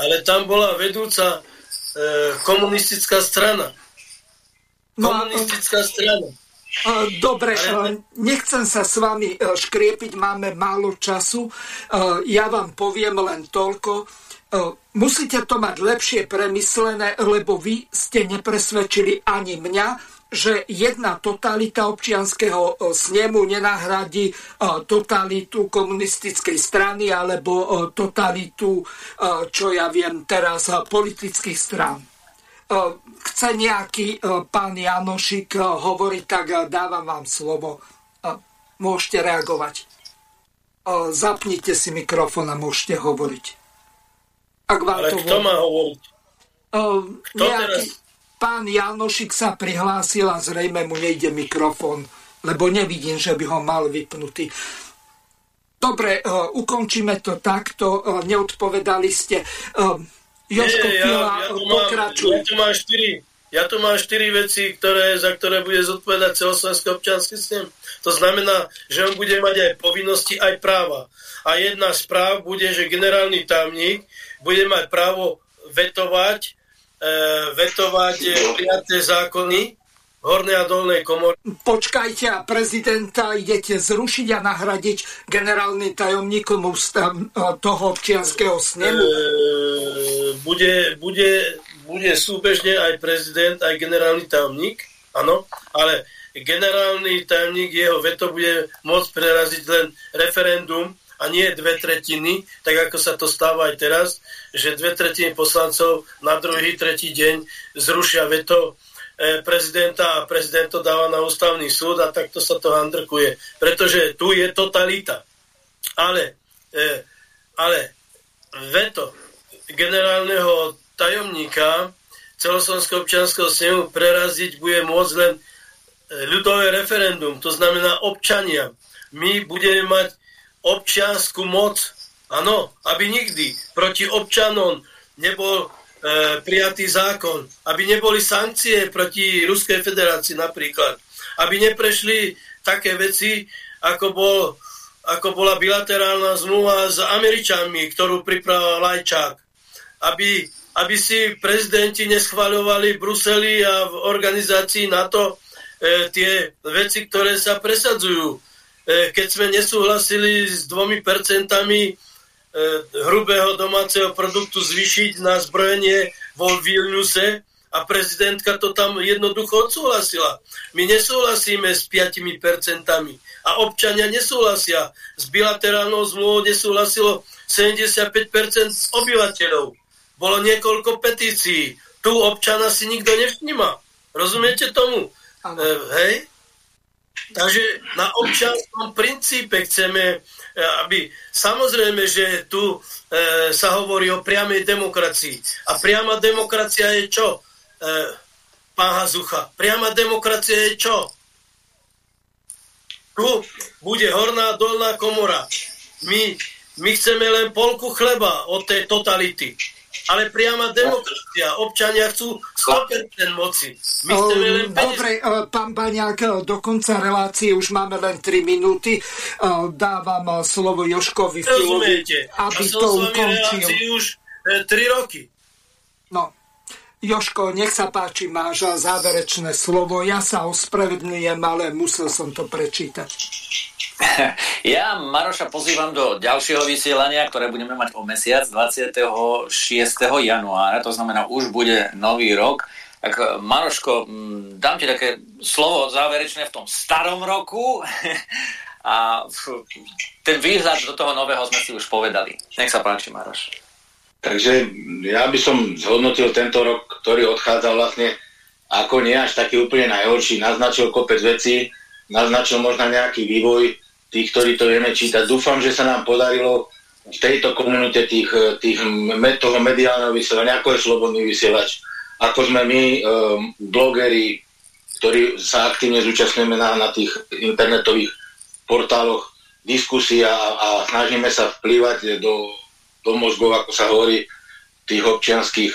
Ale tam bola vedúca komunistická strana. No komunistická strana. Dobre, Ale... nechcem sa s vami e, škriepiť, máme málo času. E, ja vám poviem len toľko. Musíte to mať lepšie premyslené, lebo vy ste nepresvedčili ani mňa, že jedna totalita občianského snemu nenahradí totalitu komunistickej strany alebo totalitu, čo ja viem teraz, politických strán. Chce nejaký pán Janošik hovoriť, tak dávam vám slovo. Môžete reagovať. Zapnite si mikrofón a môžete hovoriť. Ak vám Ale to kto má hovoriť? Kto nejaký... teraz Pán Janošik sa prihlásil a zrejme mu nejde mikrofón, lebo nevidím, že by ho mal vypnutý. Dobre, uh, ukončíme to takto. Uh, neodpovedali ste. Uh, Joško Nie, Fila, ja, ja pokračuje. Ja tu mám štyri, Ja tu mám štyri veci, ktoré, za ktoré bude zodpovedať celoslovenský občanský snem. To znamená, že on bude mať aj povinnosti, aj práva. A jedna z práv bude, že generálny tajomník bude mať právo vetovať, vetovať e, prijaté zákony hornej a dolnej komory. Počkajte a prezidenta idete zrušiť a nahradiť generálnym tajomníkom ústav e, toho občianského snemu? E, bude, bude, bude súbežne aj prezident, aj generálny tajomník, áno, ale generálny tajomník, jeho veto bude môcť preraziť len referendum a nie dve tretiny, tak ako sa to stáva aj teraz, že dve tretiny poslancov na druhý, tretí deň zrušia veto e, prezidenta a prezident to dáva na ústavný súd a takto sa to handrkuje. Pretože tu je totalita. Ale, e, ale veto generálneho tajomníka celoslovenského občianského snemu preraziť bude môcť len e, ľudové referendum, to znamená občania. My budeme mať občianskú moc. Áno, aby nikdy proti občanom nebol e, prijatý zákon, aby neboli sankcie proti Ruskej federácii napríklad, aby neprešli také veci, ako, bol, ako bola bilaterálna zmluva s Američanmi, ktorú pripravil Lajčák, aby, aby si prezidenti neschvaľovali v Bruseli a v organizácii NATO e, tie veci, ktoré sa presadzujú keď sme nesúhlasili s dvomi percentami e, hrubého domáceho produktu zvýšiť na zbrojenie vo Vilniuse a prezidentka to tam jednoducho odsúhlasila. My nesúhlasíme s 5 percentami a občania nesúhlasia. S bilaterálnou zmluvou nesúhlasilo 75% obyvateľov. Bolo niekoľko petícií. Tu občana si nikto nevšníma. Rozumiete tomu? E, hej? Takže na občanskom princípe chceme, e, aby samozrejme, že tu e, sa hovorí o priamej demokracii. A priama demokracia je čo? E, pán Hazucha, priama demokracia je čo? Tu bude horná dolná komora. My, my chceme len polku chleba od tej totality ale priama demokracia. Občania chcú 100% moci. My chceme len Dobre, pán Baňák, do konca relácie už máme len 3 minúty. Dávam slovo Joškovi Filovi, aby ja to ukončil. už 3 e, roky. No, Joško, nech sa páči, máš záverečné slovo. Ja sa ospravedlňujem, ale musel som to prečítať. Ja Maroša pozývam do ďalšieho vysielania, ktoré budeme mať o mesiac 26. januára, to znamená už bude nový rok. Tak Maroško, dám ti také slovo záverečné v tom starom roku a ten výhľad do toho nového sme si už povedali. Nech sa páči, Maroš. Takže ja by som zhodnotil tento rok, ktorý odchádza vlastne ako nie až taký úplne najhorší. Naznačil kopec veci, naznačil možno nejaký vývoj, tí, ktorí to vieme čítať. Dúfam, že sa nám podarilo v tejto komunite tých, tých toho mediálneho vysielania, ako je slobodný vysielač, ako sme my, um, blogeri, ktorí sa aktívne zúčastňujeme na, na tých internetových portáloch diskusia a, a snažíme sa vplývať do, do mozgov, ako sa hovorí, tých občianských,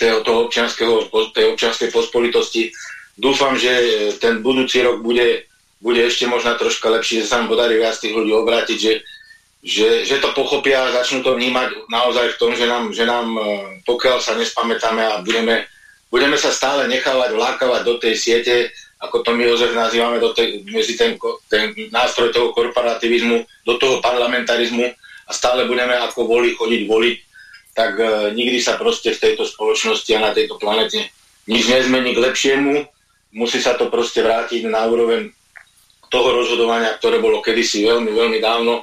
toho, toho občianského, tej občianskej pospolitosti. Dúfam, že ten budúci rok bude bude ešte možno troška lepšie, že sa nám podarí viac tých ľudí obrátiť, že, že, že to pochopia a začnú to vnímať naozaj v tom, že nám, že nám e, pokiaľ sa nespamätáme a budeme, budeme sa stále nechávať vlákavať do tej siete, ako to my Jozef nazývame, do tej, medzi ten, ten nástroj toho korporativizmu, do toho parlamentarizmu a stále budeme ako voli chodiť voliť, tak uh, nikdy sa proste v tejto spoločnosti a na tejto planete nič nezmení k lepšiemu. Musí sa to proste vrátiť na úroveň toho rozhodovania, ktoré bolo kedysi veľmi, veľmi dávno. E,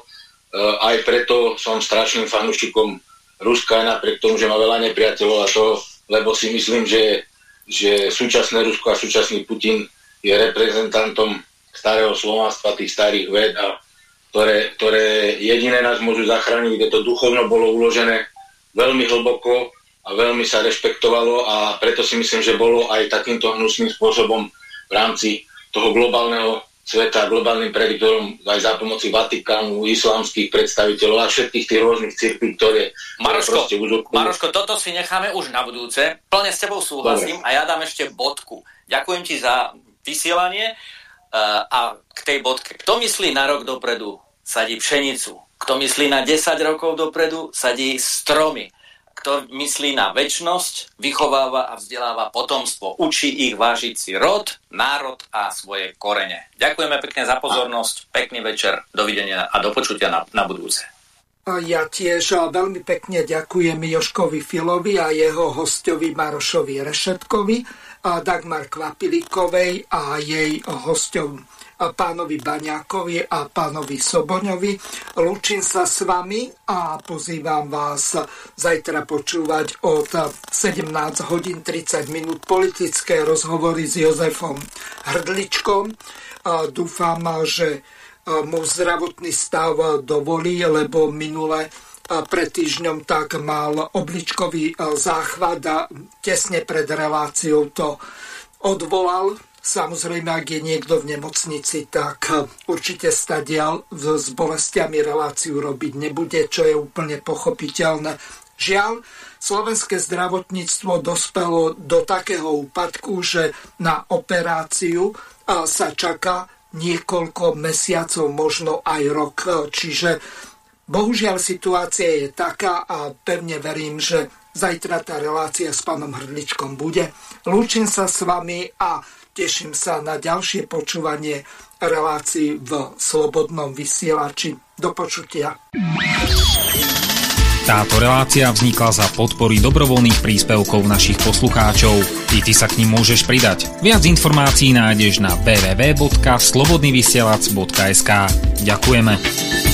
aj preto som strašným fanúšikom Ruska, napriek tomu, že má veľa nepriateľov a to, lebo si myslím, že, že súčasné Rusko a súčasný Putin je reprezentantom starého slovanstva, tých starých ved, a ktoré, ktoré jediné nás môžu zachrániť, kde to duchovno bolo uložené veľmi hlboko a veľmi sa rešpektovalo a preto si myslím, že bolo aj takýmto hnusným spôsobom v rámci toho globálneho sveta, globálnym prediktorom aj za pomoci Vatikánu, islamských predstaviteľov a všetkých tých rôznych cirkví, ktoré... Maroško, Maroško, toto si necháme už na budúce. Plne s tebou súhlasím Dobre. a ja dám ešte bodku. Ďakujem ti za vysielanie uh, a k tej bodke. Kto myslí na rok dopredu, sadí pšenicu. Kto myslí na 10 rokov dopredu, sadí stromy kto myslí na väčnosť, vychováva a vzdeláva potomstvo. Učí ich vážiť si rod, národ a svoje korene. Ďakujeme pekne za pozornosť, pekný večer, dovidenia a do počutia na, na budúce. Ja tiež veľmi pekne ďakujem Joškovi Filovi a jeho hostovi Marošovi Rešetkovi, a Dagmar Kvapilikovej a jej hostom pánovi Baňákovi a pánovi Soboňovi. Lúčim sa s vami a pozývam vás zajtra počúvať od 17 hodín 30 minút politické rozhovory s Jozefom Hrdličkom. Dúfam, že mu zdravotný stav dovolí, lebo minule pred týždňom tak mal obličkový záchvat a tesne pred reláciou to odvolal Samozrejme, ak je niekto v nemocnici, tak určite stadial s bolestiami reláciu robiť nebude, čo je úplne pochopiteľné. Žiaľ, slovenské zdravotníctvo dospelo do takého úpadku, že na operáciu sa čaká niekoľko mesiacov, možno aj rok. Čiže bohužiaľ situácia je taká a pevne verím, že zajtra tá relácia s pánom Hrdličkom bude. Lúčim sa s vami a Teším sa na ďalšie počúvanie relácií v Slobodnom vysielači. Do počutia. Táto relácia vznikla za podpory dobrovoľných príspevkov našich poslucháčov. I ty sa k ním môžeš pridať. Viac informácií nájdeš na www.slobodnyvysielac.sk Ďakujeme.